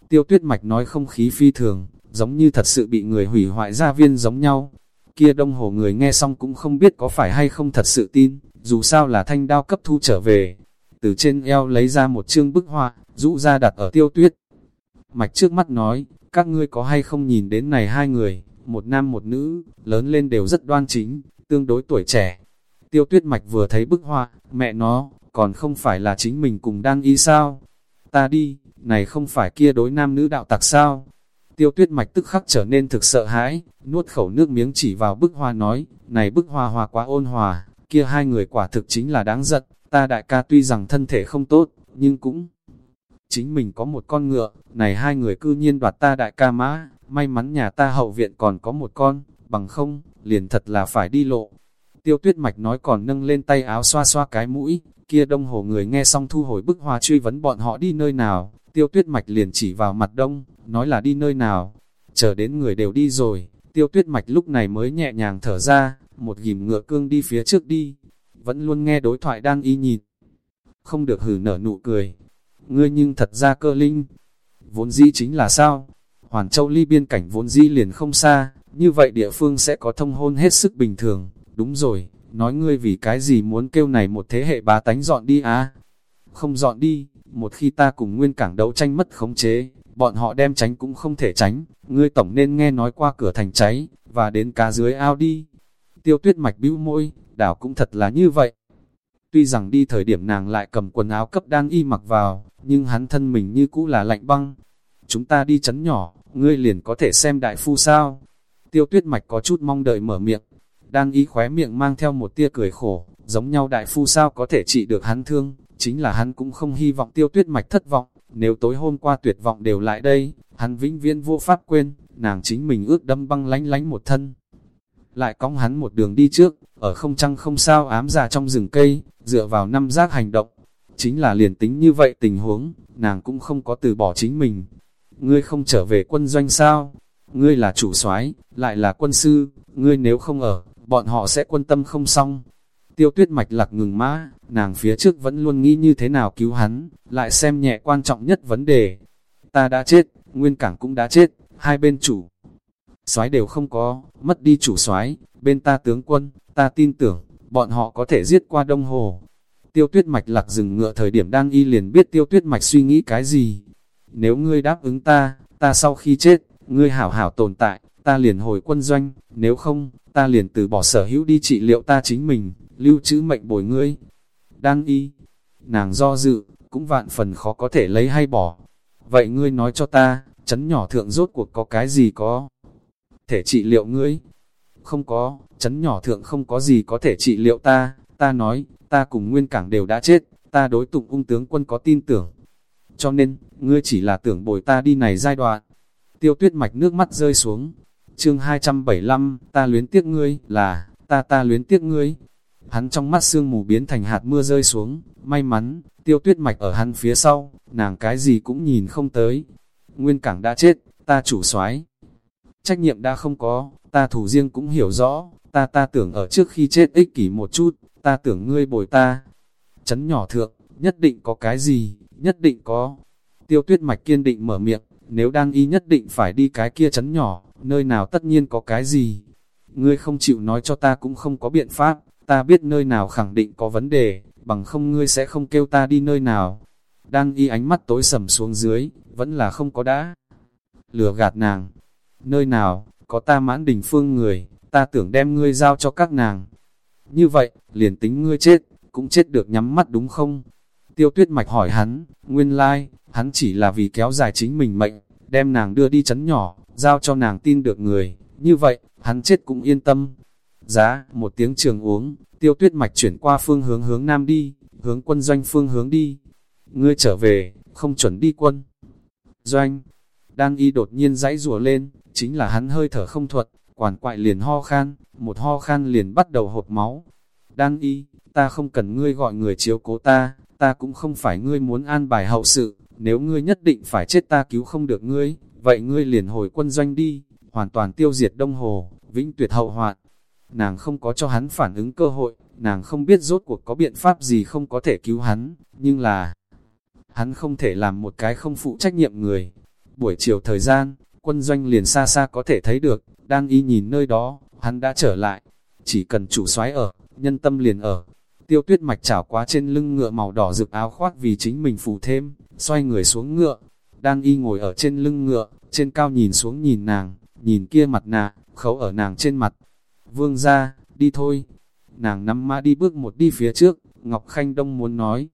Tiêu tuyết mạch nói không khí phi thường, giống như thật sự bị người hủy hoại gia viên giống nhau. Kia đông hồ người nghe xong cũng không biết có phải hay không thật sự tin, dù sao là thanh đao cấp thu trở về. Từ trên eo lấy ra một chương bức họa, rũ ra đặt ở tiêu tuyết. Mạch trước mắt nói, các ngươi có hay không nhìn đến này hai người, một nam một nữ, lớn lên đều rất đoan chính, tương đối tuổi trẻ. Tiêu tuyết mạch vừa thấy bức họa, mẹ nó, còn không phải là chính mình cùng đang y sao? Ta đi, này không phải kia đối nam nữ đạo tặc sao? Tiêu tuyết mạch tức khắc trở nên thực sợ hãi, nuốt khẩu nước miếng chỉ vào bức hoa nói, này bức hoa hòa quá ôn hòa, kia hai người quả thực chính là đáng giật. ta đại ca tuy rằng thân thể không tốt, nhưng cũng chính mình có một con ngựa, này hai người cư nhiên đoạt ta đại ca mã, may mắn nhà ta hậu viện còn có một con, bằng không, liền thật là phải đi lộ. Tiêu tuyết mạch nói còn nâng lên tay áo xoa xoa cái mũi, kia đông hồ người nghe xong thu hồi bức hoa truy vấn bọn họ đi nơi nào, tiêu tuyết mạch liền chỉ vào mặt đông, nói là đi nơi nào, chờ đến người đều đi rồi, tiêu tuyết mạch lúc này mới nhẹ nhàng thở ra, một ghim ngựa cương đi phía trước đi, vẫn luôn nghe đối thoại đang y nhìn, không được hử nở nụ cười, ngươi nhưng thật ra cơ linh, vốn dĩ chính là sao, Hoàn Châu ly biên cảnh vốn dĩ liền không xa, như vậy địa phương sẽ có thông hôn hết sức bình thường, đúng rồi, nói ngươi vì cái gì muốn kêu này một thế hệ bá tánh dọn đi á, không dọn đi, một khi ta cùng nguyên cảng đấu tranh mất khống chế, bọn họ đem tránh cũng không thể tránh, ngươi tổng nên nghe nói qua cửa thành cháy, và đến cá dưới ao đi. Tiêu tuyết mạch bĩu môi, đảo cũng thật là như vậy. Tuy rằng đi thời điểm nàng lại cầm quần áo cấp đan y mặc vào, nhưng hắn thân mình như cũ là lạnh băng. Chúng ta đi chấn nhỏ, ngươi liền có thể xem đại phu sao. Tiêu tuyết mạch có chút mong đợi mở miệng. Đan y khóe miệng mang theo một tia cười khổ, giống nhau đại phu sao có thể trị được hắn thương, chính là hắn cũng không hy vọng tiêu tuyết mạch thất vọng. Nếu tối hôm qua tuyệt vọng đều lại đây, hắn vĩnh viễn vô pháp quên, nàng chính mình ước đâm băng lánh lánh một thân. Lại cong hắn một đường đi trước, ở không trăng không sao ám già trong rừng cây, dựa vào năm giác hành động. Chính là liền tính như vậy tình huống, nàng cũng không có từ bỏ chính mình. Ngươi không trở về quân doanh sao? Ngươi là chủ soái, lại là quân sư, ngươi nếu không ở, bọn họ sẽ quân tâm không xong. Tiêu tuyết mạch lạc ngừng mã, nàng phía trước vẫn luôn nghĩ như thế nào cứu hắn, lại xem nhẹ quan trọng nhất vấn đề. Ta đã chết, nguyên cảng cũng đã chết, hai bên chủ. Soái đều không có, mất đi chủ soái bên ta tướng quân, ta tin tưởng, bọn họ có thể giết qua đông hồ. Tiêu tuyết mạch lạc dừng ngựa thời điểm đang y liền biết tiêu tuyết mạch suy nghĩ cái gì. Nếu ngươi đáp ứng ta, ta sau khi chết, ngươi hảo hảo tồn tại, ta liền hồi quân doanh, nếu không, ta liền từ bỏ sở hữu đi trị liệu ta chính mình, lưu trữ mệnh bồi ngươi. Đang y, nàng do dự, cũng vạn phần khó có thể lấy hay bỏ. Vậy ngươi nói cho ta, chấn nhỏ thượng rốt cuộc có cái gì có thể trị liệu ngươi? Không có, chấn nhỏ thượng không có gì có thể trị liệu ta, ta nói, ta cùng nguyên cảng đều đã chết, ta đối tụng ung tướng quân có tin tưởng. Cho nên, ngươi chỉ là tưởng bồi ta đi này giai đoạn. Tiêu tuyết mạch nước mắt rơi xuống. Chương 275, ta luyến tiếc ngươi, là, ta ta luyến tiếc ngươi. Hắn trong mắt sương mù biến thành hạt mưa rơi xuống, may mắn, tiêu tuyết mạch ở hắn phía sau, nàng cái gì cũng nhìn không tới. Nguyên cảng đã chết, ta chủ soái Trách nhiệm đã không có, ta thủ riêng cũng hiểu rõ, ta ta tưởng ở trước khi chết ích kỷ một chút, ta tưởng ngươi bồi ta. Chấn nhỏ thượng, nhất định có cái gì, nhất định có. Tiêu tuyết mạch kiên định mở miệng, nếu đang y nhất định phải đi cái kia chấn nhỏ, nơi nào tất nhiên có cái gì. Ngươi không chịu nói cho ta cũng không có biện pháp, ta biết nơi nào khẳng định có vấn đề, bằng không ngươi sẽ không kêu ta đi nơi nào. đang y ánh mắt tối sầm xuống dưới, vẫn là không có đã. Lừa gạt nàng, nơi nào, có ta mãn đình phương người, ta tưởng đem ngươi giao cho các nàng. Như vậy, liền tính ngươi chết, cũng chết được nhắm mắt đúng không? Tiêu tuyết mạch hỏi hắn, nguyên lai, like, hắn chỉ là vì kéo dài chính mình mệnh, đem nàng đưa đi chấn nhỏ, giao cho nàng tin được người, như vậy, hắn chết cũng yên tâm. Giá, một tiếng trường uống, tiêu tuyết mạch chuyển qua phương hướng hướng nam đi, hướng quân doanh phương hướng đi. Ngươi trở về, không chuẩn đi quân. Doanh, đang y đột nhiên dãy rùa lên, chính là hắn hơi thở không thuật, quản quại liền ho khan, một ho khan liền bắt đầu hột máu. Đang y, ta không cần ngươi gọi người chiếu cố ta, ta cũng không phải ngươi muốn an bài hậu sự, nếu ngươi nhất định phải chết ta cứu không được ngươi, vậy ngươi liền hồi quân doanh đi, hoàn toàn tiêu diệt đông hồ, vĩnh tuyệt hậu hoạn. Nàng không có cho hắn phản ứng cơ hội, nàng không biết rốt cuộc có biện pháp gì không có thể cứu hắn, nhưng là hắn không thể làm một cái không phụ trách nhiệm người. Buổi chiều thời gian, quân doanh liền xa xa có thể thấy được, đang y nhìn nơi đó, hắn đã trở lại, chỉ cần chủ soái ở, nhân tâm liền ở. Tiêu tuyết mạch chảo quá trên lưng ngựa màu đỏ rực áo khoác vì chính mình phủ thêm, xoay người xuống ngựa, đang y ngồi ở trên lưng ngựa, trên cao nhìn xuống nhìn nàng, nhìn kia mặt nạ, khấu ở nàng trên mặt. Vương ra, đi thôi. Nàng nắm mã đi bước một đi phía trước, Ngọc Khanh Đông muốn nói.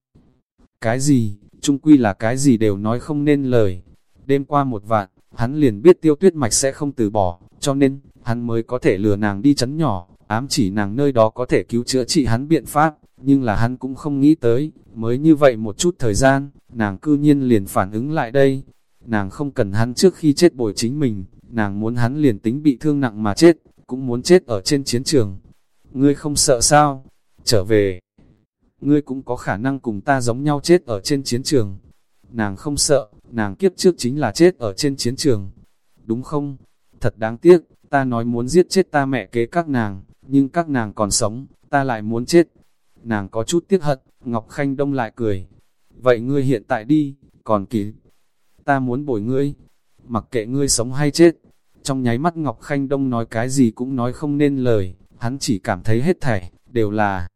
Cái gì, trung quy là cái gì đều nói không nên lời. Đêm qua một vạn, hắn liền biết tiêu tuyết mạch sẽ không từ bỏ, cho nên, hắn mới có thể lừa nàng đi chấn nhỏ, ám chỉ nàng nơi đó có thể cứu chữa trị hắn biện pháp, nhưng là hắn cũng không nghĩ tới, mới như vậy một chút thời gian, nàng cư nhiên liền phản ứng lại đây. Nàng không cần hắn trước khi chết bồi chính mình, nàng muốn hắn liền tính bị thương nặng mà chết, cũng muốn chết ở trên chiến trường. Ngươi không sợ sao? Trở về. Ngươi cũng có khả năng cùng ta giống nhau chết ở trên chiến trường. Nàng không sợ, nàng kiếp trước chính là chết ở trên chiến trường. Đúng không? Thật đáng tiếc, ta nói muốn giết chết ta mẹ kế các nàng, nhưng các nàng còn sống, ta lại muốn chết. Nàng có chút tiếc hận, Ngọc Khanh Đông lại cười. Vậy ngươi hiện tại đi, còn kịp. Ta muốn bồi ngươi, mặc kệ ngươi sống hay chết. Trong nháy mắt Ngọc Khanh Đông nói cái gì cũng nói không nên lời, hắn chỉ cảm thấy hết thảy, đều là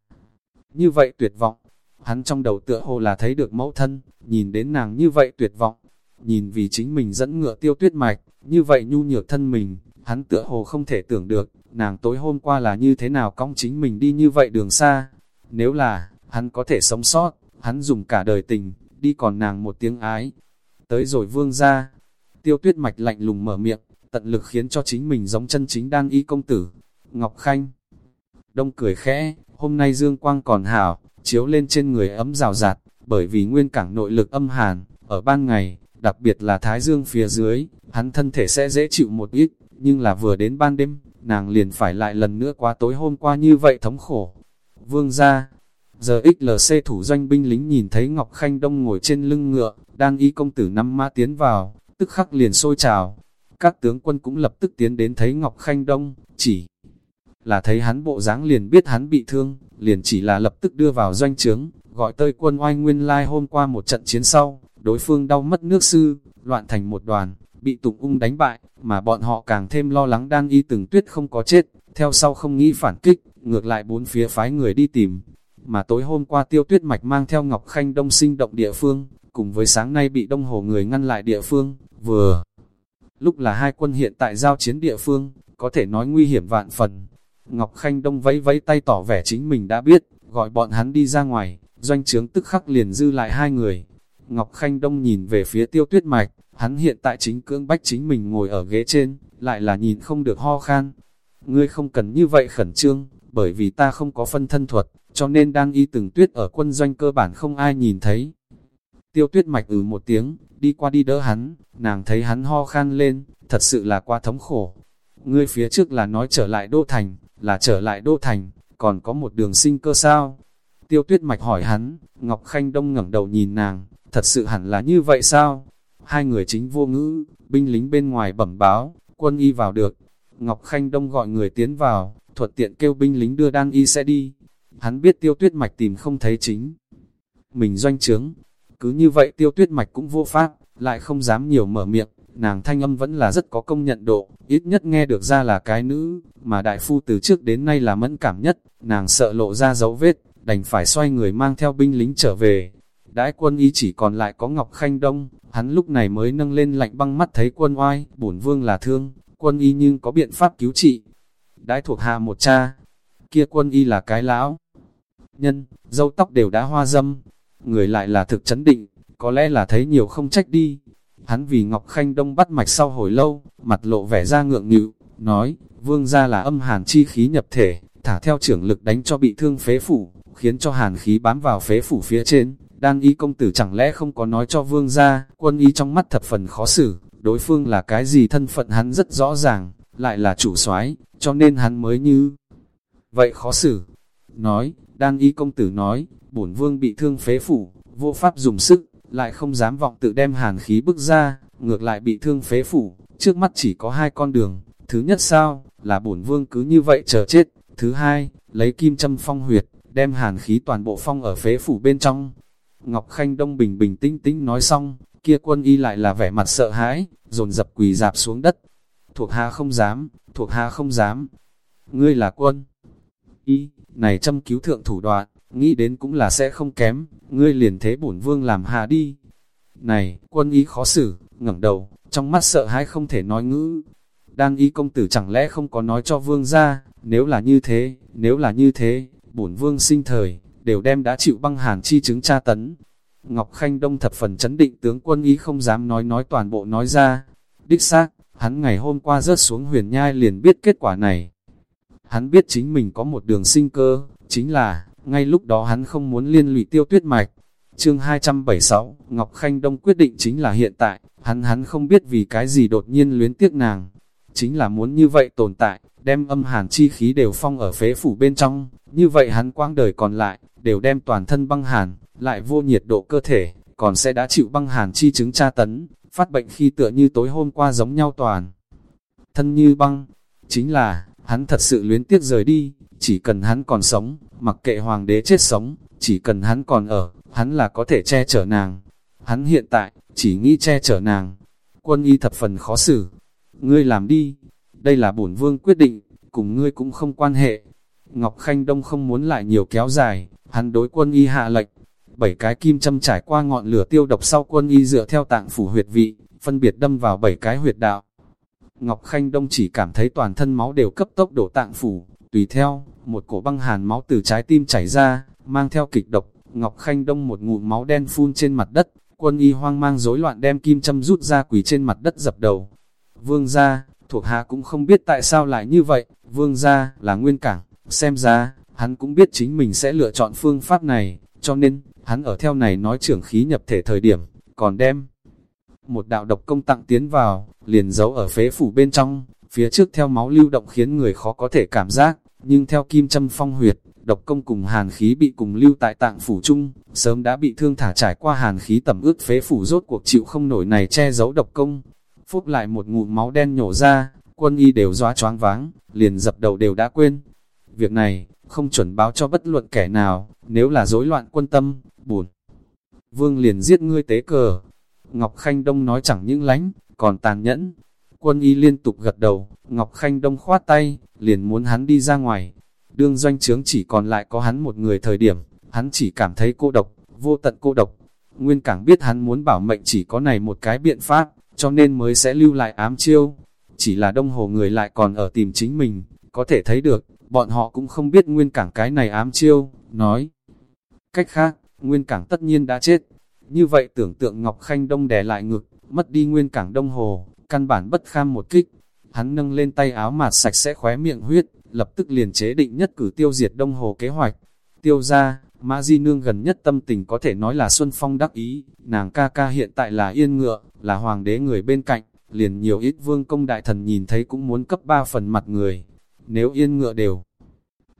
như vậy tuyệt vọng. Hắn trong đầu tựa hồ là thấy được mẫu thân, nhìn đến nàng như vậy tuyệt vọng, nhìn vì chính mình dẫn ngựa tiêu tuyết mạch, như vậy nhu nhược thân mình, hắn tựa hồ không thể tưởng được, nàng tối hôm qua là như thế nào cong chính mình đi như vậy đường xa. Nếu là, hắn có thể sống sót, hắn dùng cả đời tình, đi còn nàng một tiếng ái. Tới rồi vương ra, tiêu tuyết mạch lạnh lùng mở miệng, tận lực khiến cho chính mình giống chân chính đang y công tử. Ngọc Khanh Đông cười khẽ, hôm nay dương quang còn hảo, chiếu lên trên người ấm rào rạt, bởi vì nguyên cảng nội lực âm hàn, ở ban ngày, đặc biệt là thái dương phía dưới, hắn thân thể sẽ dễ chịu một ít, nhưng là vừa đến ban đêm, nàng liền phải lại lần nữa qua tối hôm qua như vậy thống khổ. Vương ra, giờ XLC thủ doanh binh lính nhìn thấy Ngọc Khanh Đông ngồi trên lưng ngựa, đang y công tử năm mã tiến vào, tức khắc liền sôi trào. Các tướng quân cũng lập tức tiến đến thấy Ngọc Khanh Đông, chỉ là thấy hắn bộ dáng liền biết hắn bị thương, liền chỉ là lập tức đưa vào doanh trướng, gọi tơi quân oai nguyên lai hôm qua một trận chiến sau, đối phương đau mất nước sư, loạn thành một đoàn, bị tụng ung đánh bại, mà bọn họ càng thêm lo lắng đang y từng tuyết không có chết, theo sau không nghĩ phản kích, ngược lại bốn phía phái người đi tìm. Mà tối hôm qua tiêu tuyết mạch mang theo Ngọc Khanh đông sinh động địa phương, cùng với sáng nay bị đông hồ người ngăn lại địa phương, vừa lúc là hai quân hiện tại giao chiến địa phương, có thể nói nguy hiểm vạn phần. Ngọc Khanh đông vẫy vẫy tay tỏ vẻ chính mình đã biết, gọi bọn hắn đi ra ngoài, doanh trướng tức khắc liền dư lại hai người. Ngọc Khanh đông nhìn về phía tiêu tuyết mạch, hắn hiện tại chính cưỡng bách chính mình ngồi ở ghế trên, lại là nhìn không được ho khan. Ngươi không cần như vậy khẩn trương, bởi vì ta không có phân thân thuật, cho nên đang y từng tuyết ở quân doanh cơ bản không ai nhìn thấy. Tiêu tuyết mạch ừ một tiếng, đi qua đi đỡ hắn, nàng thấy hắn ho khan lên, thật sự là quá thống khổ. Ngươi phía trước là nói trở lại đô thành, là trở lại đô thành, còn có một đường sinh cơ sao? Tiêu tuyết mạch hỏi hắn, Ngọc Khanh Đông ngẩng đầu nhìn nàng, thật sự hẳn là như vậy sao? Hai người chính vô ngữ, binh lính bên ngoài bẩm báo, quân y vào được. Ngọc Khanh Đông gọi người tiến vào, thuận tiện kêu binh lính đưa đan y sẽ đi. Hắn biết tiêu tuyết mạch tìm không thấy chính. Mình doanh trướng. Cứ như vậy tiêu tuyết mạch cũng vô pháp, lại không dám nhiều mở miệng, nàng thanh âm vẫn là rất có công nhận độ, ít nhất nghe được ra là cái nữ, mà đại phu từ trước đến nay là mẫn cảm nhất, nàng sợ lộ ra dấu vết, đành phải xoay người mang theo binh lính trở về. Đãi quân y chỉ còn lại có Ngọc Khanh Đông, hắn lúc này mới nâng lên lạnh băng mắt thấy quân oai, bổn vương là thương, quân y nhưng có biện pháp cứu trị. Đãi thuộc hạ một cha, kia quân y là cái lão. Nhân, dâu tóc đều đã hoa dâm, người lại là thực chấn định, có lẽ là thấy nhiều không trách đi. Hắn vì Ngọc Khanh Đông bắt mạch sau hồi lâu, mặt lộ vẻ ra ngượng nghịu, nói, vương gia là âm hàn chi khí nhập thể, thả theo trưởng lực đánh cho bị thương phế phủ, khiến cho hàn khí bám vào phế phủ phía trên. Đan y công tử chẳng lẽ không có nói cho vương gia, quân y trong mắt thập phần khó xử, đối phương là cái gì thân phận hắn rất rõ ràng, lại là chủ soái cho nên hắn mới như vậy khó xử. Nói, đan y công tử nói, bổn vương bị thương phế phủ, vô pháp dùng sức, lại không dám vọng tự đem hàn khí bức ra, ngược lại bị thương phế phủ, trước mắt chỉ có hai con đường, thứ nhất sao, là bổn vương cứ như vậy chờ chết, thứ hai, lấy kim châm phong huyệt, đem hàn khí toàn bộ phong ở phế phủ bên trong. Ngọc Khanh Đông bình bình tĩnh tĩnh nói xong, kia quân y lại là vẻ mặt sợ hãi, dồn dập quỳ dạp xuống đất. Thuộc hạ không dám, thuộc hạ không dám. Ngươi là quân y, này châm cứu thượng thủ đoạn, nghĩ đến cũng là sẽ không kém, ngươi liền thế bổn vương làm hạ đi. Này, quân y khó xử, ngẩng đầu, trong mắt sợ hãi không thể nói ngữ. Đan y công tử chẳng lẽ không có nói cho vương ra, nếu là như thế, nếu là như thế, bổn vương sinh thời, đều đem đã chịu băng hàn chi chứng tra tấn. Ngọc Khanh Đông thập phần chấn định tướng quân ý không dám nói nói toàn bộ nói ra. Đích xác, hắn ngày hôm qua rớt xuống huyền nhai liền biết kết quả này. Hắn biết chính mình có một đường sinh cơ, chính là, ngay lúc đó hắn không muốn liên lụy tiêu tuyết mạch. Chương 276, Ngọc Khanh Đông quyết định chính là hiện tại, hắn hắn không biết vì cái gì đột nhiên luyến tiếc nàng. Chính là muốn như vậy tồn tại, đem âm hàn chi khí đều phong ở phế phủ bên trong, như vậy hắn quang đời còn lại, đều đem toàn thân băng hàn, lại vô nhiệt độ cơ thể, còn sẽ đã chịu băng hàn chi chứng tra tấn, phát bệnh khi tựa như tối hôm qua giống nhau toàn. Thân như băng, chính là, hắn thật sự luyến tiếc rời đi, chỉ cần hắn còn sống, mặc kệ hoàng đế chết sống, chỉ cần hắn còn ở, hắn là có thể che chở nàng. Hắn hiện tại, chỉ nghĩ che chở nàng. Quân y thập phần khó xử. Ngươi làm đi, đây là bổn vương quyết định, cùng ngươi cũng không quan hệ. Ngọc Khanh Đông không muốn lại nhiều kéo dài, hắn đối quân y hạ lệnh. Bảy cái kim châm trải qua ngọn lửa tiêu độc sau quân y dựa theo tạng phủ huyệt vị, phân biệt đâm vào bảy cái huyệt đạo. Ngọc Khanh Đông chỉ cảm thấy toàn thân máu đều cấp tốc đổ tạng phủ, tùy theo, một cổ băng hàn máu từ trái tim chảy ra, mang theo kịch độc, Ngọc Khanh Đông một ngụm máu đen phun trên mặt đất, quân y hoang mang rối loạn đem kim châm rút ra quỳ trên mặt đất dập đầu. Vương gia, thuộc hạ cũng không biết tại sao lại như vậy, vương gia là nguyên cảng, xem ra, hắn cũng biết chính mình sẽ lựa chọn phương pháp này, cho nên, hắn ở theo này nói trưởng khí nhập thể thời điểm, còn đem một đạo độc công tặng tiến vào, liền giấu ở phế phủ bên trong, phía trước theo máu lưu động khiến người khó có thể cảm giác, nhưng theo kim châm phong huyệt, độc công cùng hàn khí bị cùng lưu tại tạng phủ chung, sớm đã bị thương thả trải qua hàn khí tẩm ướt phế phủ rốt cuộc chịu không nổi này che giấu độc công. Phúc lại một ngụm máu đen nhổ ra, quân y đều doa choáng váng, liền dập đầu đều đã quên. Việc này, không chuẩn báo cho bất luận kẻ nào, nếu là rối loạn quân tâm, buồn. Vương liền giết ngươi tế cờ. Ngọc Khanh Đông nói chẳng những lánh, còn tàn nhẫn. Quân y liên tục gật đầu, Ngọc Khanh Đông khoát tay, liền muốn hắn đi ra ngoài. Đương doanh trướng chỉ còn lại có hắn một người thời điểm, hắn chỉ cảm thấy cô độc, vô tận cô độc. Nguyên cảng biết hắn muốn bảo mệnh chỉ có này một cái biện pháp, cho nên mới sẽ lưu lại ám chiêu. Chỉ là đông hồ người lại còn ở tìm chính mình, có thể thấy được, bọn họ cũng không biết nguyên cảng cái này ám chiêu, nói. Cách khác, nguyên cảng tất nhiên đã chết. Như vậy tưởng tượng Ngọc Khanh Đông đè lại ngực, mất đi nguyên cảng đông hồ, căn bản bất kham một kích. Hắn nâng lên tay áo mạt sạch sẽ khóe miệng huyết, lập tức liền chế định nhất cử tiêu diệt đông hồ kế hoạch. Tiêu ra, Mã Di Nương gần nhất tâm tình có thể nói là Xuân Phong đắc ý, nàng ca ca hiện tại là yên ngựa, là hoàng đế người bên cạnh, liền nhiều ít vương công đại thần nhìn thấy cũng muốn cấp ba phần mặt người. Nếu yên ngựa đều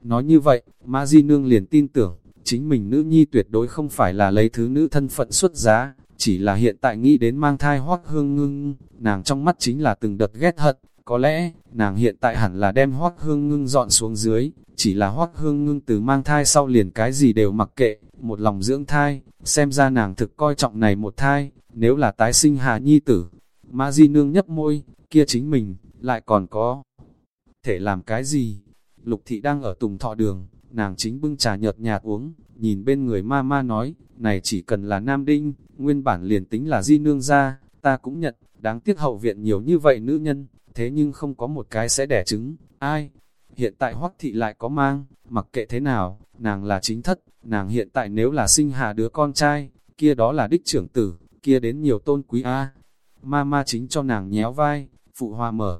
nói như vậy, Mã Di Nương liền tin tưởng, chính mình nữ nhi tuyệt đối không phải là lấy thứ nữ thân phận xuất giá, chỉ là hiện tại nghĩ đến mang thai hoác hương ngưng, nàng trong mắt chính là từng đợt ghét hận, có lẽ, nàng hiện tại hẳn là đem hoác hương ngưng dọn xuống dưới, chỉ là hoác hương ngưng từ mang thai sau liền cái gì đều mặc kệ, một lòng dưỡng thai, xem ra nàng thực coi trọng này một thai, nếu là tái sinh hạ nhi tử, ma Di Nương nhấp môi, kia chính mình, lại còn có. Thể làm cái gì? Lục thị đang ở tùng thọ đường, nàng chính bưng trà nhợt nhạt uống, nhìn bên người ma ma nói, này chỉ cần là nam đinh, nguyên bản liền tính là Di Nương ra, ta cũng nhận, đáng tiếc hậu viện nhiều như vậy nữ nhân, thế nhưng không có một cái sẽ đẻ trứng, ai? Hiện tại hoắc thị lại có mang, mặc kệ thế nào, nàng là chính thất, nàng hiện tại nếu là sinh hạ đứa con trai, kia đó là đích trưởng tử, kia đến nhiều tôn quý A. Ma ma chính cho nàng nhéo vai, phụ hoa mở.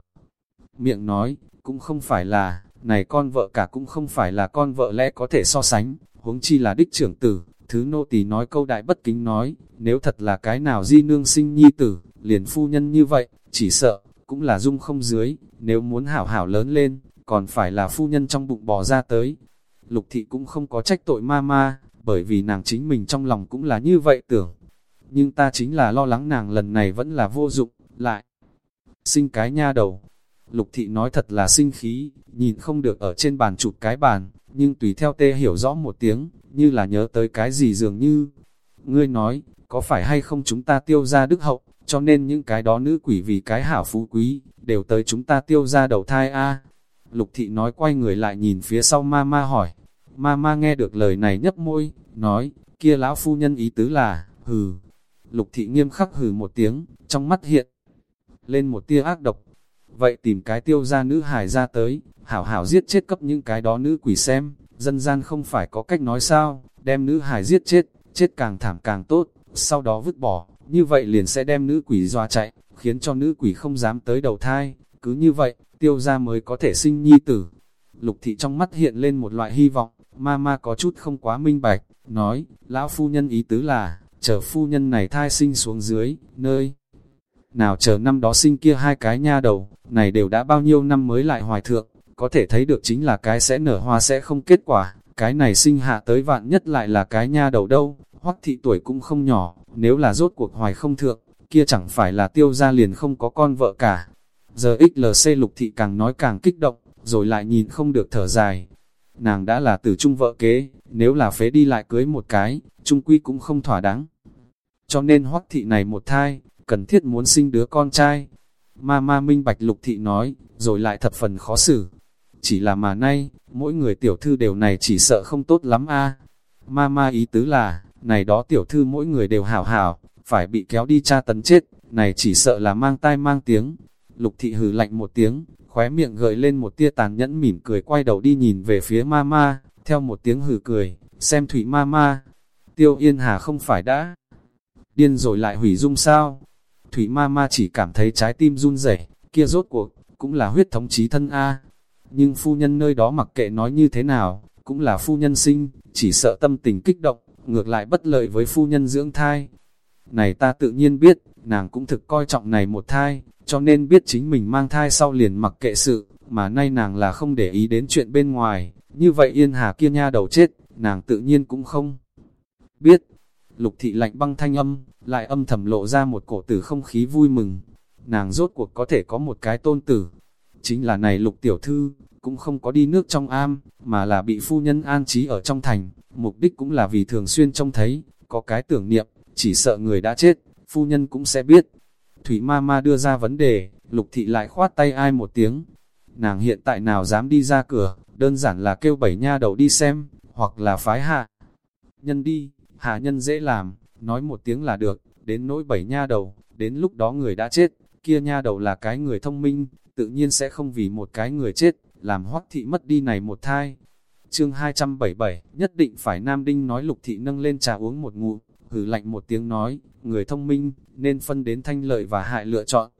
Miệng nói, cũng không phải là, này con vợ cả cũng không phải là con vợ lẽ có thể so sánh, huống chi là đích trưởng tử, thứ nô tỳ nói câu đại bất kính nói, nếu thật là cái nào di nương sinh nhi tử, liền phu nhân như vậy, chỉ sợ, cũng là dung không dưới, nếu muốn hảo hảo lớn lên, còn phải là phu nhân trong bụng bò ra tới. Lục thị cũng không có trách tội ma ma, bởi vì nàng chính mình trong lòng cũng là như vậy tưởng. Nhưng ta chính là lo lắng nàng lần này vẫn là vô dụng, lại. Sinh cái nha đầu. Lục thị nói thật là sinh khí, nhìn không được ở trên bàn chụp cái bàn, nhưng tùy theo tê hiểu rõ một tiếng, như là nhớ tới cái gì dường như. Ngươi nói, có phải hay không chúng ta tiêu ra đức hậu, cho nên những cái đó nữ quỷ vì cái hảo phú quý, đều tới chúng ta tiêu ra đầu thai a Lục thị nói quay người lại nhìn phía sau ma ma hỏi. Ma ma nghe được lời này nhấp môi, nói, kia lão phu nhân ý tứ là, hừ. Lục thị nghiêm khắc hừ một tiếng, trong mắt hiện lên một tia ác độc. Vậy tìm cái tiêu ra nữ hài ra tới, hảo hảo giết chết cấp những cái đó nữ quỷ xem, dân gian không phải có cách nói sao, đem nữ hài giết chết, chết càng thảm càng tốt, sau đó vứt bỏ, như vậy liền sẽ đem nữ quỷ doa chạy, khiến cho nữ quỷ không dám tới đầu thai, cứ như vậy, tiêu ra mới có thể sinh nhi tử. Lục thị trong mắt hiện lên một loại hy vọng, ma ma có chút không quá minh bạch, nói, lão phu nhân ý tứ là, chờ phu nhân này thai sinh xuống dưới, nơi nào chờ năm đó sinh kia hai cái nha đầu, này đều đã bao nhiêu năm mới lại hoài thượng, có thể thấy được chính là cái sẽ nở hoa sẽ không kết quả, cái này sinh hạ tới vạn nhất lại là cái nha đầu đâu, hoắc thị tuổi cũng không nhỏ, nếu là rốt cuộc hoài không thượng, kia chẳng phải là tiêu ra liền không có con vợ cả. Giờ XLC lục thị càng nói càng kích động, rồi lại nhìn không được thở dài. Nàng đã là tử trung vợ kế, nếu là phế đi lại cưới một cái, trung quy cũng không thỏa đáng. Cho nên hoắc thị này một thai, cần thiết muốn sinh đứa con trai. Ma ma minh bạch lục thị nói, rồi lại thập phần khó xử. Chỉ là mà nay, mỗi người tiểu thư đều này chỉ sợ không tốt lắm a Ma ma ý tứ là, này đó tiểu thư mỗi người đều hảo hảo, phải bị kéo đi tra tấn chết, này chỉ sợ là mang tai mang tiếng. Lục thị hừ lạnh một tiếng, khóe miệng gợi lên một tia tàn nhẫn mỉm cười quay đầu đi nhìn về phía ma ma, theo một tiếng hừ cười, xem thủy ma ma. Tiêu Yên Hà không phải đã điên rồi lại hủy dung sao? Thủy ma ma chỉ cảm thấy trái tim run rẩy, kia rốt cuộc, cũng là huyết thống chí thân A. Nhưng phu nhân nơi đó mặc kệ nói như thế nào, cũng là phu nhân sinh, chỉ sợ tâm tình kích động, ngược lại bất lợi với phu nhân dưỡng thai. Này ta tự nhiên biết, nàng cũng thực coi trọng này một thai, cho nên biết chính mình mang thai sau liền mặc kệ sự, mà nay nàng là không để ý đến chuyện bên ngoài, như vậy yên hà kia nha đầu chết, nàng tự nhiên cũng không biết. Lục thị lạnh băng thanh âm, lại âm thầm lộ ra một cổ tử không khí vui mừng. Nàng rốt cuộc có thể có một cái tôn tử. Chính là này lục tiểu thư, cũng không có đi nước trong am, mà là bị phu nhân an trí ở trong thành. Mục đích cũng là vì thường xuyên trông thấy, có cái tưởng niệm, chỉ sợ người đã chết, phu nhân cũng sẽ biết. Thủy ma ma đưa ra vấn đề, lục thị lại khoát tay ai một tiếng. Nàng hiện tại nào dám đi ra cửa, đơn giản là kêu bảy nha đầu đi xem, hoặc là phái hạ. Nhân đi, hạ nhân dễ làm, nói một tiếng là được, đến nỗi bảy nha đầu, đến lúc đó người đã chết, kia nha đầu là cái người thông minh, tự nhiên sẽ không vì một cái người chết, làm hoắc thị mất đi này một thai. Chương 277, nhất định phải Nam Đinh nói lục thị nâng lên trà uống một ngụm, hử lạnh một tiếng nói, người thông minh, nên phân đến thanh lợi và hại lựa chọn.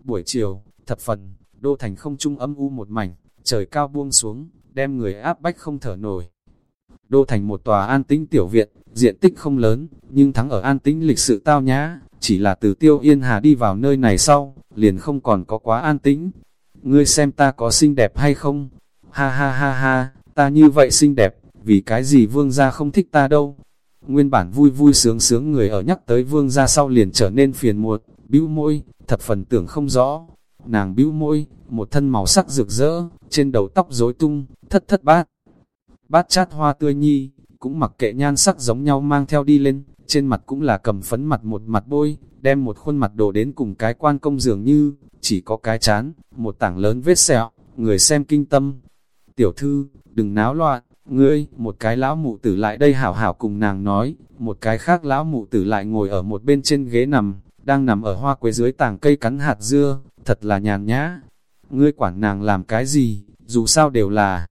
Buổi chiều, thập phần, đô thành không trung âm u một mảnh, trời cao buông xuống, đem người áp bách không thở nổi. Đô thành một tòa an tĩnh tiểu viện, diện tích không lớn, nhưng thắng ở an tĩnh lịch sự tao nhã, chỉ là từ tiêu yên hà đi vào nơi này sau, liền không còn có quá an tĩnh. Ngươi xem ta có xinh đẹp hay không? Ha ha ha ha, ta như vậy xinh đẹp, vì cái gì vương gia không thích ta đâu? Nguyên bản vui vui sướng sướng người ở nhắc tới vương gia sau liền trở nên phiền muộn, bĩu môi, thập phần tưởng không rõ. Nàng bĩu môi, một thân màu sắc rực rỡ, trên đầu tóc rối tung, thất thất bát. Bát chát hoa tươi nhi, cũng mặc kệ nhan sắc giống nhau mang theo đi lên, trên mặt cũng là cầm phấn mặt một mặt bôi, đem một khuôn mặt đổ đến cùng cái quan công dường như, chỉ có cái chán, một tảng lớn vết sẹo, người xem kinh tâm. Tiểu thư, đừng náo loạn, ngươi, một cái lão mụ tử lại đây hảo hảo cùng nàng nói, một cái khác lão mụ tử lại ngồi ở một bên trên ghế nằm, đang nằm ở hoa quế dưới tảng cây cắn hạt dưa, thật là nhàn nhã. Ngươi quản nàng làm cái gì, dù sao đều là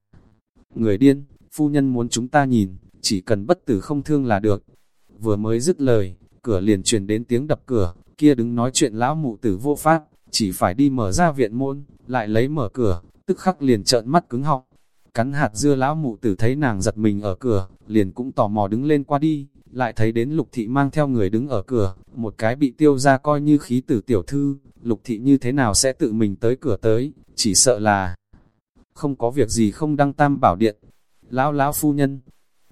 người điên, phu nhân muốn chúng ta nhìn, chỉ cần bất tử không thương là được. Vừa mới dứt lời, cửa liền truyền đến tiếng đập cửa, kia đứng nói chuyện lão mụ tử vô pháp, chỉ phải đi mở ra viện môn, lại lấy mở cửa, tức khắc liền trợn mắt cứng họng. Cắn hạt dưa lão mụ tử thấy nàng giật mình ở cửa, liền cũng tò mò đứng lên qua đi, lại thấy đến lục thị mang theo người đứng ở cửa, một cái bị tiêu ra coi như khí tử tiểu thư, lục thị như thế nào sẽ tự mình tới cửa tới, chỉ sợ là không có việc gì không đăng tam bảo điện. Lão lão phu nhân,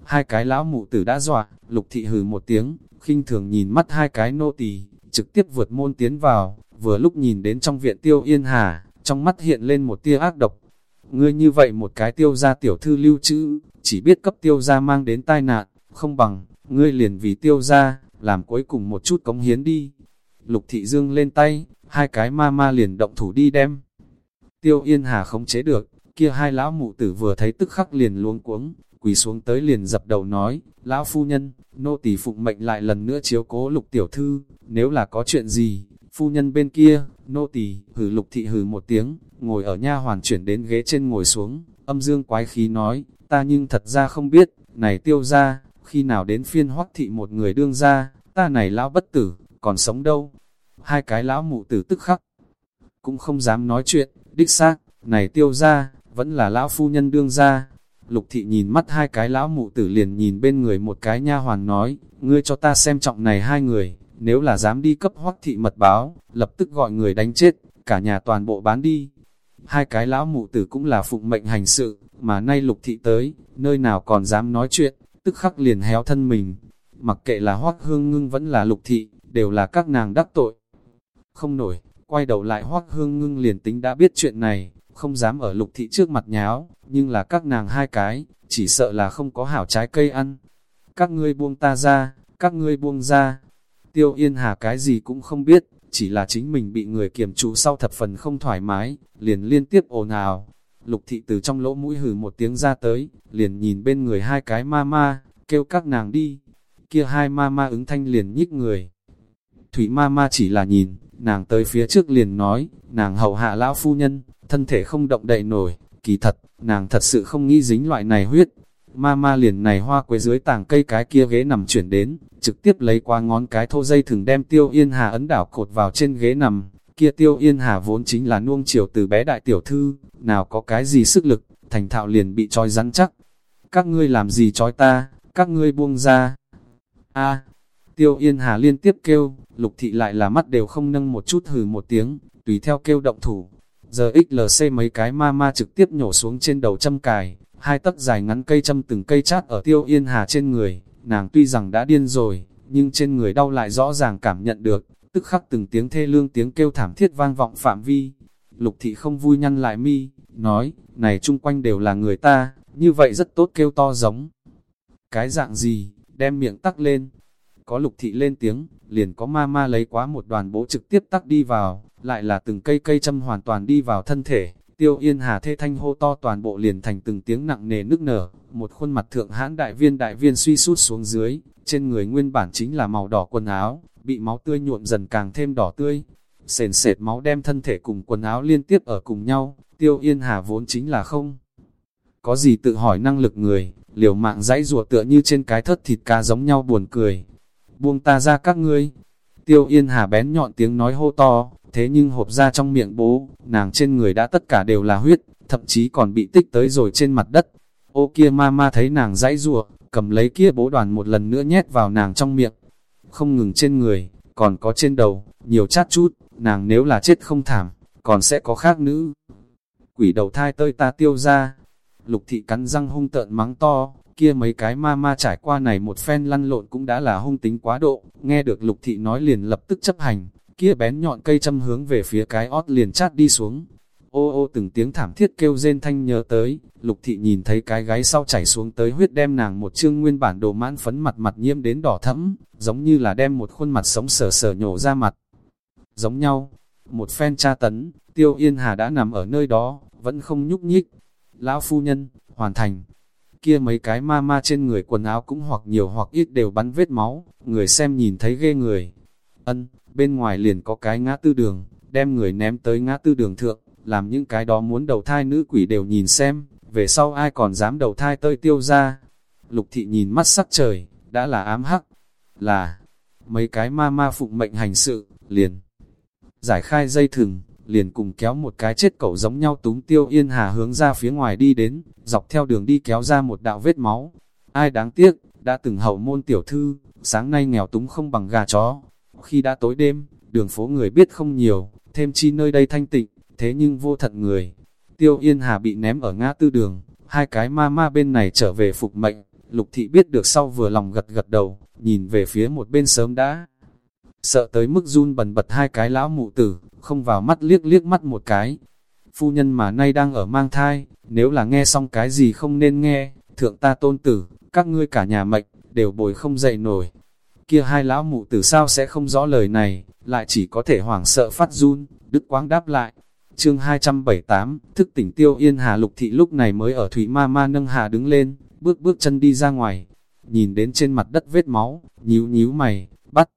hai cái lão mụ tử đã dọa, lục thị hừ một tiếng, khinh thường nhìn mắt hai cái nô tỳ trực tiếp vượt môn tiến vào, vừa lúc nhìn đến trong viện tiêu yên hà, trong mắt hiện lên một tia ác độc. Ngươi như vậy một cái tiêu gia tiểu thư lưu trữ, chỉ biết cấp tiêu gia mang đến tai nạn, không bằng, ngươi liền vì tiêu gia, làm cuối cùng một chút cống hiến đi. Lục thị dương lên tay, hai cái ma ma liền động thủ đi đem. Tiêu yên hà không chế được, kia hai lão mụ tử vừa thấy tức khắc liền luống cuống, quỳ xuống tới liền dập đầu nói, lão phu nhân, nô tỳ phụng mệnh lại lần nữa chiếu cố lục tiểu thư, nếu là có chuyện gì, phu nhân bên kia, nô tỳ hử lục thị hử một tiếng, ngồi ở nha hoàn chuyển đến ghế trên ngồi xuống, âm dương quái khí nói, ta nhưng thật ra không biết, này tiêu ra, khi nào đến phiên hoắc thị một người đương ra, ta này lão bất tử, còn sống đâu. Hai cái lão mụ tử tức khắc, cũng không dám nói chuyện, đích xác, này tiêu ra, vẫn là lão phu nhân đương ra. Lục thị nhìn mắt hai cái lão mụ tử liền nhìn bên người một cái nha hoàn nói, ngươi cho ta xem trọng này hai người, nếu là dám đi cấp hoắc thị mật báo, lập tức gọi người đánh chết, cả nhà toàn bộ bán đi. Hai cái lão mụ tử cũng là phụng mệnh hành sự, mà nay lục thị tới, nơi nào còn dám nói chuyện, tức khắc liền héo thân mình. Mặc kệ là hoắc hương ngưng vẫn là lục thị, đều là các nàng đắc tội. Không nổi, quay đầu lại hoắc hương ngưng liền tính đã biết chuyện này, không dám ở lục thị trước mặt nháo, nhưng là các nàng hai cái, chỉ sợ là không có hảo trái cây ăn. Các ngươi buông ta ra, các ngươi buông ra. Tiêu Yên Hà cái gì cũng không biết, chỉ là chính mình bị người kiềm trụ sau thập phần không thoải mái, liền liên tiếp ồn ào. Lục thị từ trong lỗ mũi hử một tiếng ra tới, liền nhìn bên người hai cái ma ma, kêu các nàng đi. Kia hai ma ma ứng thanh liền nhích người. Thủy ma ma chỉ là nhìn, nàng tới phía trước liền nói, nàng hầu hạ lão phu nhân, thân thể không động đậy nổi, kỳ thật, nàng thật sự không nghĩ dính loại này huyết. Ma ma liền này hoa quế dưới tàng cây cái kia ghế nằm chuyển đến, trực tiếp lấy qua ngón cái thô dây thường đem tiêu yên hà ấn đảo cột vào trên ghế nằm. Kia tiêu yên hà vốn chính là nuông chiều từ bé đại tiểu thư, nào có cái gì sức lực, thành thạo liền bị trói rắn chắc. Các ngươi làm gì trói ta, các ngươi buông ra. a tiêu yên hà liên tiếp kêu, lục thị lại là mắt đều không nâng một chút hừ một tiếng, tùy theo kêu động thủ, Giờ XLC mấy cái ma ma trực tiếp nhổ xuống trên đầu châm cài, hai tấc dài ngắn cây châm từng cây chát ở tiêu yên hà trên người, nàng tuy rằng đã điên rồi, nhưng trên người đau lại rõ ràng cảm nhận được, tức khắc từng tiếng thê lương tiếng kêu thảm thiết vang vọng phạm vi. Lục thị không vui nhăn lại mi, nói, này chung quanh đều là người ta, như vậy rất tốt kêu to giống. Cái dạng gì, đem miệng tắc lên. Có lục thị lên tiếng, liền có ma ma lấy quá một đoàn bố trực tiếp tắc đi vào, lại là từng cây cây châm hoàn toàn đi vào thân thể. Tiêu Yên Hà thê thanh hô to toàn bộ liền thành từng tiếng nặng nề nức nở, một khuôn mặt thượng hãn đại viên đại viên suy sút xuống dưới, trên người nguyên bản chính là màu đỏ quần áo, bị máu tươi nhuộm dần càng thêm đỏ tươi. Sền sệt máu đem thân thể cùng quần áo liên tiếp ở cùng nhau, Tiêu Yên Hà vốn chính là không. Có gì tự hỏi năng lực người, liều mạng dãy rùa tựa như trên cái thất thịt cá giống nhau buồn cười. Buông ta ra các ngươi. Tiêu Yên Hà bén nhọn tiếng nói hô to, thế nhưng hộp ra trong miệng bố, nàng trên người đã tất cả đều là huyết, thậm chí còn bị tích tới rồi trên mặt đất. Ô kia ma ma thấy nàng dãy rùa, cầm lấy kia bố đoàn một lần nữa nhét vào nàng trong miệng. Không ngừng trên người, còn có trên đầu, nhiều chát chút, nàng nếu là chết không thảm, còn sẽ có khác nữ. Quỷ đầu thai tơi ta tiêu ra, lục thị cắn răng hung tợn mắng to, kia mấy cái ma ma trải qua này một phen lăn lộn cũng đã là hung tính quá độ, nghe được lục thị nói liền lập tức chấp hành, kia bén nhọn cây châm hướng về phía cái ót liền chát đi xuống. ô ô từng tiếng thảm thiết kêu rên thanh nhớ tới, lục thị nhìn thấy cái gáy sau chảy xuống tới huyết đem nàng một chương nguyên bản đồ mãn phấn mặt mặt nhiễm đến đỏ thẫm, giống như là đem một khuôn mặt sống sờ sờ nhổ ra mặt. Giống nhau, một phen tra tấn, tiêu yên hà đã nằm ở nơi đó, vẫn không nhúc nhích. Lão phu nhân, hoàn thành. Kia mấy cái ma ma trên người quần áo cũng hoặc nhiều hoặc ít đều bắn vết máu, người xem nhìn thấy ghê người. Ân, bên ngoài liền có cái ngã tư đường, đem người ném tới ngã tư đường thượng, làm những cái đó muốn đầu thai nữ quỷ đều nhìn xem, về sau ai còn dám đầu thai tơi tiêu ra. Lục thị nhìn mắt sắc trời, đã là ám hắc, là mấy cái ma ma phụng mệnh hành sự, liền giải khai dây thừng, liền cùng kéo một cái chết cẩu giống nhau túng tiêu yên hà hướng ra phía ngoài đi đến, dọc theo đường đi kéo ra một đạo vết máu. Ai đáng tiếc, đã từng hậu môn tiểu thư, sáng nay nghèo túng không bằng gà chó. Khi đã tối đêm, đường phố người biết không nhiều, thêm chi nơi đây thanh tịnh, thế nhưng vô thật người. Tiêu Yên Hà bị ném ở ngã tư đường, hai cái ma ma bên này trở về phục mệnh, lục thị biết được sau vừa lòng gật gật đầu, nhìn về phía một bên sớm đã. Sợ tới mức run bần bật hai cái lão mụ tử, không vào mắt liếc liếc mắt một cái. Phu nhân mà nay đang ở mang thai, nếu là nghe xong cái gì không nên nghe, thượng ta tôn tử, các ngươi cả nhà mệnh, đều bồi không dậy nổi. Kia hai lão mụ tử sao sẽ không rõ lời này, lại chỉ có thể hoảng sợ phát run, đức quáng đáp lại. Chương 278, thức tỉnh tiêu yên hà lục thị lúc này mới ở thủy ma ma nâng hà đứng lên, bước bước chân đi ra ngoài, nhìn đến trên mặt đất vết máu, nhíu nhíu mày, bắt,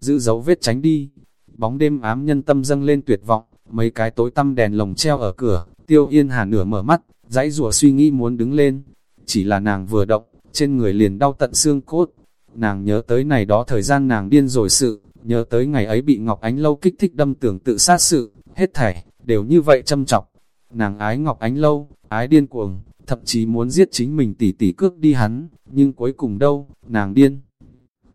giữ dấu vết tránh đi. Bóng đêm ám nhân tâm dâng lên tuyệt vọng, mấy cái tối tăm đèn lồng treo ở cửa, tiêu yên hà nửa mở mắt, dãy rùa suy nghĩ muốn đứng lên. Chỉ là nàng vừa động, trên người liền đau tận xương cốt. Nàng nhớ tới này đó thời gian nàng điên rồi sự, nhớ tới ngày ấy bị Ngọc Ánh Lâu kích thích đâm tưởng tự sát sự, hết thảy, đều như vậy châm trọng. Nàng ái Ngọc Ánh Lâu, ái điên cuồng, thậm chí muốn giết chính mình tỉ tỉ cước đi hắn, nhưng cuối cùng đâu, nàng điên.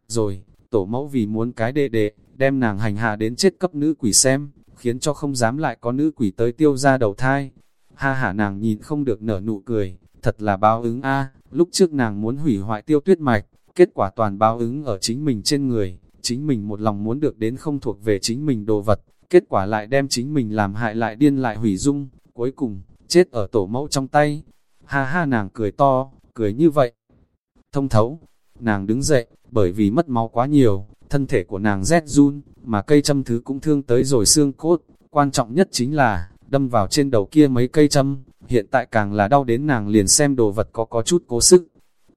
Rồi, tổ mẫu vì muốn cái đệ đệ, đem nàng hành hạ đến chết cấp nữ quỷ xem, khiến cho không dám lại có nữ quỷ tới tiêu ra đầu thai. Ha hả nàng nhìn không được nở nụ cười, thật là báo ứng a lúc trước nàng muốn hủy hoại tiêu tuyết mạch, kết quả toàn báo ứng ở chính mình trên người, chính mình một lòng muốn được đến không thuộc về chính mình đồ vật, kết quả lại đem chính mình làm hại lại điên lại hủy dung, cuối cùng, chết ở tổ mẫu trong tay. Ha ha nàng cười to, cười như vậy. Thông thấu, nàng đứng dậy, bởi vì mất máu quá nhiều, thân thể của nàng rét run, mà cây châm thứ cũng thương tới rồi xương cốt. Quan trọng nhất chính là, đâm vào trên đầu kia mấy cây châm, hiện tại càng là đau đến nàng liền xem đồ vật có có chút cố sức.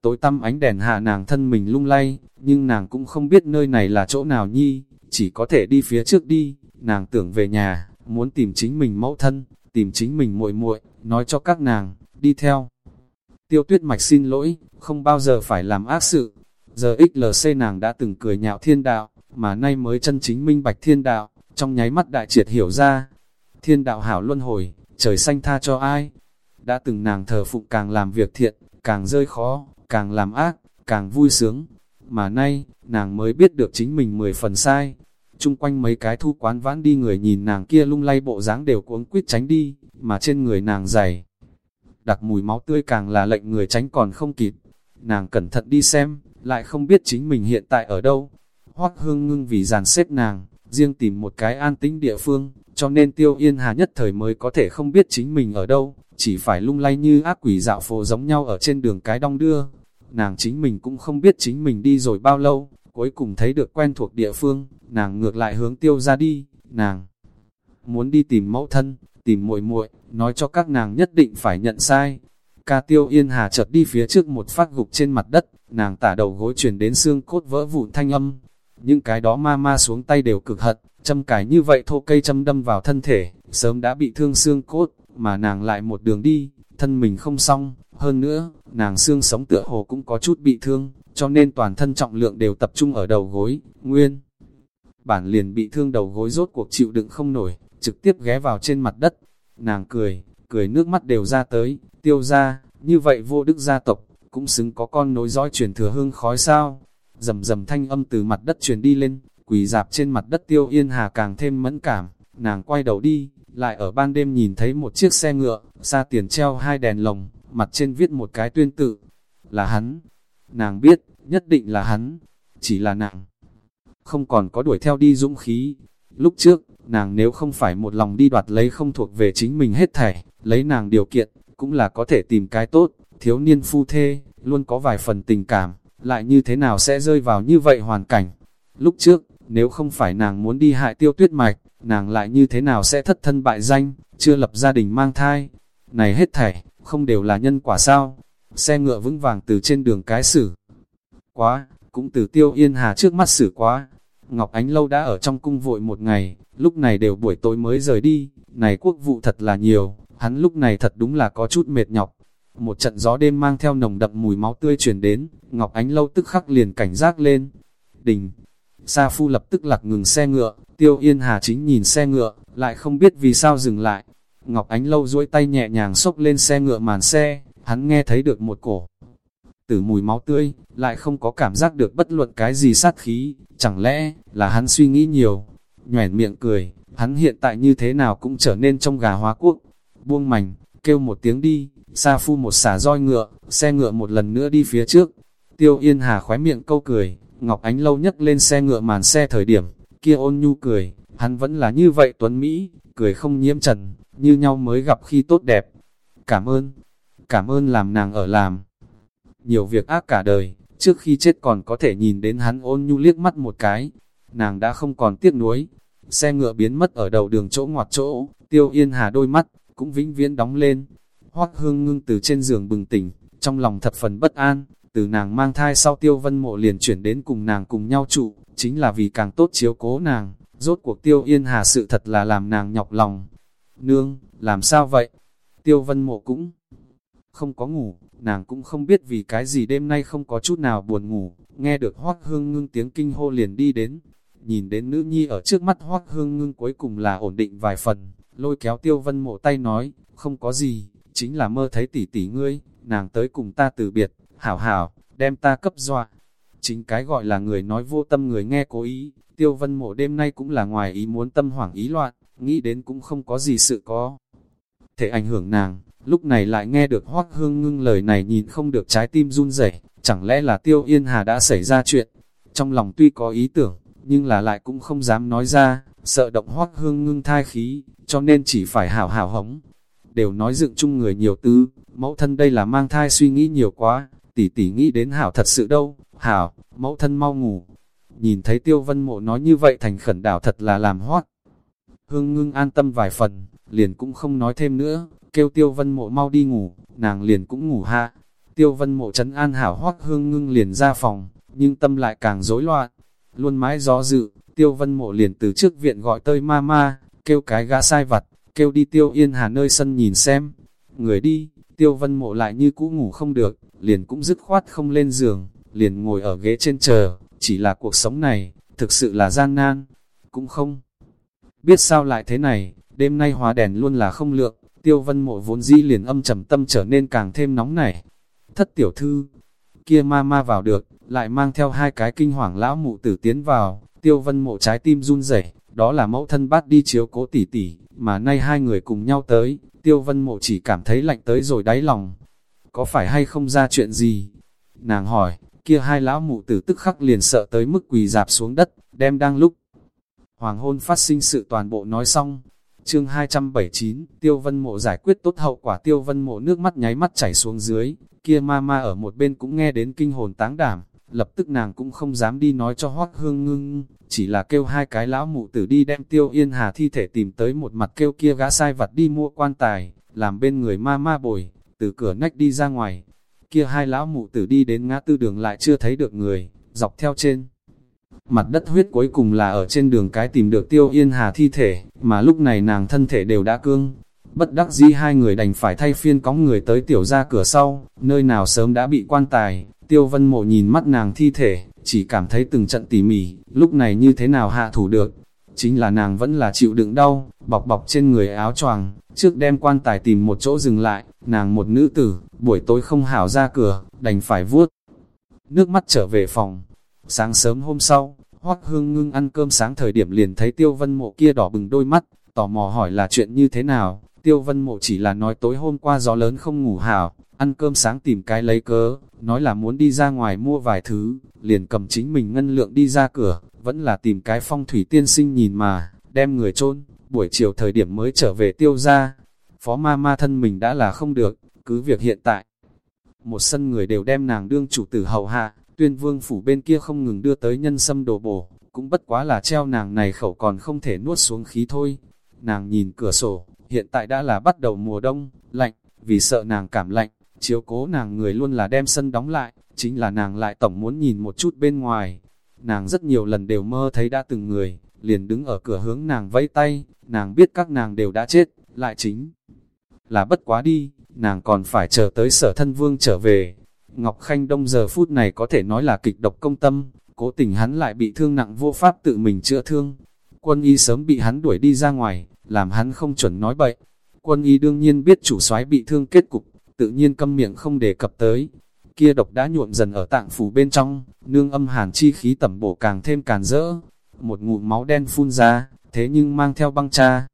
Tối tăm ánh đèn hạ nàng thân mình lung lay, nhưng nàng cũng không biết nơi này là chỗ nào nhi, chỉ có thể đi phía trước đi, nàng tưởng về nhà, muốn tìm chính mình mẫu thân, tìm chính mình muội muội, nói cho các nàng, đi theo. Tiêu tuyết mạch xin lỗi, không bao giờ phải làm ác sự. Giờ XLC nàng đã từng cười nhạo thiên đạo, mà nay mới chân chính minh bạch thiên đạo, trong nháy mắt đại triệt hiểu ra. Thiên đạo hảo luân hồi, trời xanh tha cho ai? Đã từng nàng thờ phụng càng làm việc thiện, càng rơi khó, càng làm ác, càng vui sướng. Mà nay, nàng mới biết được chính mình mười phần sai, chung quanh mấy cái thu quán vãn đi người nhìn nàng kia lung lay bộ dáng đều cuống quýt tránh đi, mà trên người nàng dày. Đặc mùi máu tươi càng là lệnh người tránh còn không kịp. Nàng cẩn thận đi xem, lại không biết chính mình hiện tại ở đâu. Hoác hương ngưng vì dàn xếp nàng, riêng tìm một cái an tĩnh địa phương, cho nên tiêu yên hà nhất thời mới có thể không biết chính mình ở đâu, chỉ phải lung lay như ác quỷ dạo phố giống nhau ở trên đường cái đong đưa. Nàng chính mình cũng không biết chính mình đi rồi bao lâu, cuối cùng thấy được quen thuộc địa phương, nàng ngược lại hướng tiêu ra đi, nàng muốn đi tìm mẫu thân, tìm muội muội, nói cho các nàng nhất định phải nhận sai. Ca tiêu yên hà chợt đi phía trước một phát gục trên mặt đất, nàng tả đầu gối chuyển đến xương cốt vỡ vụn thanh âm. Những cái đó ma ma xuống tay đều cực hận, châm cải như vậy thô cây châm đâm vào thân thể, sớm đã bị thương xương cốt, mà nàng lại một đường đi, thân mình không xong, hơn nữa, nàng xương sống tựa hồ cũng có chút bị thương, cho nên toàn thân trọng lượng đều tập trung ở đầu gối, nguyên. Bản liền bị thương đầu gối rốt cuộc chịu đựng không nổi, trực tiếp ghé vào trên mặt đất. Nàng cười, cười nước mắt đều ra tới, tiêu ra, như vậy vô đức gia tộc, cũng xứng có con nối dõi truyền thừa hương khói sao. Dầm dầm thanh âm từ mặt đất truyền đi lên, quỳ dạp trên mặt đất tiêu yên hà càng thêm mẫn cảm, nàng quay đầu đi, lại ở ban đêm nhìn thấy một chiếc xe ngựa, xa tiền treo hai đèn lồng, mặt trên viết một cái tuyên tự, là hắn, Nàng biết, nhất định là hắn, chỉ là nàng. Không còn có đuổi theo đi dũng khí. Lúc trước, nàng nếu không phải một lòng đi đoạt lấy không thuộc về chính mình hết thảy, lấy nàng điều kiện, cũng là có thể tìm cái tốt, thiếu niên phu thê, luôn có vài phần tình cảm, lại như thế nào sẽ rơi vào như vậy hoàn cảnh. Lúc trước, nếu không phải nàng muốn đi hại tiêu tuyết mạch, nàng lại như thế nào sẽ thất thân bại danh, chưa lập gia đình mang thai. Này hết thảy, không đều là nhân quả sao? Xe ngựa vững vàng từ trên đường cái xử. Quá, cũng từ tiêu yên hà trước mắt xử quá. Ngọc Ánh Lâu đã ở trong cung vội một ngày, lúc này đều buổi tối mới rời đi, này quốc vụ thật là nhiều, hắn lúc này thật đúng là có chút mệt nhọc. Một trận gió đêm mang theo nồng đậm mùi máu tươi truyền đến, Ngọc Ánh Lâu tức khắc liền cảnh giác lên. Đình, Sa Phu lập tức lạc ngừng xe ngựa, Tiêu Yên Hà chính nhìn xe ngựa, lại không biết vì sao dừng lại. Ngọc Ánh Lâu duỗi tay nhẹ nhàng xốc lên xe ngựa màn xe, hắn nghe thấy được một cổ. Từ mùi máu tươi, lại không có cảm giác được bất luận cái gì sát khí, chẳng lẽ là hắn suy nghĩ nhiều. Nhoẻn miệng cười, hắn hiện tại như thế nào cũng trở nên trong gà hóa quốc. Buông mảnh, kêu một tiếng đi, Sa Phu một xả roi ngựa, xe ngựa một lần nữa đi phía trước. Tiêu Yên Hà khóe miệng câu cười, Ngọc Ánh lâu nhấc lên xe ngựa màn xe thời điểm, kia ôn nhu cười, hắn vẫn là như vậy tuấn Mỹ, cười không nhiễm trần, như nhau mới gặp khi tốt đẹp. Cảm ơn, cảm ơn làm nàng ở làm. Nhiều việc ác cả đời, trước khi chết còn có thể nhìn đến hắn ôn nhu liếc mắt một cái, nàng đã không còn tiếc nuối. Xe ngựa biến mất ở đầu đường chỗ ngoặt chỗ, tiêu yên hà đôi mắt, cũng vĩnh viễn đóng lên hoắc hương ngưng từ trên giường bừng tỉnh, trong lòng thật phần bất an, từ nàng mang thai sau tiêu vân mộ liền chuyển đến cùng nàng cùng nhau trụ, chính là vì càng tốt chiếu cố nàng, rốt cuộc tiêu yên hà sự thật là làm nàng nhọc lòng. Nương, làm sao vậy? Tiêu vân mộ cũng không có ngủ, nàng cũng không biết vì cái gì đêm nay không có chút nào buồn ngủ, nghe được hoắc hương ngưng tiếng kinh hô liền đi đến. Nhìn đến nữ nhi ở trước mắt hoác hương ngưng cuối cùng là ổn định vài phần, lôi kéo tiêu vân mộ tay nói, không có gì, chính là mơ thấy tỷ tỷ ngươi, nàng tới cùng ta từ biệt, hảo hảo, đem ta cấp dọa. Chính cái gọi là người nói vô tâm người nghe cố ý, tiêu vân mộ đêm nay cũng là ngoài ý muốn tâm hoảng ý loạn, nghĩ đến cũng không có gì sự có. Thể ảnh hưởng nàng, lúc này lại nghe được hoác hương ngưng lời này nhìn không được trái tim run rẩy chẳng lẽ là tiêu yên hà đã xảy ra chuyện. Trong lòng tuy có ý tưởng, nhưng là lại cũng không dám nói ra, sợ động hoác hương ngưng thai khí, cho nên chỉ phải hảo hảo hống. Đều nói dựng chung người nhiều tư, mẫu thân đây là mang thai suy nghĩ nhiều quá, tỷ tỷ nghĩ đến hảo thật sự đâu, hảo, mẫu thân mau ngủ. Nhìn thấy tiêu vân mộ nói như vậy thành khẩn đảo thật là làm hoát Hương ngưng an tâm vài phần, liền cũng không nói thêm nữa, kêu tiêu vân mộ mau đi ngủ, nàng liền cũng ngủ hạ. Tiêu vân mộ trấn an hảo hoác hương ngưng liền ra phòng, nhưng tâm lại càng rối loạn. Luôn mãi gió dự, tiêu vân mộ liền từ trước viện gọi tơi ma ma, kêu cái gã sai vặt, kêu đi tiêu yên hà nơi sân nhìn xem. Người đi, tiêu vân mộ lại như cũ ngủ không được, liền cũng dứt khoát không lên giường, liền ngồi ở ghế trên chờ, chỉ là cuộc sống này, thực sự là gian nan, cũng không. Biết sao lại thế này, đêm nay hóa đèn luôn là không lượng, tiêu vân mộ vốn dĩ liền âm trầm tâm trở nên càng thêm nóng nảy. Thất tiểu thư, kia ma ma vào được, lại mang theo hai cái kinh hoàng lão mụ tử tiến vào, tiêu vân mộ trái tim run rẩy đó là mẫu thân bát đi chiếu cố tỉ tỉ, mà nay hai người cùng nhau tới, tiêu vân mộ chỉ cảm thấy lạnh tới rồi đáy lòng, có phải hay không ra chuyện gì? Nàng hỏi, kia hai lão mụ tử tức khắc liền sợ tới mức quỳ dạp xuống đất, đem đang lúc. Hoàng hôn phát sinh sự toàn bộ nói xong. Chương 279, Tiêu Vân Mộ giải quyết tốt hậu quả Tiêu Vân Mộ nước mắt nháy mắt chảy xuống dưới, kia ma ma ở một bên cũng nghe đến kinh hồn táng đảm, lập tức nàng cũng không dám đi nói cho hoác hương ngưng, chỉ là kêu hai cái lão mụ tử đi đem Tiêu Yên Hà thi thể tìm tới một mặt kêu kia gã sai vặt đi mua quan tài, làm bên người ma ma bồi, từ cửa nách đi ra ngoài. Kia hai lão mụ tử đi đến ngã tư đường lại chưa thấy được người, dọc theo trên. Mặt đất huyết cuối cùng là ở trên đường cái tìm được tiêu yên hà thi thể, mà lúc này nàng thân thể đều đã cương. Bất đắc dĩ hai người đành phải thay phiên cóng người tới tiểu ra cửa sau, nơi nào sớm đã bị quan tài. Tiêu vân mộ nhìn mắt nàng thi thể, chỉ cảm thấy từng trận tỉ mỉ, lúc này như thế nào hạ thủ được. Chính là nàng vẫn là chịu đựng đau, bọc bọc trên người áo choàng, trước đem quan tài tìm một chỗ dừng lại, nàng một nữ tử, buổi tối không hảo ra cửa, đành phải vuốt. Nước mắt trở về phòng. Sáng sớm hôm sau, Hoắc Hương ngưng ăn cơm sáng thời điểm liền thấy Tiêu Vân Mộ kia đỏ bừng đôi mắt, tò mò hỏi là chuyện như thế nào. Tiêu Vân Mộ chỉ là nói tối hôm qua gió lớn không ngủ hảo, ăn cơm sáng tìm cái lấy cớ, nói là muốn đi ra ngoài mua vài thứ, liền cầm chính mình ngân lượng đi ra cửa, vẫn là tìm cái phong thủy tiên sinh nhìn mà, đem người chôn buổi chiều thời điểm mới trở về tiêu ra. Phó ma ma thân mình đã là không được, cứ việc hiện tại. Một sân người đều đem nàng đương chủ tử hậu hạ, tuyên vương phủ bên kia không ngừng đưa tới nhân sâm đồ bổ, cũng bất quá là treo nàng này khẩu còn không thể nuốt xuống khí thôi. Nàng nhìn cửa sổ, hiện tại đã là bắt đầu mùa đông, lạnh, vì sợ nàng cảm lạnh, chiếu cố nàng người luôn là đem sân đóng lại, chính là nàng lại tổng muốn nhìn một chút bên ngoài. Nàng rất nhiều lần đều mơ thấy đã từng người, liền đứng ở cửa hướng nàng vẫy tay, nàng biết các nàng đều đã chết, lại chính là bất quá đi, nàng còn phải chờ tới sở thân vương trở về. Ngọc Khanh Đông giờ phút này có thể nói là kịch độc công tâm, cố tình hắn lại bị thương nặng vô pháp tự mình chữa thương. Quân y sớm bị hắn đuổi đi ra ngoài, làm hắn không chuẩn nói bậy. Quân y đương nhiên biết chủ soái bị thương kết cục, tự nhiên câm miệng không đề cập tới. Kia độc đã nhuộm dần ở tạng phủ bên trong, nương âm hàn chi khí tẩm bổ càng thêm càn rỡ. Một ngụm máu đen phun ra, thế nhưng mang theo băng cha.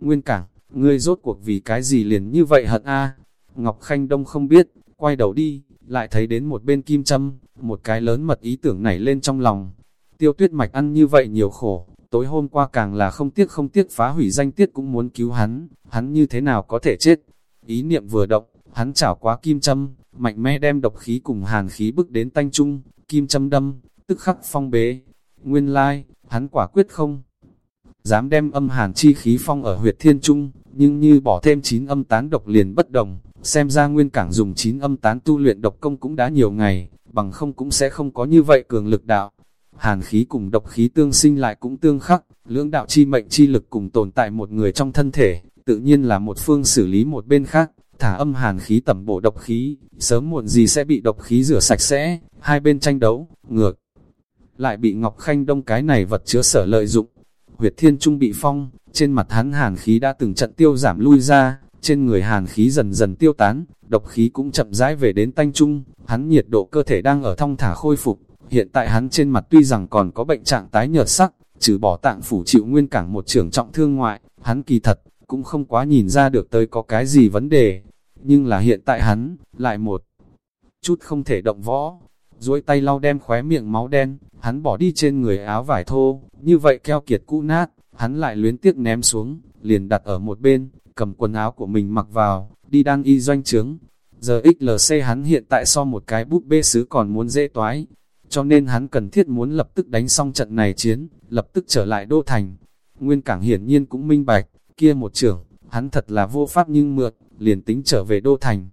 Nguyên cảng, ngươi rốt cuộc vì cái gì liền như vậy hận a Ngọc Khanh Đông không biết, quay đầu đi, lại thấy đến một bên kim châm, một cái lớn mật ý tưởng nảy lên trong lòng. Tiêu tuyết mạch ăn như vậy nhiều khổ, tối hôm qua càng là không tiếc không tiếc phá hủy danh tiết cũng muốn cứu hắn, hắn như thế nào có thể chết. Ý niệm vừa động, hắn chảo quá kim châm, mạnh mẽ đem độc khí cùng hàn khí bức đến tanh trung, kim châm đâm, tức khắc phong bế. Nguyên lai, hắn quả quyết không dám đem âm hàn chi khí phong ở huyệt thiên trung, nhưng như bỏ thêm chín âm tán độc liền bất đồng, xem ra nguyên cảng dùng chín âm tán tu luyện độc công cũng đã nhiều ngày, bằng không cũng sẽ không có như vậy cường lực đạo. Hàn khí cùng độc khí tương sinh lại cũng tương khắc, lưỡng đạo chi mệnh chi lực cùng tồn tại một người trong thân thể, tự nhiên là một phương xử lý một bên khác, thả âm hàn khí tẩm bổ độc khí, sớm muộn gì sẽ bị độc khí rửa sạch sẽ, hai bên tranh đấu, ngược. Lại bị Ngọc Khanh Đông cái này vật chứa sở lợi dụng, huyệt thiên trung bị phong, trên mặt hắn hàn khí đã từng trận tiêu giảm lui ra, trên người hàn khí dần dần tiêu tán, độc khí cũng chậm rãi về đến tanh trung, hắn nhiệt độ cơ thể đang ở thong thả khôi phục, hiện tại hắn trên mặt tuy rằng còn có bệnh trạng tái nhợt sắc, trừ bỏ tạng phủ chịu nguyên cảng một trưởng trọng thương ngoại, hắn kỳ thật, cũng không quá nhìn ra được tới có cái gì vấn đề, nhưng là hiện tại hắn, lại một chút không thể động võ, duỗi tay lau đem khóe miệng máu đen, hắn bỏ đi trên người áo vải thô, như vậy keo kiệt cũ nát, hắn lại luyến tiếc ném xuống, liền đặt ở một bên, cầm quần áo của mình mặc vào, đi đăng y doanh trướng. Giờ XLC hắn hiện tại so một cái búp bê sứ còn muốn dễ toái, cho nên hắn cần thiết muốn lập tức đánh xong trận này chiến, lập tức trở lại đô thành. Nguyên Cảng hiển nhiên cũng minh bạch, kia một trưởng, hắn thật là vô pháp nhưng mượt, liền tính trở về đô thành.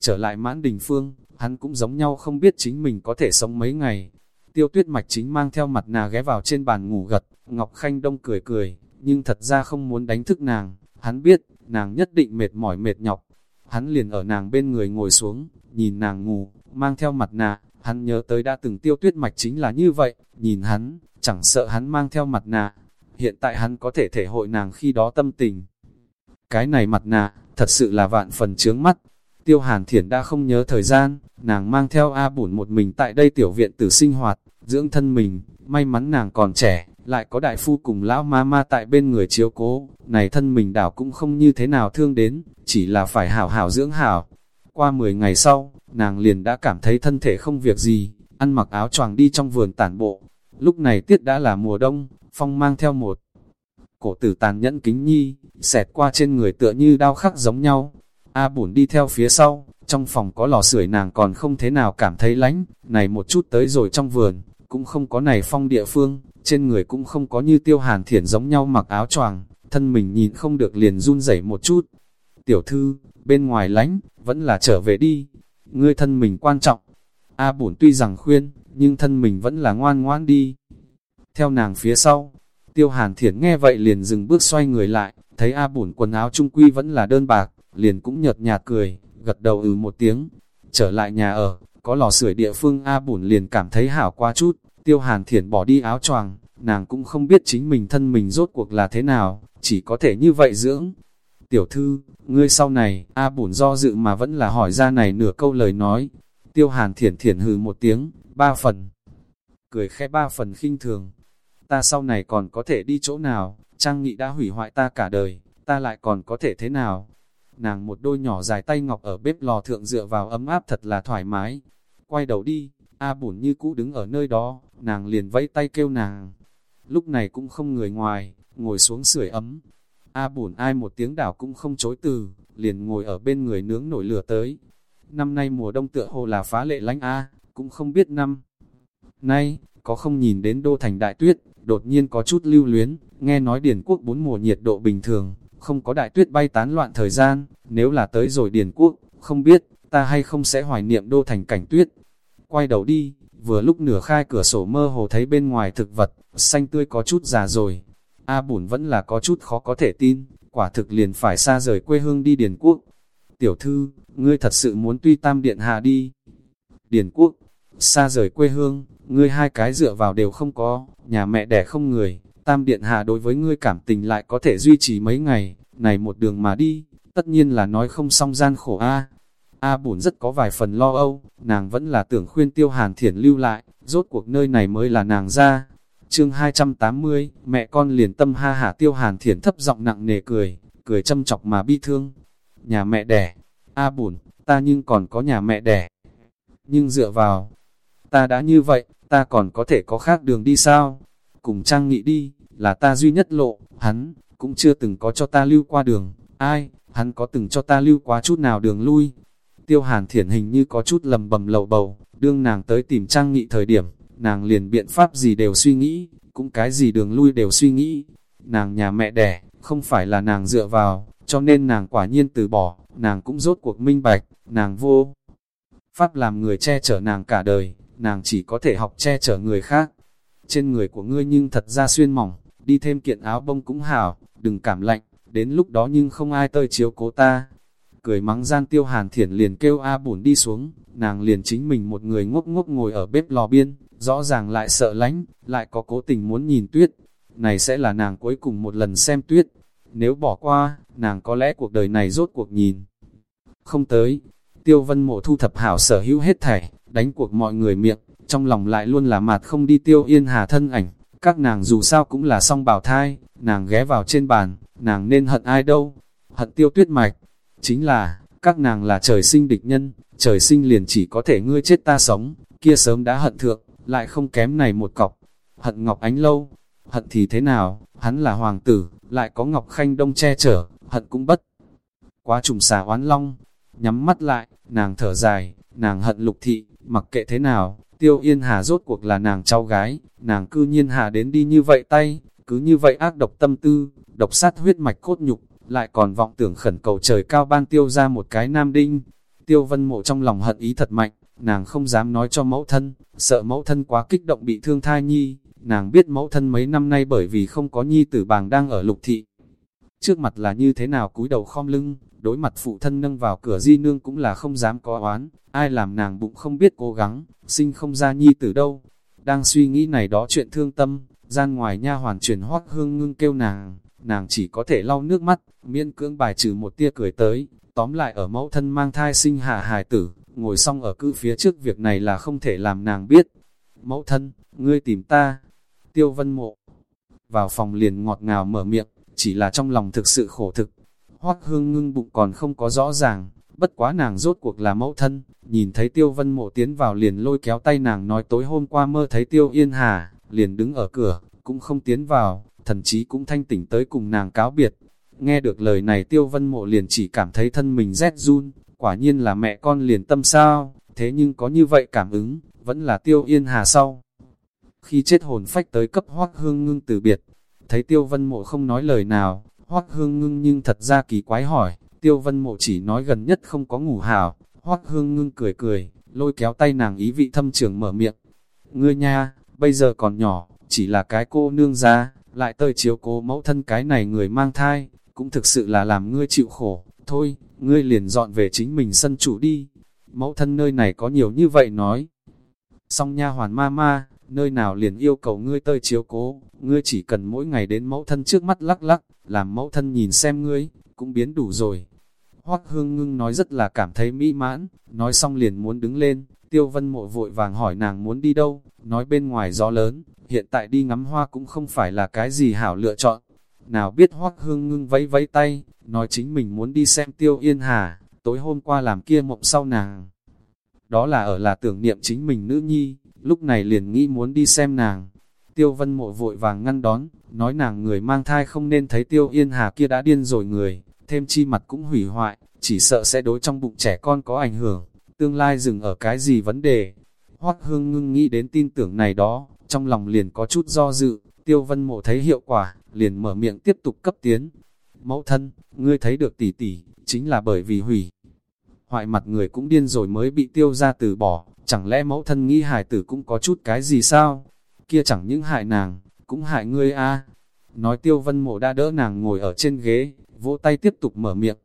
Trở lại mãn đình phương, hắn cũng giống nhau không biết chính mình có thể sống mấy ngày. Tiêu tuyết mạch chính mang theo mặt nà ghé vào trên bàn ngủ gật, Ngọc Khanh Đông cười cười, nhưng thật ra không muốn đánh thức nàng, hắn biết, nàng nhất định mệt mỏi mệt nhọc. Hắn liền ở nàng bên người ngồi xuống, nhìn nàng ngủ, mang theo mặt nạ, hắn nhớ tới đã từng tiêu tuyết mạch chính là như vậy, nhìn hắn, chẳng sợ hắn mang theo mặt nạ. Hiện tại hắn có thể thể hội nàng khi đó tâm tình. Cái này mặt nạ, thật sự là vạn phần chướng mắt. Tiêu hàn thiển đã không nhớ thời gian, nàng mang theo A Bùn một mình tại đây tiểu viện tử sinh hoạt, dưỡng thân mình, may mắn nàng còn trẻ, lại có đại phu cùng lão ma ma tại bên người chiếu cố, này thân mình đảo cũng không như thế nào thương đến, chỉ là phải hảo hảo dưỡng hảo. Qua 10 ngày sau, nàng liền đã cảm thấy thân thể không việc gì, ăn mặc áo choàng đi trong vườn tản bộ. Lúc này tiết đã là mùa đông, phong mang theo một cổ tử tàn nhẫn kính nhi, xẹt qua trên người tựa như đau khắc giống nhau. A bổn đi theo phía sau, trong phòng có lò sưởi nàng còn không thế nào cảm thấy lánh, này một chút tới rồi trong vườn, cũng không có này phong địa phương, trên người cũng không có như tiêu hàn thiển giống nhau mặc áo choàng, thân mình nhìn không được liền run rẩy một chút. Tiểu thư, bên ngoài lánh, vẫn là trở về đi, ngươi thân mình quan trọng. A bổn tuy rằng khuyên, nhưng thân mình vẫn là ngoan ngoan đi. Theo nàng phía sau, tiêu hàn thiển nghe vậy liền dừng bước xoay người lại, thấy A bổn quần áo trung quy vẫn là đơn bạc, liền cũng nhợt nhạt cười, gật đầu ừ một tiếng, trở lại nhà ở, có lò sưởi địa phương A bổn liền cảm thấy hảo qua chút, tiêu hàn thiển bỏ đi áo choàng, nàng cũng không biết chính mình thân mình rốt cuộc là thế nào, chỉ có thể như vậy dưỡng. Tiểu thư, ngươi sau này, A bổn do dự mà vẫn là hỏi ra này nửa câu lời nói. Tiêu hàn thiển thiển hừ một tiếng, ba phần. Cười khẽ ba phần khinh thường. Ta sau này còn có thể đi chỗ nào, trang nghị đã hủy hoại ta cả đời, ta lại còn có thể thế nào? Nàng một đôi nhỏ dài tay ngọc ở bếp lò thượng dựa vào ấm áp thật là thoải mái. Quay đầu đi, A bổn như cũ đứng ở nơi đó, nàng liền vẫy tay kêu nàng. Lúc này cũng không người ngoài, ngồi xuống sưởi ấm. A bùn ai một tiếng đảo cũng không chối từ, liền ngồi ở bên người nướng nổi lửa tới. Năm nay mùa đông tựa hồ là phá lệ lánh A, cũng không biết năm. Nay, có không nhìn đến đô thành đại tuyết, đột nhiên có chút lưu luyến, nghe nói điển quốc bốn mùa nhiệt độ bình thường, không có đại tuyết bay tán loạn thời gian, nếu là tới rồi điển quốc, không biết, ta hay không sẽ hoài niệm đô thành cảnh tuyết. Quay đầu đi, vừa lúc nửa khai cửa sổ mơ hồ thấy bên ngoài thực vật, xanh tươi có chút già rồi. A bùn vẫn là có chút khó có thể tin, quả thực liền phải xa rời quê hương đi Điền Quốc. Tiểu thư, ngươi thật sự muốn tuy tam điện hạ đi. Điền Quốc, xa rời quê hương, ngươi hai cái dựa vào đều không có, nhà mẹ đẻ không người, tam điện hạ đối với ngươi cảm tình lại có thể duy trì mấy ngày, này một đường mà đi, tất nhiên là nói không song gian khổ a. A bổn rất có vài phần lo âu, nàng vẫn là tưởng khuyên tiêu hàn thiển lưu lại, rốt cuộc nơi này mới là nàng ra. Chương 280, mẹ con liền tâm ha hả tiêu hàn thiển thấp giọng nặng nề cười, cười châm chọc mà bi thương. Nhà mẹ đẻ, A bùn, ta nhưng còn có nhà mẹ đẻ. Nhưng dựa vào, ta đã như vậy, ta còn có thể có khác đường đi sao? Cùng trang nghị đi, là ta duy nhất lộ, hắn, cũng chưa từng có cho ta lưu qua đường. Ai, hắn có từng cho ta lưu quá chút nào đường lui, Tiêu hàn thiển hình như có chút lầm bầm lầu bầu, đương nàng tới tìm trang nghị thời điểm, nàng liền biện pháp gì đều suy nghĩ, cũng cái gì đường lui đều suy nghĩ. Nàng nhà mẹ đẻ, không phải là nàng dựa vào, cho nên nàng quả nhiên từ bỏ, nàng cũng rốt cuộc minh bạch, nàng vô. Pháp làm người che chở nàng cả đời, nàng chỉ có thể học che chở người khác. Trên người của ngươi nhưng thật ra xuyên mỏng, đi thêm kiện áo bông cũng hảo, đừng cảm lạnh, đến lúc đó nhưng không ai tơi chiếu cố ta, cười mắng gian tiêu hàn thiển liền kêu A bùn đi xuống, nàng liền chính mình một người ngốc ngốc ngồi ở bếp lò biên, rõ ràng lại sợ lánh, lại có cố tình muốn nhìn tuyết. Này sẽ là nàng cuối cùng một lần xem tuyết. Nếu bỏ qua, nàng có lẽ cuộc đời này rốt cuộc nhìn. Không tới, tiêu vân mộ thu thập hảo sở hữu hết thảy, đánh cuộc mọi người miệng, trong lòng lại luôn là mạt không đi tiêu yên hà thân ảnh. Các nàng dù sao cũng là song bảo thai, nàng ghé vào trên bàn, nàng nên hận ai đâu, hận tiêu tuyết mạch, Chính là, các nàng là trời sinh địch nhân, trời sinh liền chỉ có thể ngươi chết ta sống, kia sớm đã hận thượng, lại không kém này một cọc. Hận Ngọc Ánh lâu, hận thì thế nào, hắn là hoàng tử, lại có Ngọc Khanh Đông che chở, hận cũng bất. Quá trùng xà oán long, nhắm mắt lại, nàng thở dài, nàng hận lục thị, mặc kệ thế nào, tiêu yên hà rốt cuộc là nàng cháu gái, nàng cư nhiên hà đến đi như vậy tay, cứ như vậy ác độc tâm tư, độc sát huyết mạch cốt nhục, lại còn vọng tưởng khẩn cầu trời cao ban tiêu ra một cái nam đinh. Tiêu vân mộ trong lòng hận ý thật mạnh, nàng không dám nói cho mẫu thân, sợ mẫu thân quá kích động bị thương thai nhi, nàng biết mẫu thân mấy năm nay bởi vì không có nhi tử bàng đang ở lục thị. Trước mặt là như thế nào cúi đầu khom lưng, đối mặt phụ thân nâng vào cửa di nương cũng là không dám có oán, ai làm nàng bụng không biết cố gắng, sinh không ra nhi tử đâu. Đang suy nghĩ này đó chuyện thương tâm, gian ngoài nha hoàn chuyển hoác hương ngưng kêu nàng, nàng chỉ có thể lau nước mắt, miễn cưỡng bài trừ một tia cười tới, tóm lại ở mẫu thân mang thai sinh hạ hài tử, ngồi xong ở cư phía trước việc này là không thể làm nàng biết. Mẫu thân, ngươi tìm ta, tiêu vân mộ, vào phòng liền ngọt ngào mở miệng, chỉ là trong lòng thực sự khổ thực. Hoác hương ngưng bụng còn không có rõ ràng, bất quá nàng rốt cuộc là mẫu thân, nhìn thấy tiêu vân mộ tiến vào liền lôi kéo tay nàng nói tối hôm qua mơ thấy tiêu yên hà, liền đứng ở cửa, cũng không tiến vào, thần chí cũng thanh tỉnh tới cùng nàng cáo biệt. Nghe được lời này tiêu vân mộ liền chỉ cảm thấy thân mình rét run, quả nhiên là mẹ con liền tâm sao, thế nhưng có như vậy cảm ứng, vẫn là tiêu yên hà sau. Khi chết hồn phách tới cấp hoác hương ngưng từ biệt, thấy tiêu vân mộ không nói lời nào, hoác hương ngưng nhưng thật ra kỳ quái hỏi, tiêu vân mộ chỉ nói gần nhất không có ngủ hào, hoác hương ngưng cười cười, lôi kéo tay nàng ý vị thâm trường mở miệng. Ngươi nha, bây giờ còn nhỏ, chỉ là cái cô nương ra, lại tơi chiếu cố mẫu thân cái này người mang thai, cũng thực sự là làm ngươi chịu khổ, thôi, ngươi liền dọn về chính mình sân chủ đi, mẫu thân nơi này có nhiều như vậy nói. Xong nha hoàn ma ma, nơi nào liền yêu cầu ngươi tơi chiếu cố, ngươi chỉ cần mỗi ngày đến mẫu thân trước mắt lắc lắc, làm mẫu thân nhìn xem ngươi, cũng biến đủ rồi. Hoác hương ngưng nói rất là cảm thấy mỹ mãn, nói xong liền muốn đứng lên, tiêu vân mộ vội vàng hỏi nàng muốn đi đâu, nói bên ngoài gió lớn, hiện tại đi ngắm hoa cũng không phải là cái gì hảo lựa chọn. Nào biết hoắc hương ngưng vẫy vẫy tay, nói chính mình muốn đi xem tiêu yên hà, tối hôm qua làm kia mộng sau nàng. Đó là ở là tưởng niệm chính mình nữ nhi, lúc này liền nghĩ muốn đi xem nàng. Tiêu vân mộ vội vàng ngăn đón, nói nàng người mang thai không nên thấy tiêu yên hà kia đã điên rồi người, thêm chi mặt cũng hủy hoại, chỉ sợ sẽ đối trong bụng trẻ con có ảnh hưởng, tương lai dừng ở cái gì vấn đề. Hoắc hương ngưng nghĩ đến tin tưởng này đó, trong lòng liền có chút do dự, tiêu vân mộ thấy hiệu quả, liền mở miệng tiếp tục cấp tiến. Mẫu thân, ngươi thấy được tỷ tỷ, chính là bởi vì hủy. Hoại mặt người cũng điên rồi mới bị tiêu ra từ bỏ, chẳng lẽ mẫu thân nghĩ hài tử cũng có chút cái gì sao? Kia chẳng những hại nàng, cũng hại ngươi a Nói tiêu vân mộ đã đỡ nàng ngồi ở trên ghế, vỗ tay tiếp tục mở miệng.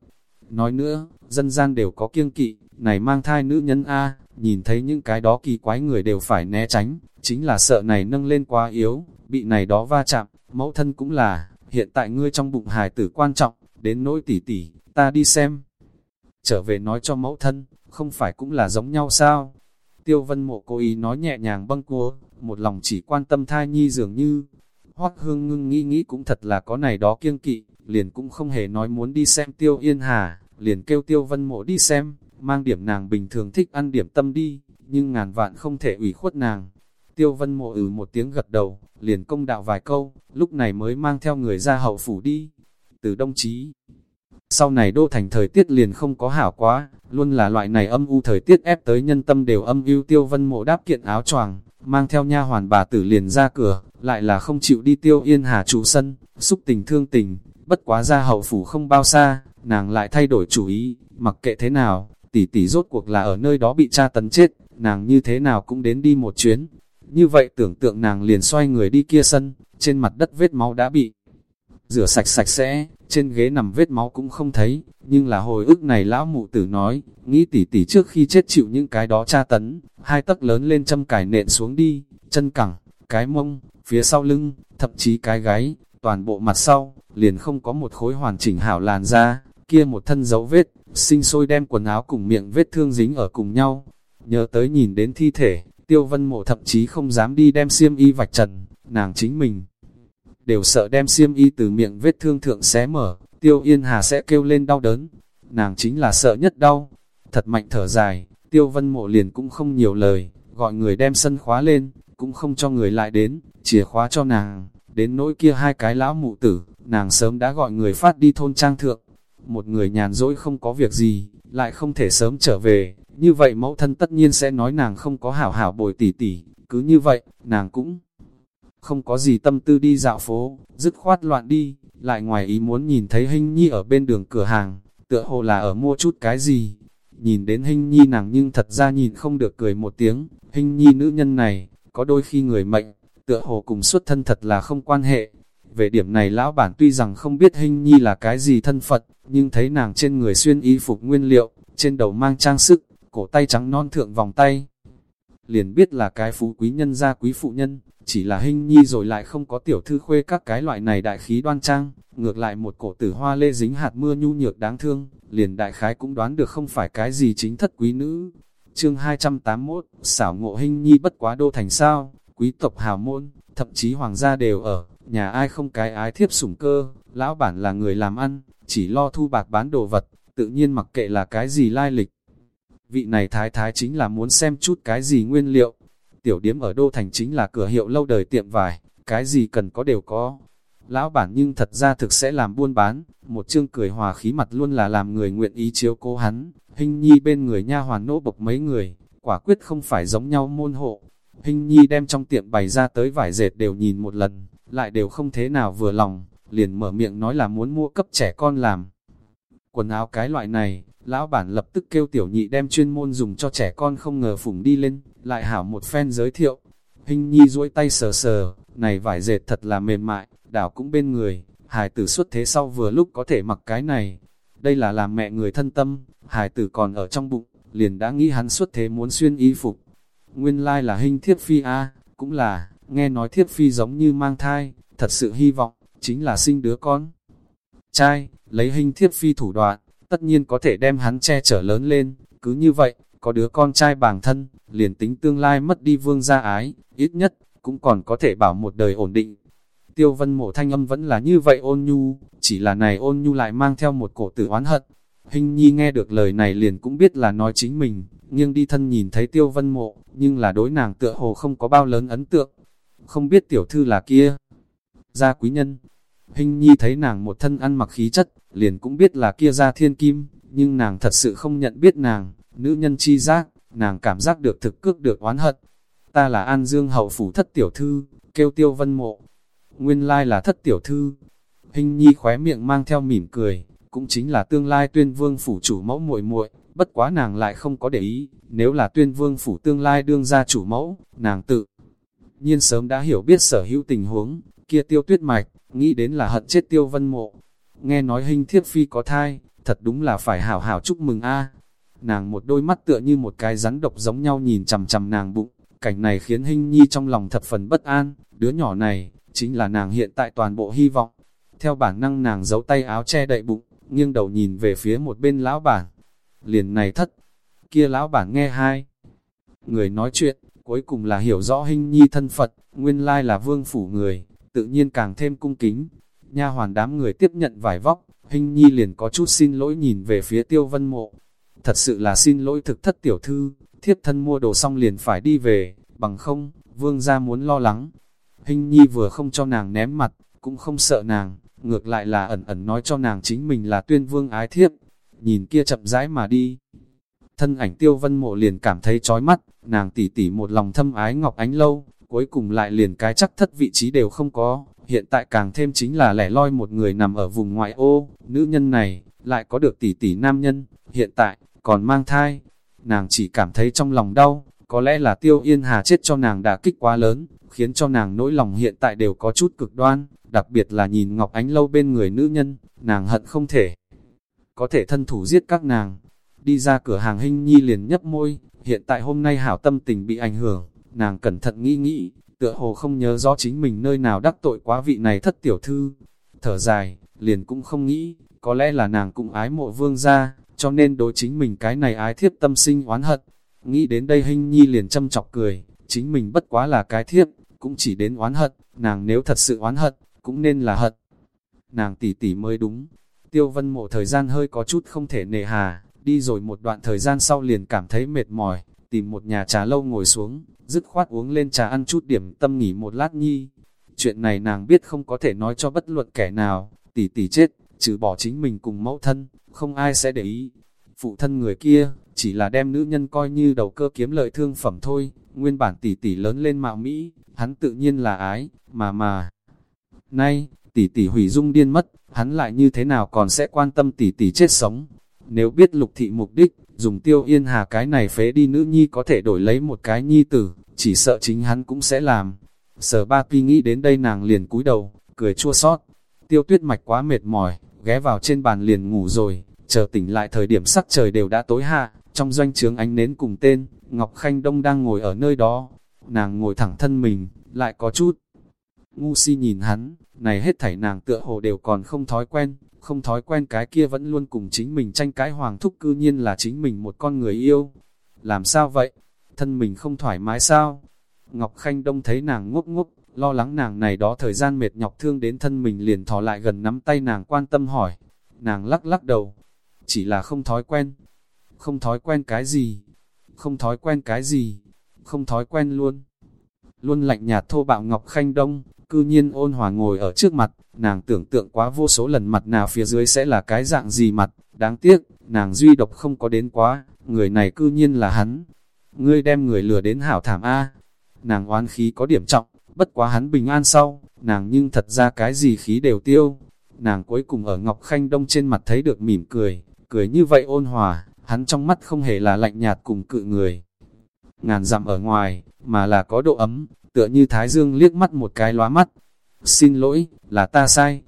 Nói nữa, dân gian đều có kiêng kỵ, này mang thai nữ nhân A, nhìn thấy những cái đó kỳ quái người đều phải né tránh, chính là sợ này nâng lên quá yếu, bị này đó va chạm, mẫu thân cũng là, hiện tại ngươi trong bụng hài tử quan trọng, đến nỗi tỉ tỉ, ta đi xem. Trở về nói cho mẫu thân, không phải cũng là giống nhau sao? Tiêu vân mộ cố ý nói nhẹ nhàng bâng cua, một lòng chỉ quan tâm thai nhi dường như. Hoác hương ngưng nghĩ nghĩ cũng thật là có này đó kiêng kỵ, liền cũng không hề nói muốn đi xem tiêu yên hà, liền kêu tiêu vân mộ đi xem, mang điểm nàng bình thường thích ăn điểm tâm đi, nhưng ngàn vạn không thể ủy khuất nàng. Tiêu vân mộ ừ một tiếng gật đầu, liền công đạo vài câu, lúc này mới mang theo người ra hậu phủ đi. Từ đông chí, sau này đô thành thời tiết liền không có hảo quá, luôn là loại này âm u thời tiết ép tới nhân tâm đều âm ưu tiêu vân mộ đáp kiện áo choàng, mang theo nha hoàn bà tử liền ra cửa, lại là không chịu đi tiêu yên hà trụ sân, xúc tình thương tình, bất quá ra hậu phủ không bao xa, nàng lại thay đổi chủ ý, mặc kệ thế nào, tỷ tỷ rốt cuộc là ở nơi đó bị cha tấn chết, nàng như thế nào cũng đến đi một chuyến. Như vậy tưởng tượng nàng liền xoay người đi kia sân, trên mặt đất vết máu đã bị rửa sạch sạch sẽ, trên ghế nằm vết máu cũng không thấy, nhưng là hồi ức này lão mụ tử nói, nghĩ tỷ tỷ trước khi chết chịu những cái đó tra tấn, hai tấc lớn lên châm cải nện xuống đi, chân cẳng, cái mông, phía sau lưng, thậm chí cái gáy, toàn bộ mặt sau, liền không có một khối hoàn chỉnh hảo làn da, kia một thân dấu vết, sinh sôi đem quần áo cùng miệng vết thương dính ở cùng nhau. Nhớ tới nhìn đến thi thể, tiêu vân mộ thậm chí không dám đi đem xiêm y vạch trần, nàng chính mình. Đều sợ đem xiêm y từ miệng vết thương thượng xé mở, tiêu yên hà sẽ kêu lên đau đớn. Nàng chính là sợ nhất đau. Thật mạnh thở dài, tiêu vân mộ liền cũng không nhiều lời, gọi người đem sân khóa lên, cũng không cho người lại đến, chìa khóa cho nàng. Đến nỗi kia hai cái lão mụ tử, nàng sớm đã gọi người phát đi thôn trang thượng, một người nhàn rỗi không có việc gì, lại không thể sớm trở về, như vậy mẫu thân tất nhiên sẽ nói nàng không có hảo hảo bồi tỉ tỉ, cứ như vậy, nàng cũng không có gì tâm tư đi dạo phố, dứt khoát loạn đi, lại ngoài ý muốn nhìn thấy hình nhi ở bên đường cửa hàng, tựa hồ là ở mua chút cái gì. Nhìn đến hình nhi nàng nhưng thật ra nhìn không được cười một tiếng, hình nhi nữ nhân này, có đôi khi người mệnh, tựa hồ cùng xuất thân thật là không quan hệ, về điểm này lão bản tuy rằng không biết hình nhi là cái gì thân phận nhưng thấy nàng trên người xuyên y phục nguyên liệu, trên đầu mang trang sức, cổ tay trắng non thượng vòng tay. Liền biết là cái phú quý nhân gia quý phụ nhân, chỉ là hình nhi rồi lại không có tiểu thư khuê các cái loại này đại khí đoan trang, ngược lại một cổ tử hoa lê dính hạt mưa nhu nhược đáng thương, liền đại khái cũng đoán được không phải cái gì chính thất quý nữ. Chương 281, xảo ngộ hình nhi bất quá đô thành sao, quý tộc hào môn, thậm chí hoàng gia đều ở, nhà ai không cái ái thiếp sủng cơ, lão bản là người làm ăn, chỉ lo thu bạc bán đồ vật, tự nhiên mặc kệ là cái gì lai lịch. Vị này thái thái chính là muốn xem chút cái gì nguyên liệu. Tiểu điếm ở Đô Thành chính là cửa hiệu lâu đời tiệm vải, cái gì cần có đều có. Lão bản nhưng thật ra thực sẽ làm buôn bán, một chương cười hòa khí mặt luôn là làm người nguyện ý chiếu cố hắn. Hình nhi bên người nha hoàn nỗ bộc mấy người, quả quyết không phải giống nhau môn hộ. Hình nhi đem trong tiệm bày ra tới vải dệt đều nhìn một lần, lại đều không thế nào vừa lòng, liền mở miệng nói là muốn mua cấp trẻ con làm. Quần áo cái loại này, lão bản lập tức kêu tiểu nhị đem chuyên môn dùng cho trẻ con không ngờ phủng đi lên, lại hảo một phen giới thiệu. Hình nhi duỗi tay sờ sờ, này vải dệt thật là mềm mại, đảo cũng bên người, hài tử xuất thế sau vừa lúc có thể mặc cái này. Đây là làm mẹ người thân tâm, hài tử còn ở trong bụng, liền đã nghĩ hắn xuất thế muốn xuyên y phục. Nguyên lai like là hình thiếp phi A, cũng là, nghe nói thiếp phi giống như mang thai, thật sự hy vọng, chính là sinh đứa con. Trai, lấy hình thiếp phi thủ đoạn, tất nhiên có thể đem hắn che chở lớn lên, cứ như vậy, có đứa con trai bản thân, liền tính tương lai mất đi vương gia ái, ít nhất, cũng còn có thể bảo một đời ổn định. Tiêu vân mộ thanh âm vẫn là như vậy ôn nhu, chỉ là này ôn nhu lại mang theo một cổ tử oán hận. Hình nhi nghe được lời này liền cũng biết là nói chính mình, nhưng đi thân nhìn thấy tiêu vân mộ, nhưng là đối nàng tựa hồ không có bao lớn ấn tượng, không biết tiểu thư là kia. Gia quý nhân, hình nhi thấy nàng một thân ăn mặc khí chất, liền cũng biết là kia gia thiên kim, nhưng nàng thật sự không nhận biết nàng, nữ nhân chi giác, nàng cảm giác được thực cước được oán hận. Ta là An Dương hậu phủ thất tiểu thư, kêu tiêu vân mộ. Nguyên lai là thất tiểu thư. Hình nhi khóe miệng mang theo mỉm cười, cũng chính là tương lai tuyên vương phủ chủ mẫu muội muội bất quá nàng lại không có để ý, nếu là tuyên vương phủ tương lai đương ra chủ mẫu, nàng tự nhiên sớm đã hiểu biết sở hữu tình huống, kia tiêu tuyết mạch, nghĩ đến là hận chết tiêu vân mộ. Nghe nói hình thiết phi có thai, thật đúng là phải hảo hảo chúc mừng a Nàng một đôi mắt tựa như một cái rắn độc giống nhau nhìn chằm chằm nàng bụng, cảnh này khiến hình nhi trong lòng thập phần bất an, đứa nhỏ này, chính là nàng hiện tại toàn bộ hy vọng. Theo bản năng nàng giấu tay áo che đậy bụng, nghiêng đầu nhìn về phía một bên lão bản. Liền này thất, kia lão bản nghe hai. Người nói chuyện, cuối cùng là hiểu rõ hình nhi thân Phật, nguyên lai là vương phủ người, tự nhiên càng thêm cung kính. Nha hoàn đám người tiếp nhận vải vóc, hình nhi liền có chút xin lỗi nhìn về phía tiêu vân mộ. Thật sự là xin lỗi thực thất tiểu thư, thiếp thân mua đồ xong liền phải đi về, bằng không, vương gia muốn lo lắng. Hình nhi vừa không cho nàng ném mặt, cũng không sợ nàng, ngược lại là ẩn ẩn nói cho nàng chính mình là tuyên vương ái thiếp. Nhìn kia chậm rãi mà đi. Thân ảnh tiêu vân mộ liền cảm thấy chói mắt, nàng tỉ tỉ một lòng thâm ái Ngọc Ánh Lâu, cuối cùng lại liền cái chắc thất vị trí đều không có, hiện tại càng thêm chính là lẻ loi một người nằm ở vùng ngoại ô, nữ nhân này, lại có được tỷ tỷ nam nhân, hiện tại, còn mang thai, nàng chỉ cảm thấy trong lòng đau, có lẽ là tiêu yên hà chết cho nàng đã kích quá lớn, khiến cho nàng nỗi lòng hiện tại đều có chút cực đoan, đặc biệt là nhìn Ngọc Ánh Lâu bên người nữ nhân, nàng hận không thể, có thể thân thủ giết các nàng. Đi ra cửa hàng hình nhi liền nhấp môi, hiện tại hôm nay hảo tâm tình bị ảnh hưởng, nàng cẩn thận nghĩ nghĩ, tựa hồ không nhớ rõ chính mình nơi nào đắc tội quá vị này thất tiểu thư. Thở dài, liền cũng không nghĩ, có lẽ là nàng cũng ái mộ vương gia, cho nên đối chính mình cái này ái thiếp tâm sinh oán hận. Nghĩ đến đây hình nhi liền châm chọc cười, chính mình bất quá là cái thiếp, cũng chỉ đến oán hận, nàng nếu thật sự oán hận, cũng nên là hận. Nàng tỷ tỷ mới đúng. Tiêu vân mộ thời gian hơi có chút không thể nề hà, đi rồi một đoạn thời gian sau liền cảm thấy mệt mỏi, tìm một nhà trà lâu ngồi xuống, dứt khoát uống lên trà ăn chút điểm tâm nghỉ một lát nhi. Chuyện này nàng biết không có thể nói cho bất luận kẻ nào, tỷ tỷ chết, trừ bỏ chính mình cùng mẫu thân, không ai sẽ để ý. Phụ thân người kia, chỉ là đem nữ nhân coi như đầu cơ kiếm lợi thương phẩm thôi, nguyên bản tỷ tỷ lớn lên mạo Mỹ, hắn tự nhiên là ái, mà mà. Nay, tỷ tỷ hủy dung điên mất, hắn lại như thế nào còn sẽ quan tâm tỷ tỷ chết sống. Nếu biết lục thị mục đích, dùng tiêu yên hà cái này phế đi nữ nhi có thể đổi lấy một cái nhi tử, chỉ sợ chính hắn cũng sẽ làm. Sở ba pi nghĩ đến đây nàng liền cúi đầu, cười chua xót. Tiêu tuyết mạch quá mệt mỏi, ghé vào trên bàn liền ngủ rồi, chờ tỉnh lại thời điểm sắc trời đều đã tối hạ, trong doanh trướng ánh nến cùng tên, Ngọc Khanh Đông đang ngồi ở nơi đó. Nàng ngồi thẳng thân mình, lại có chút. Ngu si nhìn hắn, này hết thảy nàng tựa hồ đều còn không thói quen, không thói quen cái kia vẫn luôn cùng chính mình tranh cái hoàng thúc cư nhiên là chính mình một con người yêu. Làm sao vậy? Thân mình không thoải mái sao? Ngọc Khanh Đông thấy nàng ngốc ngốc, lo lắng nàng này đó thời gian mệt nhọc thương đến thân mình liền thò lại gần nắm tay nàng quan tâm hỏi. Nàng lắc lắc đầu, chỉ là không thói quen. Không thói quen cái gì? Không thói quen cái gì? Không thói quen luôn. Luôn lạnh nhạt thô bạo Ngọc Khanh Đông, cư nhiên ôn hòa ngồi ở trước mặt, nàng tưởng tượng quá vô số lần mặt nào phía dưới sẽ là cái dạng gì mặt, đáng tiếc, nàng duy độc không có đến quá, người này cư nhiên là hắn. Ngươi đem người lừa đến hảo thảm A. Nàng oán khí có điểm trọng, bất quá hắn bình an sau, nàng nhưng thật ra cái gì khí đều tiêu. Nàng cuối cùng ở Ngọc Khanh Đông trên mặt thấy được mỉm cười, cười như vậy ôn hòa, hắn trong mắt không hề là lạnh nhạt cùng cự người. Ngàn dặm ở ngoài, mà là có độ ấm, tựa như Thái Dương liếc mắt một cái lóa mắt. Xin lỗi, là ta sai.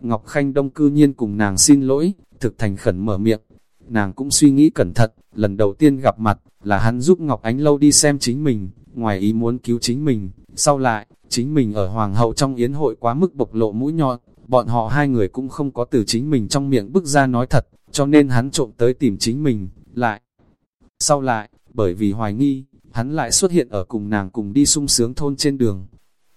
Ngọc Khanh Đông cư nhiên cùng nàng xin lỗi, thực thành khẩn mở miệng. Nàng cũng suy nghĩ cẩn thận, lần đầu tiên gặp mặt, là hắn giúp Ngọc Ánh Lâu đi xem chính mình, ngoài ý muốn cứu chính mình. Sau lại, chính mình ở Hoàng hậu trong yến hội quá mức bộc lộ mũi nhọn, bọn họ hai người cũng không có từ chính mình trong miệng bức ra nói thật, cho nên hắn trộm tới tìm chính mình, lại. Sau lại, bởi vì hoài nghi, hắn lại xuất hiện ở cùng nàng cùng đi sung sướng thôn trên đường.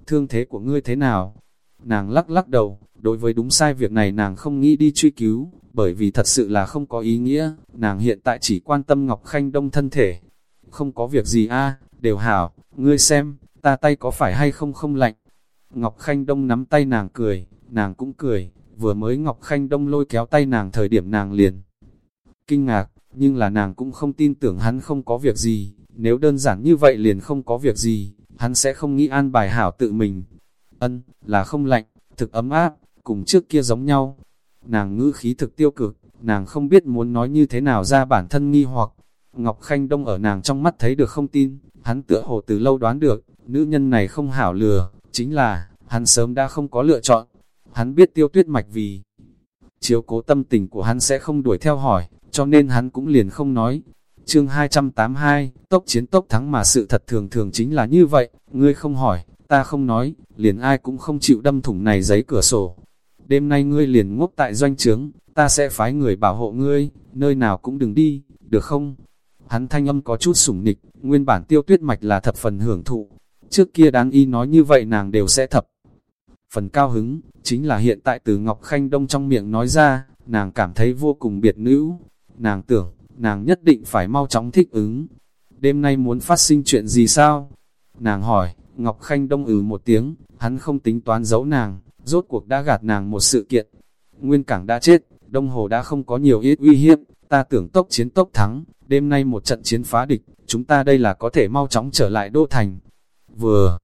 Thương thế của ngươi thế nào? Nàng lắc lắc đầu, đối với đúng sai việc này nàng không nghĩ đi truy cứu, bởi vì thật sự là không có ý nghĩa, nàng hiện tại chỉ quan tâm Ngọc Khanh Đông thân thể. Không có việc gì a đều hảo, ngươi xem, ta tay có phải hay không không lạnh? Ngọc Khanh Đông nắm tay nàng cười, nàng cũng cười, vừa mới Ngọc Khanh Đông lôi kéo tay nàng thời điểm nàng liền. Kinh ngạc, nhưng là nàng cũng không tin tưởng hắn không có việc gì, nếu đơn giản như vậy liền không có việc gì, hắn sẽ không nghĩ an bài hảo tự mình. Ân, là không lạnh, thực ấm áp, cùng trước kia giống nhau. Nàng ngữ khí thực tiêu cực, nàng không biết muốn nói như thế nào ra bản thân nghi hoặc. Ngọc Khanh Đông ở nàng trong mắt thấy được không tin, hắn tựa hồ từ lâu đoán được, nữ nhân này không hảo lừa, chính là, hắn sớm đã không có lựa chọn. Hắn biết tiêu tuyết mạch vì chiếu cố tâm tình của hắn sẽ không đuổi theo hỏi, cho nên hắn cũng liền không nói. Chương 282, tốc chiến tốc thắng mà sự thật thường thường chính là như vậy, ngươi không hỏi, ta không nói, liền ai cũng không chịu đâm thủng này giấy cửa sổ. Đêm nay ngươi liền ngốc tại doanh trướng, ta sẽ phái người bảo hộ ngươi, nơi nào cũng đừng đi, được không? Hắn thanh âm có chút sủng nịch, nguyên bản tiêu tuyết mạch là thập phần hưởng thụ. Trước kia đáng y nói như vậy nàng đều sẽ thập. Phần cao hứng, chính là hiện tại từ Ngọc Khanh Đông trong miệng nói ra, nàng cảm thấy vô cùng biệt nữ. Nàng tưởng, nàng nhất định phải mau chóng thích ứng. Đêm nay muốn phát sinh chuyện gì sao? Nàng hỏi, Ngọc Khanh Đông ừ một tiếng, hắn không tính toán giấu nàng, rốt cuộc đã gạt nàng một sự kiện. Nguyên Cảng đã chết, Đông Hồ đã không có nhiều ít uy hiếp, ta tưởng tốc chiến tốc thắng, đêm nay một trận chiến phá địch, chúng ta đây là có thể mau chóng trở lại Đô Thành. Vừa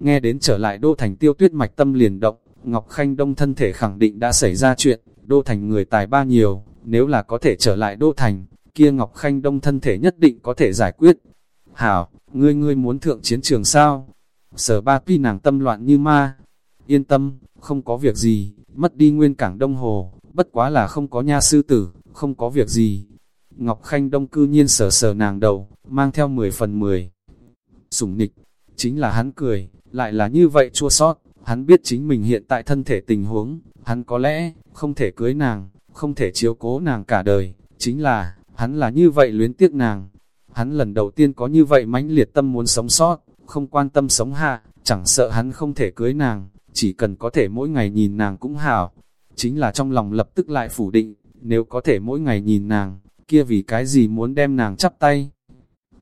nghe đến trở lại Đô Thành tiêu tuyết mạch tâm liền động, Ngọc Khanh Đông thân thể khẳng định đã xảy ra chuyện, Đô Thành người tài ba nhiều, nếu là có thể trở lại Đô Thành, kia Ngọc Khanh Đông thân thể nhất định có thể giải quyết. Hảo, ngươi ngươi muốn thượng chiến trường sao? Sở ba pi nàng tâm loạn như ma. Yên tâm, không có việc gì, mất đi nguyên cảng Đông Hồ, bất quá là không có nha sư tử, không có việc gì. Ngọc Khanh Đông cư nhiên sờ sờ nàng đầu, mang theo 10 phần 10. Sủng nịch, chính là hắn cười, lại là như vậy chua sót, hắn biết chính mình hiện tại thân thể tình huống, hắn có lẽ, không thể cưới nàng, không thể chiếu cố nàng cả đời, chính là, hắn là như vậy luyến tiếc nàng. Hắn lần đầu tiên có như vậy mãnh liệt tâm muốn sống sót, không quan tâm sống hạ, chẳng sợ hắn không thể cưới nàng, chỉ cần có thể mỗi ngày nhìn nàng cũng hảo. Chính là trong lòng lập tức lại phủ định, nếu có thể mỗi ngày nhìn nàng, kia vì cái gì muốn đem nàng chắp tay.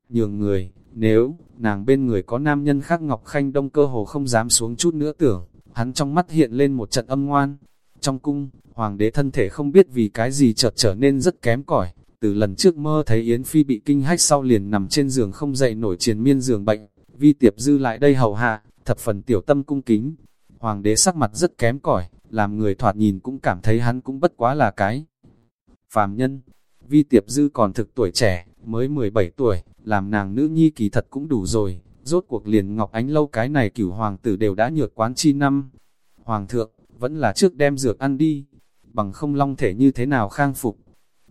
Nhường người, nếu, nàng bên người có nam nhân khác Ngọc Khanh Đông cơ hồ không dám xuống chút nữa tưởng, hắn trong mắt hiện lên một trận âm ngoan. Trong cung, hoàng đế thân thể không biết vì cái gì chợt trở nên rất kém cỏi từ lần trước mơ thấy Yến Phi bị kinh hách sau liền nằm trên giường không dậy nổi triền miên giường bệnh, vi tiệp dư lại đây hầu hạ, thập phần tiểu tâm cung kính. Hoàng đế sắc mặt rất kém cỏi làm người thoạt nhìn cũng cảm thấy hắn cũng bất quá là cái. Phàm nhân, vi tiệp dư còn thực tuổi trẻ, mới 17 tuổi, làm nàng nữ nhi kỳ thật cũng đủ rồi, rốt cuộc liền Ngọc Ánh lâu cái này cửu hoàng tử đều đã nhược quán chi năm. Hoàng thượng, vẫn là trước đem dược ăn đi, bằng không long thể như thế nào khang phục.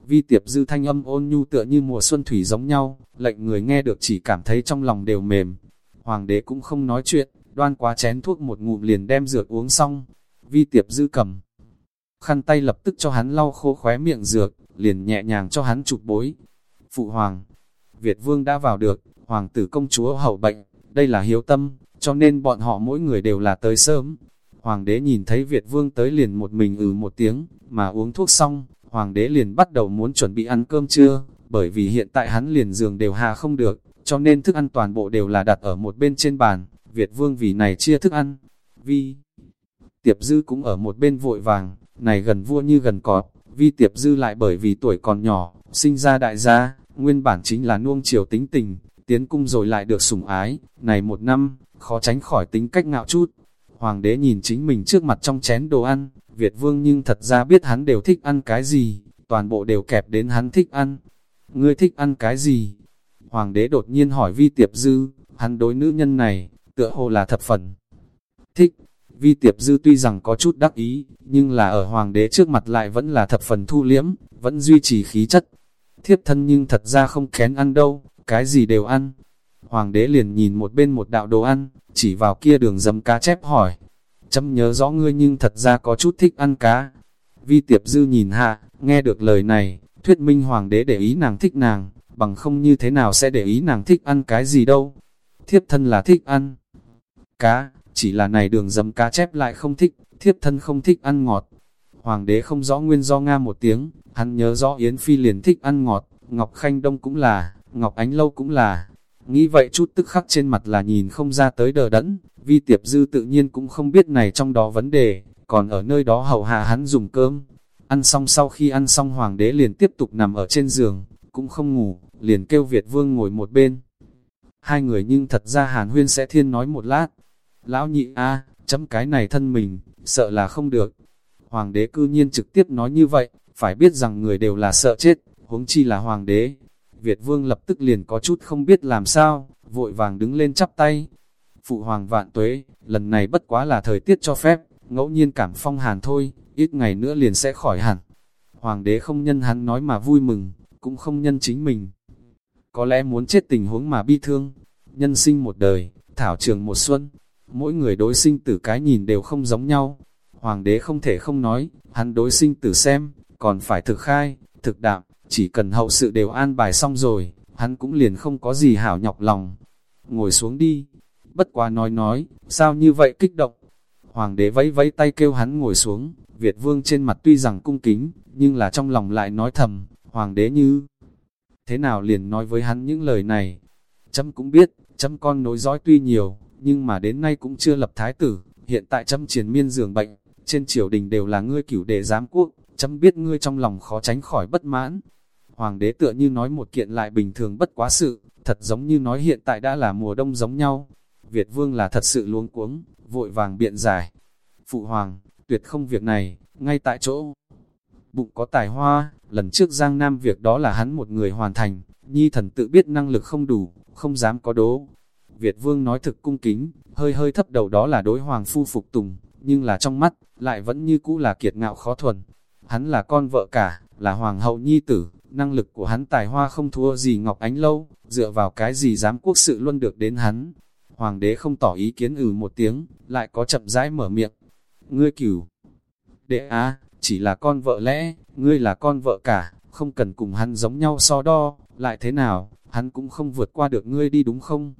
Vi tiệp dư thanh âm ôn nhu tựa như mùa xuân thủy giống nhau, lệnh người nghe được chỉ cảm thấy trong lòng đều mềm. Hoàng đế cũng không nói chuyện, đoan quá chén thuốc một ngụm liền đem dược uống xong. Vi tiệp dư cầm, khăn tay lập tức cho hắn lau khô khóe miệng dược, liền nhẹ nhàng cho hắn chụp bối. Phụ hoàng, Việt vương đã vào được, hoàng tử công chúa hậu bệnh, đây là hiếu tâm, cho nên bọn họ mỗi người đều là tới sớm. Hoàng đế nhìn thấy Việt vương tới liền một mình ừ một tiếng, mà uống thuốc xong, hoàng đế liền bắt đầu muốn chuẩn bị ăn cơm trưa, bởi vì hiện tại hắn liền giường đều hà không được, cho nên thức ăn toàn bộ đều là đặt ở một bên trên bàn, Việt vương vì này chia thức ăn, vi tiệp dư cũng ở một bên vội vàng, này gần vua như gần cọp, vi tiệp dư lại bởi vì tuổi còn nhỏ, sinh ra đại gia, nguyên bản chính là nuông chiều tính tình, tiến cung rồi lại được sủng ái, này một năm, khó tránh khỏi tính cách ngạo chút. Hoàng đế nhìn chính mình trước mặt trong chén đồ ăn, Việt vương nhưng thật ra biết hắn đều thích ăn cái gì, toàn bộ đều kẹp đến hắn thích ăn. Ngươi thích ăn cái gì? Hoàng đế đột nhiên hỏi vi tiệp dư, hắn đối nữ nhân này, tựa hồ là thập phần. Thích, vi tiệp dư tuy rằng có chút đắc ý, nhưng là ở hoàng đế trước mặt lại vẫn là thập phần thu liếm, vẫn duy trì khí chất. Thiếp thân nhưng thật ra không kén ăn đâu, cái gì đều ăn. Hoàng đế liền nhìn một bên một đạo đồ ăn, chỉ vào kia đường dấm cá chép hỏi. Chấm nhớ rõ ngươi nhưng thật ra có chút thích ăn cá. Vi tiệp dư nhìn hạ, nghe được lời này, thuyết minh hoàng đế để ý nàng thích nàng, bằng không như thế nào sẽ để ý nàng thích ăn cái gì đâu. Thiếp thân là thích ăn cá, chỉ là này đường dấm cá chép lại không thích, thiếp thân không thích ăn ngọt. Hoàng đế không rõ nguyên do Nga một tiếng, hắn nhớ rõ Yến Phi liền thích ăn ngọt, Ngọc Khanh Đông cũng là, Ngọc Ánh Lâu cũng là nghĩ vậy chút tức khắc trên mặt là nhìn không ra tới đờ đẫn, vi tiệp dư tự nhiên cũng không biết này trong đó vấn đề, còn ở nơi đó hầu hạ hắn dùng cơm. Ăn xong sau khi ăn xong hoàng đế liền tiếp tục nằm ở trên giường, cũng không ngủ, liền kêu Việt vương ngồi một bên. Hai người nhưng thật ra hàn huyên sẽ thiên nói một lát. Lão nhị a chấm cái này thân mình, sợ là không được. Hoàng đế cư nhiên trực tiếp nói như vậy, phải biết rằng người đều là sợ chết, huống chi là hoàng đế. Việt vương lập tức liền có chút không biết làm sao, vội vàng đứng lên chắp tay. Phụ hoàng vạn tuế, lần này bất quá là thời tiết cho phép, ngẫu nhiên cảm phong hàn thôi, ít ngày nữa liền sẽ khỏi hẳn. Hoàng đế không nhân hắn nói mà vui mừng, cũng không nhân chính mình. Có lẽ muốn chết tình huống mà bi thương, nhân sinh một đời, thảo trường một xuân, mỗi người đối sinh tử cái nhìn đều không giống nhau. Hoàng đế không thể không nói, hắn đối sinh tử xem, còn phải thực khai, thực đạm, chỉ cần hậu sự đều an bài xong rồi, hắn cũng liền không có gì hảo nhọc lòng. Ngồi xuống đi, bất quá nói nói, sao như vậy kích động. Hoàng đế vẫy vẫy tay kêu hắn ngồi xuống, Việt vương trên mặt tuy rằng cung kính, nhưng là trong lòng lại nói thầm, hoàng đế như thế nào liền nói với hắn những lời này. Chấm cũng biết, chấm con nối dõi tuy nhiều, nhưng mà đến nay cũng chưa lập thái tử, hiện tại chấm triển miên giường bệnh, trên triều đình đều là ngươi cửu đệ giám quốc, chấm biết ngươi trong lòng khó tránh khỏi bất mãn. Hoàng đế tựa như nói một kiện lại bình thường bất quá sự, thật giống như nói hiện tại đã là mùa đông giống nhau. Việt vương là thật sự luống cuống, vội vàng biện giải. Phụ hoàng, tuyệt không việc này, ngay tại chỗ. Bụng có tài hoa, lần trước Giang Nam việc đó là hắn một người hoàn thành, nhi thần tự biết năng lực không đủ, không dám có đố. Việt vương nói thực cung kính, hơi hơi thấp đầu đó là đối hoàng phu phục tùng, nhưng là trong mắt, lại vẫn như cũ là kiệt ngạo khó thuần. Hắn là con vợ cả, là hoàng hậu nhi tử, năng lực của hắn tài hoa không thua gì Ngọc Ánh Lâu, dựa vào cái gì dám quốc sự luôn được đến hắn. Hoàng đế không tỏ ý kiến ừ một tiếng, lại có chậm rãi mở miệng. Ngươi cửu, đệ á, chỉ là con vợ lẽ, ngươi là con vợ cả, không cần cùng hắn giống nhau so đo, lại thế nào, hắn cũng không vượt qua được ngươi đi đúng không?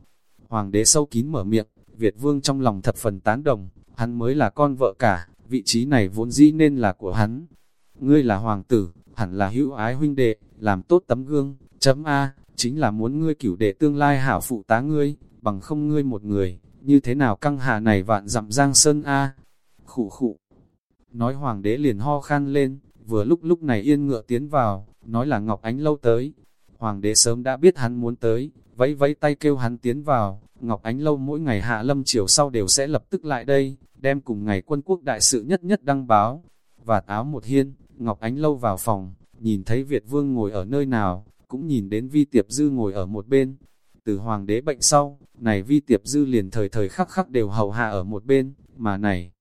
Hoàng đế sâu kín mở miệng, Việt vương trong lòng thập phần tán đồng, hắn mới là con vợ cả, vị trí này vốn dĩ nên là của hắn. Ngươi là hoàng tử, hẳn là hữu ái huynh đệ, làm tốt tấm gương, chấm A, chính là muốn ngươi cửu đệ tương lai hảo phụ tá ngươi, bằng không ngươi một người, như thế nào căng hà này vạn dặm giang sơn A. Khủ khủ. Nói hoàng đế liền ho khan lên, vừa lúc lúc này yên ngựa tiến vào, nói là Ngọc Ánh lâu tới. Hoàng đế sớm đã biết hắn muốn tới, vẫy vẫy tay kêu hắn tiến vào, Ngọc Ánh lâu mỗi ngày hạ lâm chiều sau đều sẽ lập tức lại đây, đem cùng ngày quân quốc đại sự nhất nhất đăng báo. Vạt áo một hiên, Ngọc Ánh lâu vào phòng, nhìn thấy Việt Vương ngồi ở nơi nào, cũng nhìn đến Vi Tiệp Dư ngồi ở một bên. Từ hoàng đế bệnh sau, này Vi Tiệp Dư liền thời thời khắc khắc đều hầu hạ ở một bên, mà này.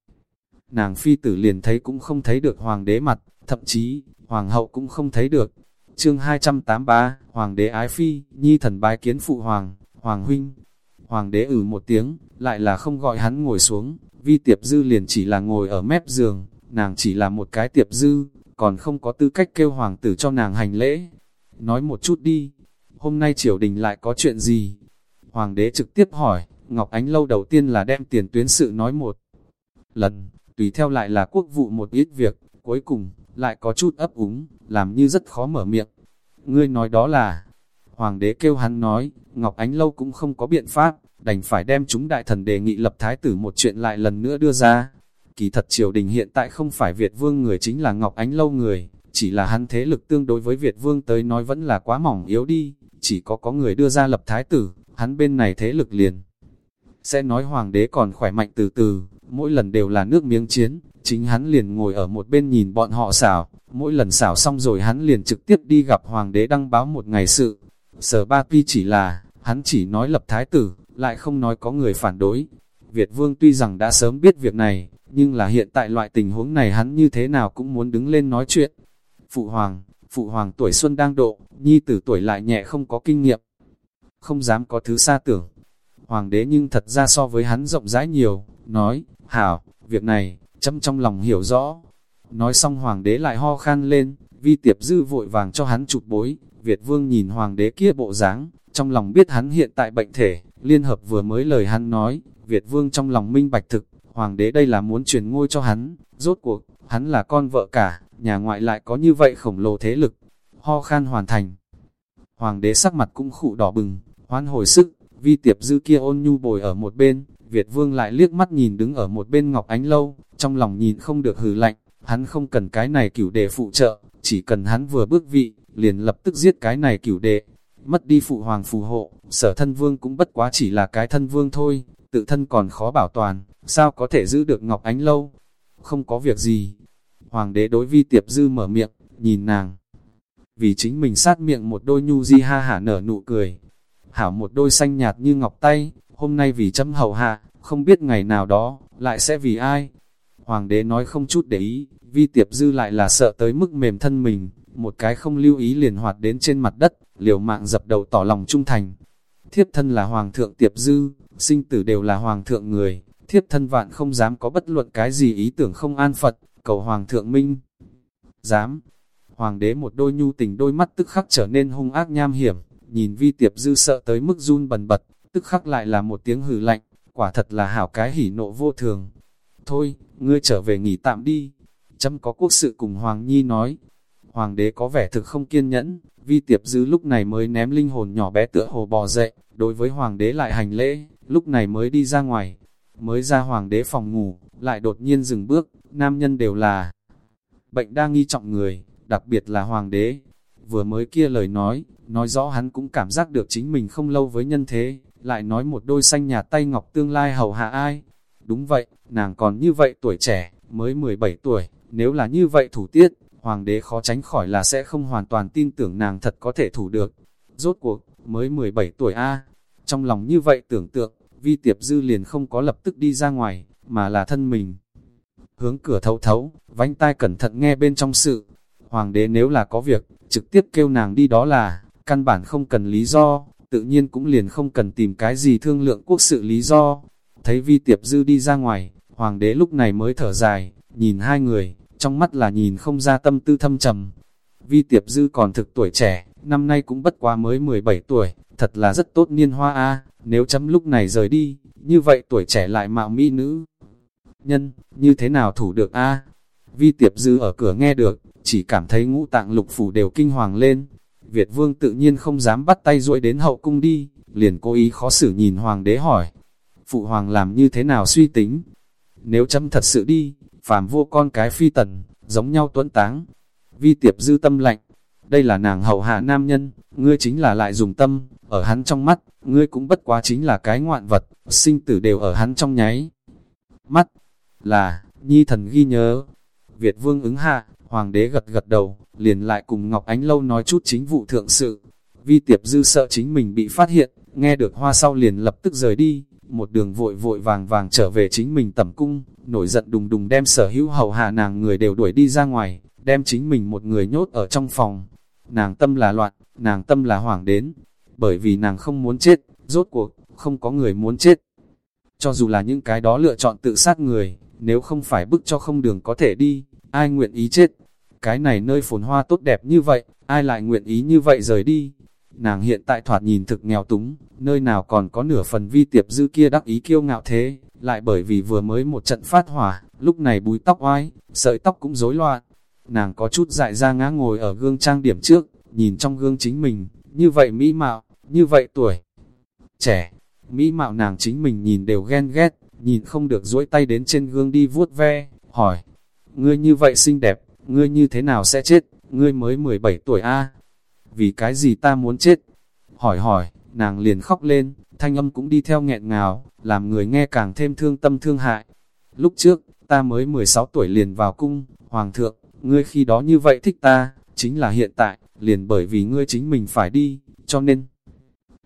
Nàng phi tử liền thấy cũng không thấy được hoàng đế mặt, thậm chí, hoàng hậu cũng không thấy được. Chương 283, Hoàng đế ái phi, nhi thần bái kiến phụ hoàng, hoàng huynh. Hoàng đế ử một tiếng, lại là không gọi hắn ngồi xuống, vi tiệp dư liền chỉ là ngồi ở mép giường, nàng chỉ là một cái tiệp dư, còn không có tư cách kêu hoàng tử cho nàng hành lễ. Nói một chút đi, hôm nay triều đình lại có chuyện gì? Hoàng đế trực tiếp hỏi, Ngọc Ánh lâu đầu tiên là đem tiền tuyến sự nói một lần, tùy theo lại là quốc vụ một ít việc, cuối cùng, lại có chút ấp úng, làm như rất khó mở miệng. Ngươi nói đó là, hoàng đế kêu hắn nói, Ngọc Ánh Lâu cũng không có biện pháp, đành phải đem chúng đại thần đề nghị lập thái tử một chuyện lại lần nữa đưa ra. Kỳ thật triều đình hiện tại không phải Việt vương người chính là Ngọc Ánh Lâu người, chỉ là hắn thế lực tương đối với Việt vương tới nói vẫn là quá mỏng yếu đi, chỉ có có người đưa ra lập thái tử, hắn bên này thế lực liền. Sẽ nói hoàng đế còn khỏe mạnh từ từ, mỗi lần đều là nước miếng chiến, chính hắn liền ngồi ở một bên nhìn bọn họ xảo, mỗi lần xảo xong rồi hắn liền trực tiếp đi gặp hoàng đế đăng báo một ngày sự. Sở ba pi chỉ là, hắn chỉ nói lập thái tử, lại không nói có người phản đối. Việt vương tuy rằng đã sớm biết việc này, nhưng là hiện tại loại tình huống này hắn như thế nào cũng muốn đứng lên nói chuyện. Phụ hoàng, phụ hoàng tuổi xuân đang độ, nhi tử tuổi lại nhẹ không có kinh nghiệm, không dám có thứ xa tưởng. Hoàng đế nhưng thật ra so với hắn rộng rãi nhiều, nói, hảo, việc này, chấm trong lòng hiểu rõ. Nói xong hoàng đế lại ho khan lên, vi tiệp dư vội vàng cho hắn chụp bối, Việt vương nhìn hoàng đế kia bộ dáng, trong lòng biết hắn hiện tại bệnh thể, liên hợp vừa mới lời hắn nói, Việt vương trong lòng minh bạch thực, hoàng đế đây là muốn truyền ngôi cho hắn, rốt cuộc, hắn là con vợ cả, nhà ngoại lại có như vậy khổng lồ thế lực, ho khan hoàn thành. Hoàng đế sắc mặt cũng khụ đỏ bừng, hoan hồi sức, vi tiệp dư kia ôn nhu bồi ở một bên, Việt vương lại liếc mắt nhìn đứng ở một bên Ngọc Ánh Lâu, trong lòng nhìn không được hừ lạnh, hắn không cần cái này cửu đệ phụ trợ, chỉ cần hắn vừa bước vị, liền lập tức giết cái này cửu đệ. Mất đi phụ hoàng phù hộ, sở thân vương cũng bất quá chỉ là cái thân vương thôi, tự thân còn khó bảo toàn, sao có thể giữ được Ngọc Ánh Lâu? Không có việc gì. Hoàng đế đối vi tiệp dư mở miệng, nhìn nàng. Vì chính mình sát miệng một đôi nhu di ha hả nở nụ cười. Hảo một đôi xanh nhạt như ngọc tay, hôm nay vì chấm hầu hạ, không biết ngày nào đó, lại sẽ vì ai. Hoàng đế nói không chút để ý, vi tiệp dư lại là sợ tới mức mềm thân mình, một cái không lưu ý liền hoạt đến trên mặt đất, liều mạng dập đầu tỏ lòng trung thành. Thiếp thân là hoàng thượng tiệp dư, sinh tử đều là hoàng thượng người, thiếp thân vạn không dám có bất luận cái gì ý tưởng không an Phật, cầu hoàng thượng minh. Dám, hoàng đế một đôi nhu tình đôi mắt tức khắc trở nên hung ác nham hiểm, nhìn vi tiệp dư sợ tới mức run bần bật, tức khắc lại là một tiếng hử lạnh, quả thật là hảo cái hỉ nộ vô thường. Thôi, ngươi trở về nghỉ tạm đi. Chấm có quốc sự cùng Hoàng Nhi nói. Hoàng đế có vẻ thực không kiên nhẫn, vi tiệp dư lúc này mới ném linh hồn nhỏ bé tựa hồ bò dậy, đối với Hoàng đế lại hành lễ, lúc này mới đi ra ngoài. Mới ra Hoàng đế phòng ngủ, lại đột nhiên dừng bước, nam nhân đều là bệnh đang nghi trọng người, đặc biệt là Hoàng đế. Vừa mới kia lời nói, nói rõ hắn cũng cảm giác được chính mình không lâu với nhân thế, lại nói một đôi xanh nhà tay ngọc tương lai hầu hạ ai. Đúng vậy, nàng còn như vậy tuổi trẻ, mới 17 tuổi, nếu là như vậy thủ tiết, hoàng đế khó tránh khỏi là sẽ không hoàn toàn tin tưởng nàng thật có thể thủ được. Rốt cuộc, mới 17 tuổi A, trong lòng như vậy tưởng tượng, vi tiệp dư liền không có lập tức đi ra ngoài, mà là thân mình. Hướng cửa thấu thấu, vánh tai cẩn thận nghe bên trong sự. Hoàng đế nếu là có việc, trực tiếp kêu nàng đi đó là, căn bản không cần lý do, tự nhiên cũng liền không cần tìm cái gì thương lượng quốc sự lý do. Thấy vi tiệp dư đi ra ngoài, hoàng đế lúc này mới thở dài, nhìn hai người, trong mắt là nhìn không ra tâm tư thâm trầm. Vi tiệp dư còn thực tuổi trẻ, năm nay cũng bất quá mới 17 tuổi, thật là rất tốt niên hoa a nếu chấm lúc này rời đi, như vậy tuổi trẻ lại mạo mỹ nữ. Nhân, như thế nào thủ được a Vi tiệp dư ở cửa nghe được, chỉ cảm thấy ngũ tạng lục phủ đều kinh hoàng lên, Việt vương tự nhiên không dám bắt tay duỗi đến hậu cung đi, liền cố ý khó xử nhìn hoàng đế hỏi. Phụ hoàng làm như thế nào suy tính? Nếu chấm thật sự đi, phàm vô con cái phi tần, giống nhau tuấn táng. Vi tiệp dư tâm lạnh, đây là nàng hậu hạ nam nhân, ngươi chính là lại dùng tâm, ở hắn trong mắt, ngươi cũng bất quá chính là cái ngoạn vật, sinh tử đều ở hắn trong nháy. Mắt, là, nhi thần ghi nhớ. Việt vương ứng hạ, hoàng đế gật gật đầu, liền lại cùng Ngọc Ánh Lâu nói chút chính vụ thượng sự. Vi tiệp dư sợ chính mình bị phát hiện, nghe được hoa sau liền lập tức rời đi, một đường vội vội vàng vàng trở về chính mình tẩm cung, nổi giận đùng đùng đem sở hữu hầu hạ nàng người đều đuổi đi ra ngoài, đem chính mình một người nhốt ở trong phòng. Nàng tâm là loạn, nàng tâm là hoảng đến, bởi vì nàng không muốn chết, rốt cuộc, không có người muốn chết. Cho dù là những cái đó lựa chọn tự sát người, nếu không phải bức cho không đường có thể đi, ai nguyện ý chết, cái này nơi phồn hoa tốt đẹp như vậy, ai lại nguyện ý như vậy rời đi. Nàng hiện tại thoạt nhìn thực nghèo túng, nơi nào còn có nửa phần vi tiệp dư kia đắc ý kiêu ngạo thế, lại bởi vì vừa mới một trận phát hỏa, lúc này búi tóc oai, sợi tóc cũng rối loạn. Nàng có chút dại ra ngã ngồi ở gương trang điểm trước, nhìn trong gương chính mình, như vậy mỹ mạo, như vậy tuổi. Trẻ, mỹ mạo nàng chính mình nhìn đều ghen ghét, nhìn không được duỗi tay đến trên gương đi vuốt ve, hỏi, ngươi như vậy xinh đẹp, ngươi như thế nào sẽ chết, ngươi mới 17 tuổi a Vì cái gì ta muốn chết? Hỏi hỏi, nàng liền khóc lên, thanh âm cũng đi theo nghẹn ngào, làm người nghe càng thêm thương tâm thương hại. Lúc trước, ta mới 16 tuổi liền vào cung, hoàng thượng, ngươi khi đó như vậy thích ta, chính là hiện tại, liền bởi vì ngươi chính mình phải đi, cho nên,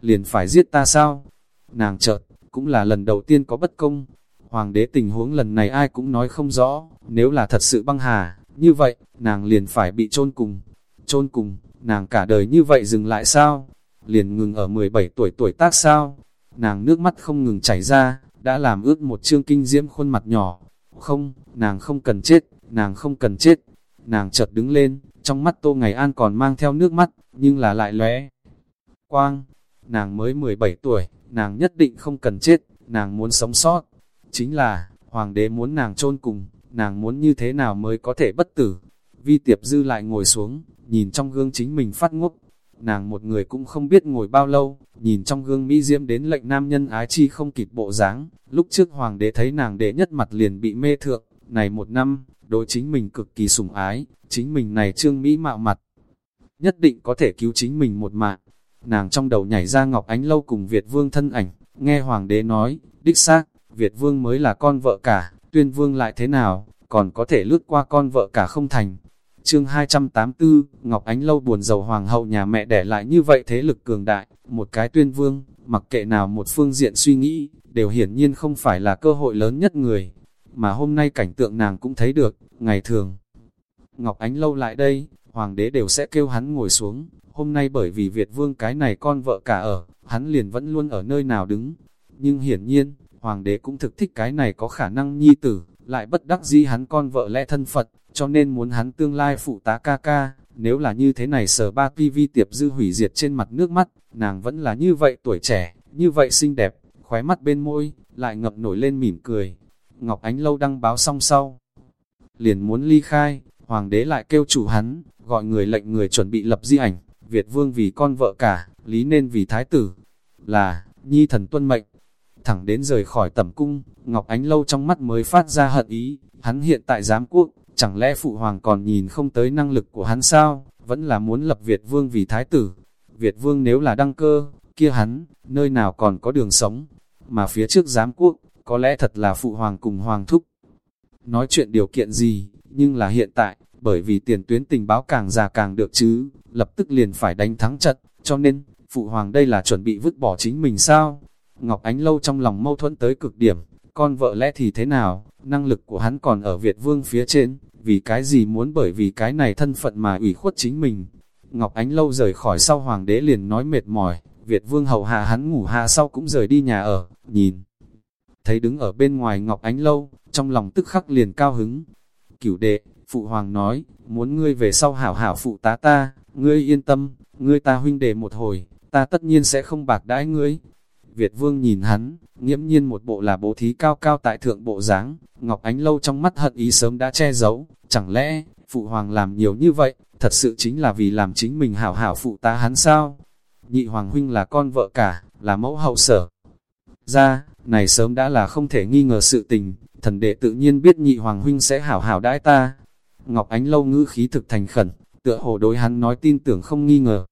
liền phải giết ta sao? Nàng chợt, cũng là lần đầu tiên có bất công. Hoàng đế tình huống lần này ai cũng nói không rõ, nếu là thật sự băng hà, như vậy, nàng liền phải bị chôn cùng. chôn cùng, nàng cả đời như vậy dừng lại sao? Liền ngừng ở 17 tuổi tuổi tác sao? Nàng nước mắt không ngừng chảy ra, đã làm ướt một chương kinh diễm khuôn mặt nhỏ. Không, nàng không cần chết, nàng không cần chết. Nàng chợt đứng lên, trong mắt Tô Ngày An còn mang theo nước mắt, nhưng là lại lóe. Quang, nàng mới 17 tuổi, nàng nhất định không cần chết, nàng muốn sống sót. Chính là, hoàng đế muốn nàng chôn cùng, nàng muốn như thế nào mới có thể bất tử. Vi tiệp dư lại ngồi xuống, nhìn trong gương chính mình phát ngốc. nàng một người cũng không biết ngồi bao lâu, nhìn trong gương Mỹ Diễm đến lệnh nam nhân ái chi không kịp bộ dáng. lúc trước hoàng đế thấy nàng đệ nhất mặt liền bị mê thượng, này một năm, đối chính mình cực kỳ sủng ái, chính mình này trương Mỹ mạo mặt, nhất định có thể cứu chính mình một mạng. Nàng trong đầu nhảy ra Ngọc Ánh Lâu cùng Việt Vương thân ảnh, nghe hoàng đế nói, đích xác, Việt Vương mới là con vợ cả, tuyên vương lại thế nào, còn có thể lướt qua con vợ cả không thành. Chương 284, Ngọc Ánh Lâu buồn giàu hoàng hậu nhà mẹ đẻ lại như vậy thế lực cường đại, một cái tuyên vương, mặc kệ nào một phương diện suy nghĩ, đều hiển nhiên không phải là cơ hội lớn nhất người. Mà hôm nay cảnh tượng nàng cũng thấy được, ngày thường. Ngọc Ánh Lâu lại đây, hoàng đế đều sẽ kêu hắn ngồi xuống, hôm nay bởi vì Việt vương cái này con vợ cả ở, hắn liền vẫn luôn ở nơi nào đứng. Nhưng hiển nhiên, hoàng đế cũng thực thích cái này có khả năng nhi tử, lại bất đắc dĩ hắn con vợ lẽ thân Phật, cho nên muốn hắn tương lai phụ tá ca ca, nếu là như thế này sở ba PV tiệp dư hủy diệt trên mặt nước mắt, nàng vẫn là như vậy tuổi trẻ, như vậy xinh đẹp, khóe mắt bên môi, lại ngập nổi lên mỉm cười. Ngọc Ánh Lâu đăng báo xong sau, liền muốn ly khai, hoàng đế lại kêu chủ hắn, gọi người lệnh người chuẩn bị lập di ảnh, Việt vương vì con vợ cả, lý nên vì thái tử, là, nhi thần tuân mệnh. Thẳng đến rời khỏi tẩm cung, Ngọc Ánh Lâu trong mắt mới phát ra hận ý, hắn hiện tại giám quốc, chẳng lẽ phụ hoàng còn nhìn không tới năng lực của hắn sao, vẫn là muốn lập Việt vương vì thái tử. Việt vương nếu là đăng cơ, kia hắn, nơi nào còn có đường sống, mà phía trước giám quốc, có lẽ thật là phụ hoàng cùng hoàng thúc. Nói chuyện điều kiện gì, nhưng là hiện tại, bởi vì tiền tuyến tình báo càng già càng được chứ, lập tức liền phải đánh thắng trận, cho nên, phụ hoàng đây là chuẩn bị vứt bỏ chính mình sao? Ngọc Ánh Lâu trong lòng mâu thuẫn tới cực điểm, con vợ lẽ thì thế nào, năng lực của hắn còn ở Việt Vương phía trên, vì cái gì muốn bởi vì cái này thân phận mà ủy khuất chính mình. Ngọc Ánh Lâu rời khỏi sau hoàng đế liền nói mệt mỏi, Việt Vương hầu hạ hắn ngủ hạ sau cũng rời đi nhà ở, nhìn. Thấy đứng ở bên ngoài Ngọc Ánh Lâu, trong lòng tức khắc liền cao hứng. Cửu đệ, Phụ Hoàng nói, muốn ngươi về sau hảo hảo phụ tá ta, ngươi yên tâm, ngươi ta huynh đệ một hồi, ta tất nhiên sẽ không bạc đãi ngươi. Việt Vương nhìn hắn, nghiễm nhiên một bộ là bố thí cao cao tại thượng bộ dáng Ngọc Ánh Lâu trong mắt hận ý sớm đã che giấu, chẳng lẽ, Phụ Hoàng làm nhiều như vậy, thật sự chính là vì làm chính mình hảo hảo phụ tá hắn sao? Nhị Hoàng Huynh là con vợ cả, là mẫu hậu sở. Ra, này sớm đã là không thể nghi ngờ sự tình, thần đệ tự nhiên biết nhị Hoàng Huynh sẽ hảo hảo đãi ta, Ngọc Ánh Lâu ngữ khí thực thành khẩn, tựa hồ đối hắn nói tin tưởng không nghi ngờ.